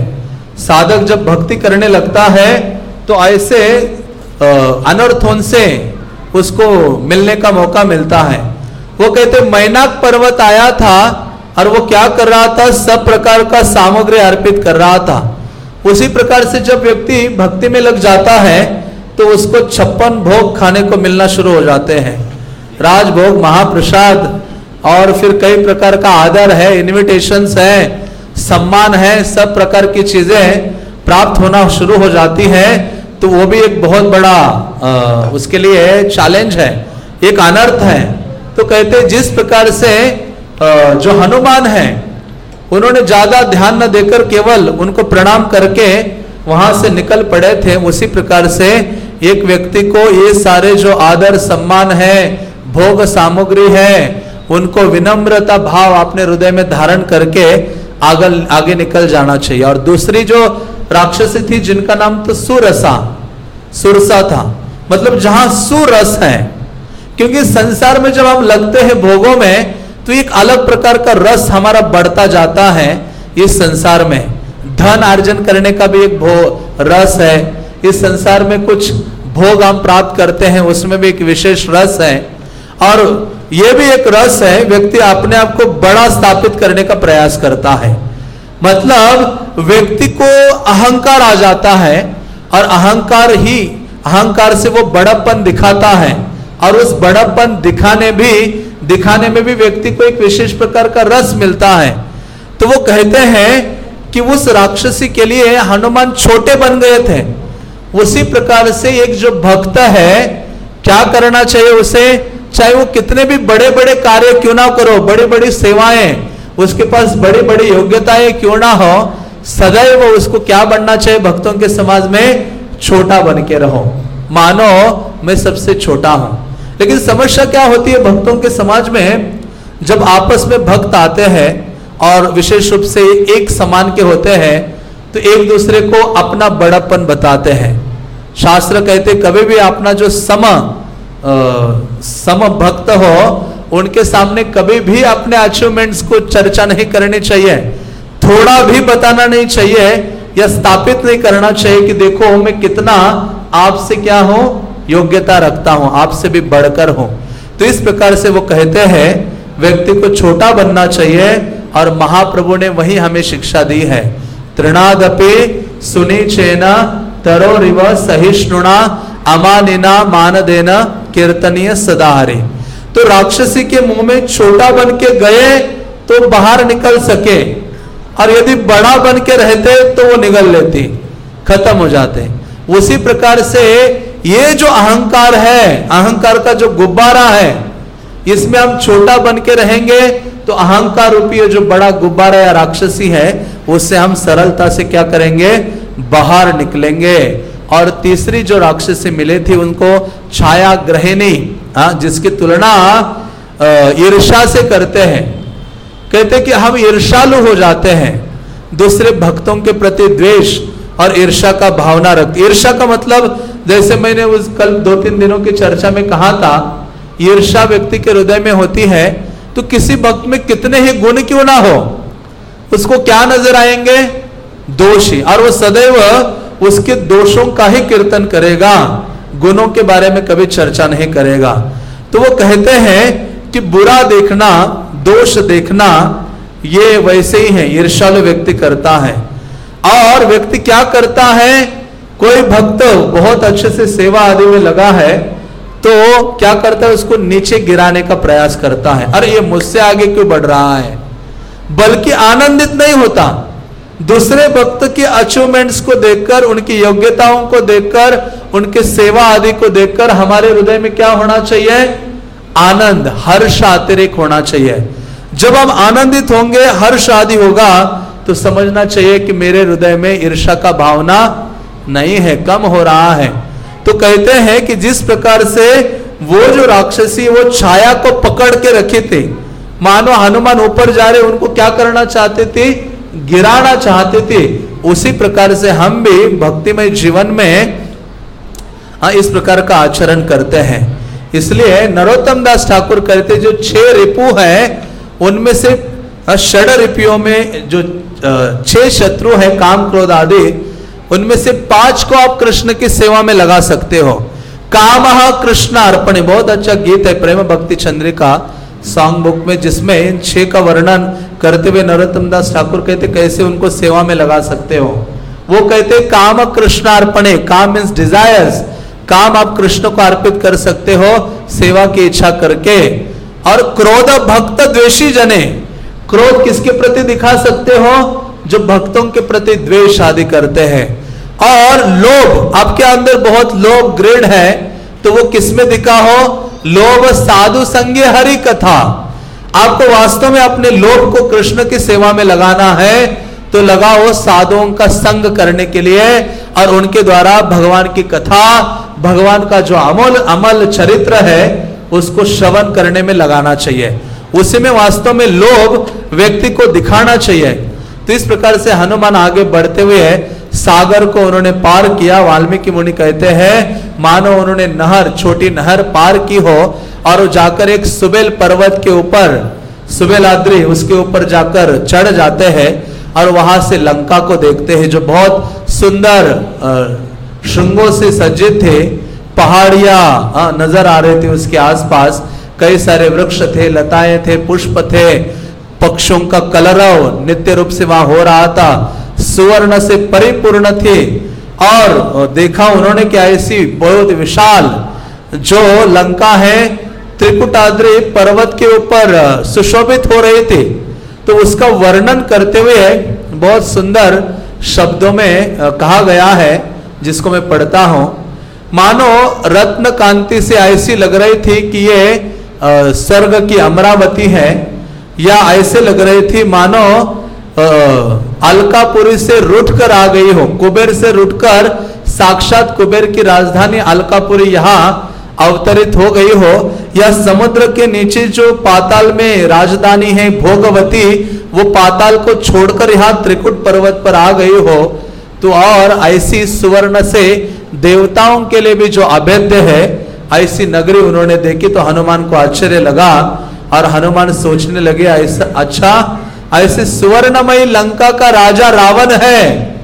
साधक जब भक्ति करने लगता है तो ऐसे अनर्थों से उसको मिलने का मौका मिलता है। वो कहते, मैनाक पर्वत आया था और वो क्या कर रहा था? सब प्रकार का सामग्री अर्पित कर रहा था। उसी प्रकार से जब व्यक्ति भक्ति में लग जाता है तो उसको छप्पन भोग खाने को मिलना शुरू हो जाते हैं। राजभोग महाप्रसाद और फिर कई प्रकार का आदर है इनविटेशन है सम्मान है सब प्रकार की चीज़ें प्राप्त होना शुरू हो जाती है। तो वो भी एक बहुत बड़ा आ, उसके लिए चैलेंज है एक अनर्थ है। तो कहते जिस प्रकार से आ, जो हनुमान है उन्होंने ज़्यादा ध्यान न देकर केवल उनको प्रणाम करके वहाँ से निकल पड़े थे उसी प्रकार से एक व्यक्ति को ये सारे जो आदर सम्मान है भोग सामग्री है, उनको विनम्रता भाव अपने हृदय में धारण करके आगल, आगे निकल जाना चाहिए। और दूसरी जो राक्षसी थी, जिनका नाम तो सुरसा सुरसा था। मतलब जहाँ सुरस है, क्योंकि संसार में जब हम लगते हैं भोगों में तो एक अलग प्रकार का रस हमारा बढ़ता जाता है इस संसार में। धन अर्जन करने का भी एक भो, रस है। इस संसार में कुछ भोग हम प्राप्त करते हैं, उसमें भी एक विशेष रस है। और यह भी एक रस है, व्यक्ति अपने आप को बड़ा स्थापित करने का प्रयास करता है। मतलब व्यक्ति को अहंकार आ जाता है और अहंकार ही, अहंकार से वो बड़प्पन दिखाता है। और उस बड़प्पन दिखाने भी, दिखाने में भी व्यक्ति को एक विशेष प्रकार का रस मिलता है। तो वो कहते हैं कि उस राक्षसी के लिए हनुमान छोटे बन गए थे। उसी प्रकार से एक जो भक्त है, क्या करना चाहिए उसे? चाहे वो कितने भी बड़े बड़े कार्य क्यों ना करो बड़ी बड़ी सेवाएँ, उसके पास बड़ी बड़ी योग्यताएँ क्यों ना हो, सदैव उसको क्या बनना चाहिए भक्तों के समाज में छोटा बन के रहो। मानो, मैं सबसे छोटा हूँ। लेकिन समस्या क्या होती है भक्तों के समाज में? जब आपस में भक्त आते हैं और विशेष रूप से एक समान के होते हैं तो एक दूसरे को अपना बड़प्पन बताते हैं। शास्त्र कहते कभी भी अपना जो सम सम भक्त हो, उनके सामने कभी भी अपने अचीवमेंट्स को चर्चा नहीं करनी चाहिए। थोड़ा भी बताना नहीं चाहिए या स्थापित नहीं करना चाहिए कि देखो, मैं कितना आपसे क्या हूँ, योग्यता रखता हूँ, आपसे भी बढ़कर हूँ। तो इस प्रकार से वो कहते हैं, व्यक्ति को छोटा बनना चाहिए और महाप्रभु ने वही हमें शिक्षा दी है। तृणादपि सुनी चेना तरो रिव सहिष्णुना अमानिना मान देना कीर्तनीय सदाहरे। तो राक्षसी के मुँह में छोटा बन के गए तो बाहर निकल सके। और यदि बड़ा बन के रहते तो वो निगल लेती, खत्म हो जाते। उसी प्रकार से ये जो अहंकार है, अहंकार का जो गुब्बारा है, इसमें हम छोटा बन के रहेंगे तो अहंकार रूपी जो बड़ा गुब्बारा या राक्षसी है, उससे हम सरलता से क्या करेंगे? बाहर निकलेंगे। और तीसरी जो राक्षसी मिले थी उनको छाया ग्रहिणी हाँ, जिसकी तुलना ईर्षा से करते हैं। कहते कि हम ईर्षालु हो जाते हैं। दूसरे भक्तों के प्रति द्वेष और ईर्षा का भावना रखते ईर्षा का मतलब जैसे मैंने उस कल दो तीन दिनों की चर्चा में कहा था ईर्षा व्यक्ति के हृदय में होती है तो किसी भक्त में कितने ही गुण क्यों ना हो? उसको क्या नज़र आएँगे? दोषी। और वो सदैव उसके दोषों का ही कीर्तन करेगा, गुणों के बारे में कभी चर्चा नहीं करेगा। तो वो कहते हैं कि बुरा देखना, दोष देखना, ये वैसे ही है ईर्षालु व्यक्ति करता है। और व्यक्ति क्या करता है? कोई भक्त बहुत अच्छे से सेवा आदि में लगा है तो क्या करता है? उसको नीचे गिराने का प्रयास करता है। अरे, ये मुझसे आगे क्यों बढ़ रहा है? बल्कि आनंदित नहीं होता। दूसरे भक्त के अचीवमेंट्स को देखकर, उनकी योग्यताओं को देखकर, उनके सेवा आदि को देखकर हमारे हृदय में क्या होना चाहिए? आनंद, हर्ष अतिरिक्त होना चाहिए। जब हम आनंदित होंगे, हर्ष आदि होगा तो समझना चाहिए कि मेरे हृदय में ईर्षा का भावना नहीं है, कम हो रहा है। तो कहते हैं कि जिस प्रकार से वो जो राक्षसी, वो छाया को पकड़ के रखे थे, मानो हनुमान ऊपर जा रहे, उनको क्या करना चाहते थे? गिराना चाहते थे, उसी प्रकार से हम भी भक्तिमय जीवन में हाँ इस प्रकार का आचरण करते हैं। इसलिए नरोत्तम दास ठाकुर कहते जो छह रिपु है, उनमें से षड रिपियों में जो छह शत्रु है, काम क्रोध आदि, उनमें से पाँच को आप कृष्ण की सेवा में लगा सकते हो। काम कृष्ण अर्पण, बहुत अच्छा गीत है, प्रेम भक्ति चंद्रिका। सॉन्ग बुक में जिसमें इन छह का वर्णन करते हुए नरोत्तम दास ठाकुर कहते, कैसे उनको सेवा में लगा सकते हो? वो कहते, काम कृष्णार्पणे, काम मीन्स डिजायर्स काम आप कृष्ण को अर्पित कर सकते हो, सेवा की इच्छा करके। और क्रोध भक्त द्वेषी जने, क्रोध किसके प्रति दिखा सकते हो? जो भक्तों के प्रति द्वेष आदि करते हैं। और लोभ, आपके अंदर बहुत लोभ ग्रेड है तो वो किसमें दिखा हो? लोभ साधु संगे हरि कथा। आपको वास्तव में अपने लोभ को कृष्ण की सेवा में लगाना है तो लगाओ साधुओं का संग करने के लिए और उनके द्वारा भगवान की कथा, भगवान का जो अमल अमल चरित्र है, उसको श्रवण करने में लगाना चाहिए। उसी में वास्तव में लोभ व्यक्ति को दिखाना चाहिए। तो इस प्रकार से हनुमान आगे बढ़ते हुए सागर को उन्होंने पार किया। वाल्मीकि मुनि कहते हैं, मानो उन्होंने नहर, छोटी नहर पार की हो और जाकर एक सुबेल पर्वत के ऊपर, सुबेलाद्री, उसके ऊपर जाकर चढ़ जाते हैं और वहाँ से लंका को देखते हैं, जो बहुत सुंदर श्रृंगों से सज्जित थे। पहाड़िया नज़र आ रहे थे उसके आसपास। कई सारे वृक्ष थे, लताएँ थे, पुष्प थे। पक्षों का कलरव नित्य रूप से वहाँ हो रहा था। सुवर्ण से परिपूर्ण थे। और देखा उन्होंने क्या ऐसी बहुत विशाल जो लंका है, त्रिकुटाद्रि पर्वत के ऊपर सुशोभित हो रहे थे। तो उसका वर्णन करते हुए बहुत सुंदर शब्दों में कहा गया है, जिसको मैं पढ़ता हूँ। मानो रत्न कांति से ऐसी लग रही थी कि ये स्वर्ग की अमरावती है, या ऐसे लग रही थी मानो अलकापुरी से रुट कर आ गई हो। कुबेर से रुटकर साक्षात कुबेर की राजधानी अलकापुरी यहाँ अवतरित हो गई हो। या समुद्र के नीचे जो पाताल में राजधानी है भोगवती, वो पाताल को छोड़कर यहाँ त्रिकुट पर्वत पर आ गई हो। तो और ऐसी सुवर्ण से देवताओं के लिए भी जो अभेद्य है, ऐसी नगरी उन्होंने देखी तो हनुमान को आश्चर्य लगा और हनुमान सोचने लगे, ऐसा अच्छा ऐसे सुवर्णमयी लंका का राजा रावण है,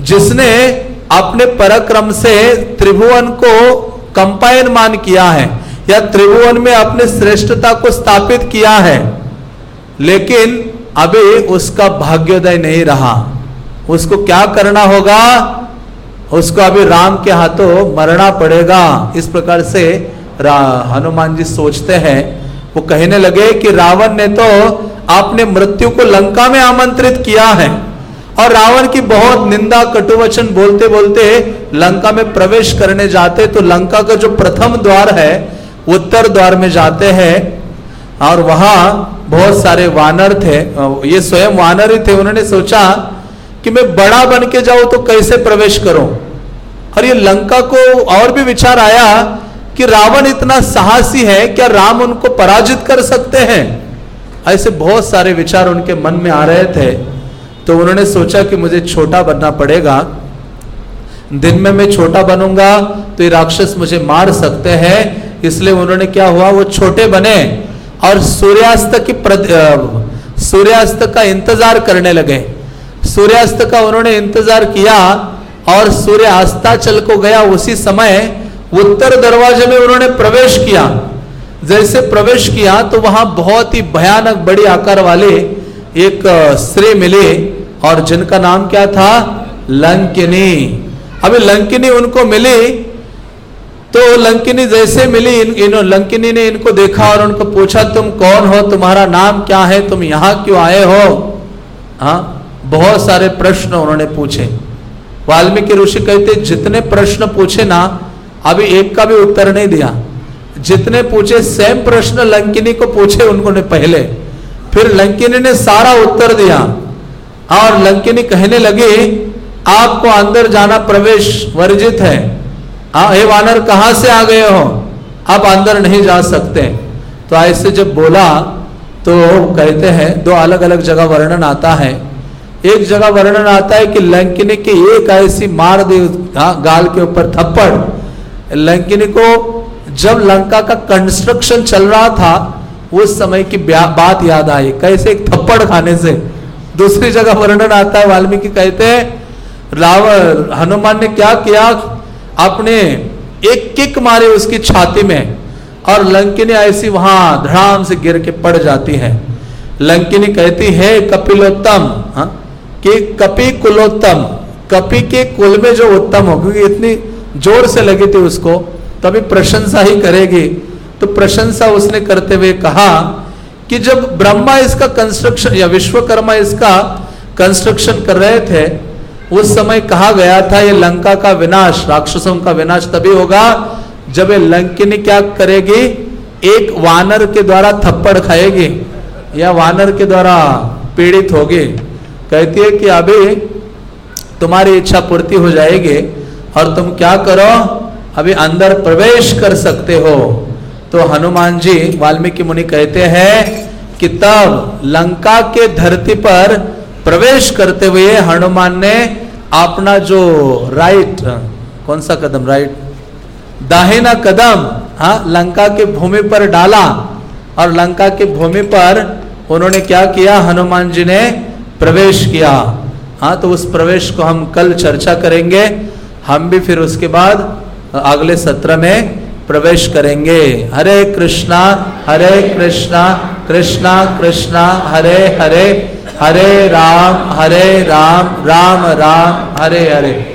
जिसने अपने पराक्रम से त्रिभुवन को कंपायनमान किया है, या त्रिभुवन में अपने श्रेष्ठता को स्थापित किया है। लेकिन अभी उसका भाग्योदय नहीं रहा। उसको क्या करना होगा? उसको अभी राम के हाथों मरना पड़ेगा। इस प्रकार से हनुमान जी सोचते हैं। वो कहने लगे कि रावण ने तो आपने मृत्यु को लंका में आमंत्रित किया है। और रावण की बहुत निंदा, कटुवचन बोलते बोलते लंका में प्रवेश करने जाते तो लंका का जो प्रथम द्वार है, उत्तर द्वार में जाते हैं। और वहाँ बहुत सारे वानर थे ये स्वयं वानर ही थे। उन्होंने सोचा कि मैं बड़ा बन के जाऊँ तो कैसे प्रवेश करूँ? और ये लंका को और भी विचार आया कि रावण इतना साहसी है, क्या राम उनको पराजित कर सकते हैं? ऐसे बहुत सारे विचार उनके मन में आ रहे थे तो उन्होंने सोचा कि मुझे छोटा बनना पड़ेगा। दिन में मैं छोटा बनूँगा तो ये राक्षस मुझे मार सकते हैं। इसलिए उन्होंने क्या हुआ, वो छोटे बने और सूर्यास्त की सूर्यास्त का इंतज़ार करने लगे। सूर्यास्त का उन्होंने इंतज़ार किया और सूर्य अस्ताचल को गया। उसी समय उत्तर दरवाजे में उन्होंने प्रवेश किया। जैसे प्रवेश किया तो वहाँ बहुत ही भयानक बड़ी आकार वाले एक स्त्री मिले और जिनका नाम क्या था? लंकिनी। अभी लंकिनी उनको मिली तो लंकिनी जैसे मिली इन, इन लंकिनी ने इनको देखा और उनको पूछा तुम कौन हो? तुम्हारा नाम क्या है? तुम यहाँ क्यों आए हो? हाँ बहुत सारे प्रश्न उन्होंने पूछे। वाल्मीकि ऋषि कहते जितने प्रश्न पूछे ना अभी एक का भी उत्तर नहीं दिया। जितने पूछे सेम प्रश्न लंकिनी को पूछे उन्होंने पहले। फिर लंकिनी ने सारा उत्तर दिया। और लंकिनी कहने लगी, आपको अंदर जाना प्रवेश वर्जित है। हे वानर, कहाँ से आ गए हो? आप अंदर नहीं जा सकते। तो ऐसे जब बोला तो कहते हैं, दो अलग अलग जगह वर्णन आता है। एक जगह वर्णन आता है कि लंकिनी की एक ऐसी मार दी गाल के ऊपर थप्पड़। लंकिनी को जब लंका का कंस्ट्रक्शन चल रहा था, उस समय की बात याद आई। कैसे एक थप्पड़ खाने से। दूसरी जगह वर्णन आता है, वाल्मीकि कहते हैं, रावण, हनुमान ने क्या किया? अपने एक किक मारे उसकी छाती में और लंकिनी ऐसी वहाँ धड़ाम से गिर के पड़ जाती है। लंकिनी कहती है, कपिलोत्तम हाँ कि कपि कुलोत्तम कपि के कुल में जो उत्तम हो, क्योंकि इतनी ज़ोर से लगी थी उसको। तो अभी प्रशंसा ही करेगी। तो प्रशंसा उसने करते हुए कहा कि जब ब्रह्मा इसका कंस्ट्रक्शन या विश्वकर्मा इसका कंस्ट्रक्शन कर रहे थे, उस समय कहा गया था, ये लंका का विनाश, राक्षसों का विनाश तभी होगा जब ये लंकिनी क्या करेगी? एक वानर के द्वारा थप्पड़ खाएगी, या वानर के द्वारा पीड़ित होगी। कहती है कि अभी तुम्हारी इच्छा पूर्ति हो जाएगी और तुम क्या करो? अभी अंदर प्रवेश कर सकते हो। तो हनुमान जी वाल्मीकि मुनि कहते हैं कि तब लंका के धरती पर प्रवेश करते हुए हनुमान ने अपना जो राइट कौन सा कदम? राइट दाहिना कदम हाँ लंका के भूमि पर डाला। और लंका के भूमि पर उन्होंने क्या किया? हनुमान जी ने प्रवेश किया। हाँ तो उस प्रवेश को हम कल चर्चा करेंगे। हम भी फिर उसके बाद अगले सत्र में प्रवेश करेंगे। हरे कृष्णा हरे कृष्णा कृष्णा कृष्णा, हरे हरे हरे राम हरे राम राम राम, हरे हरे।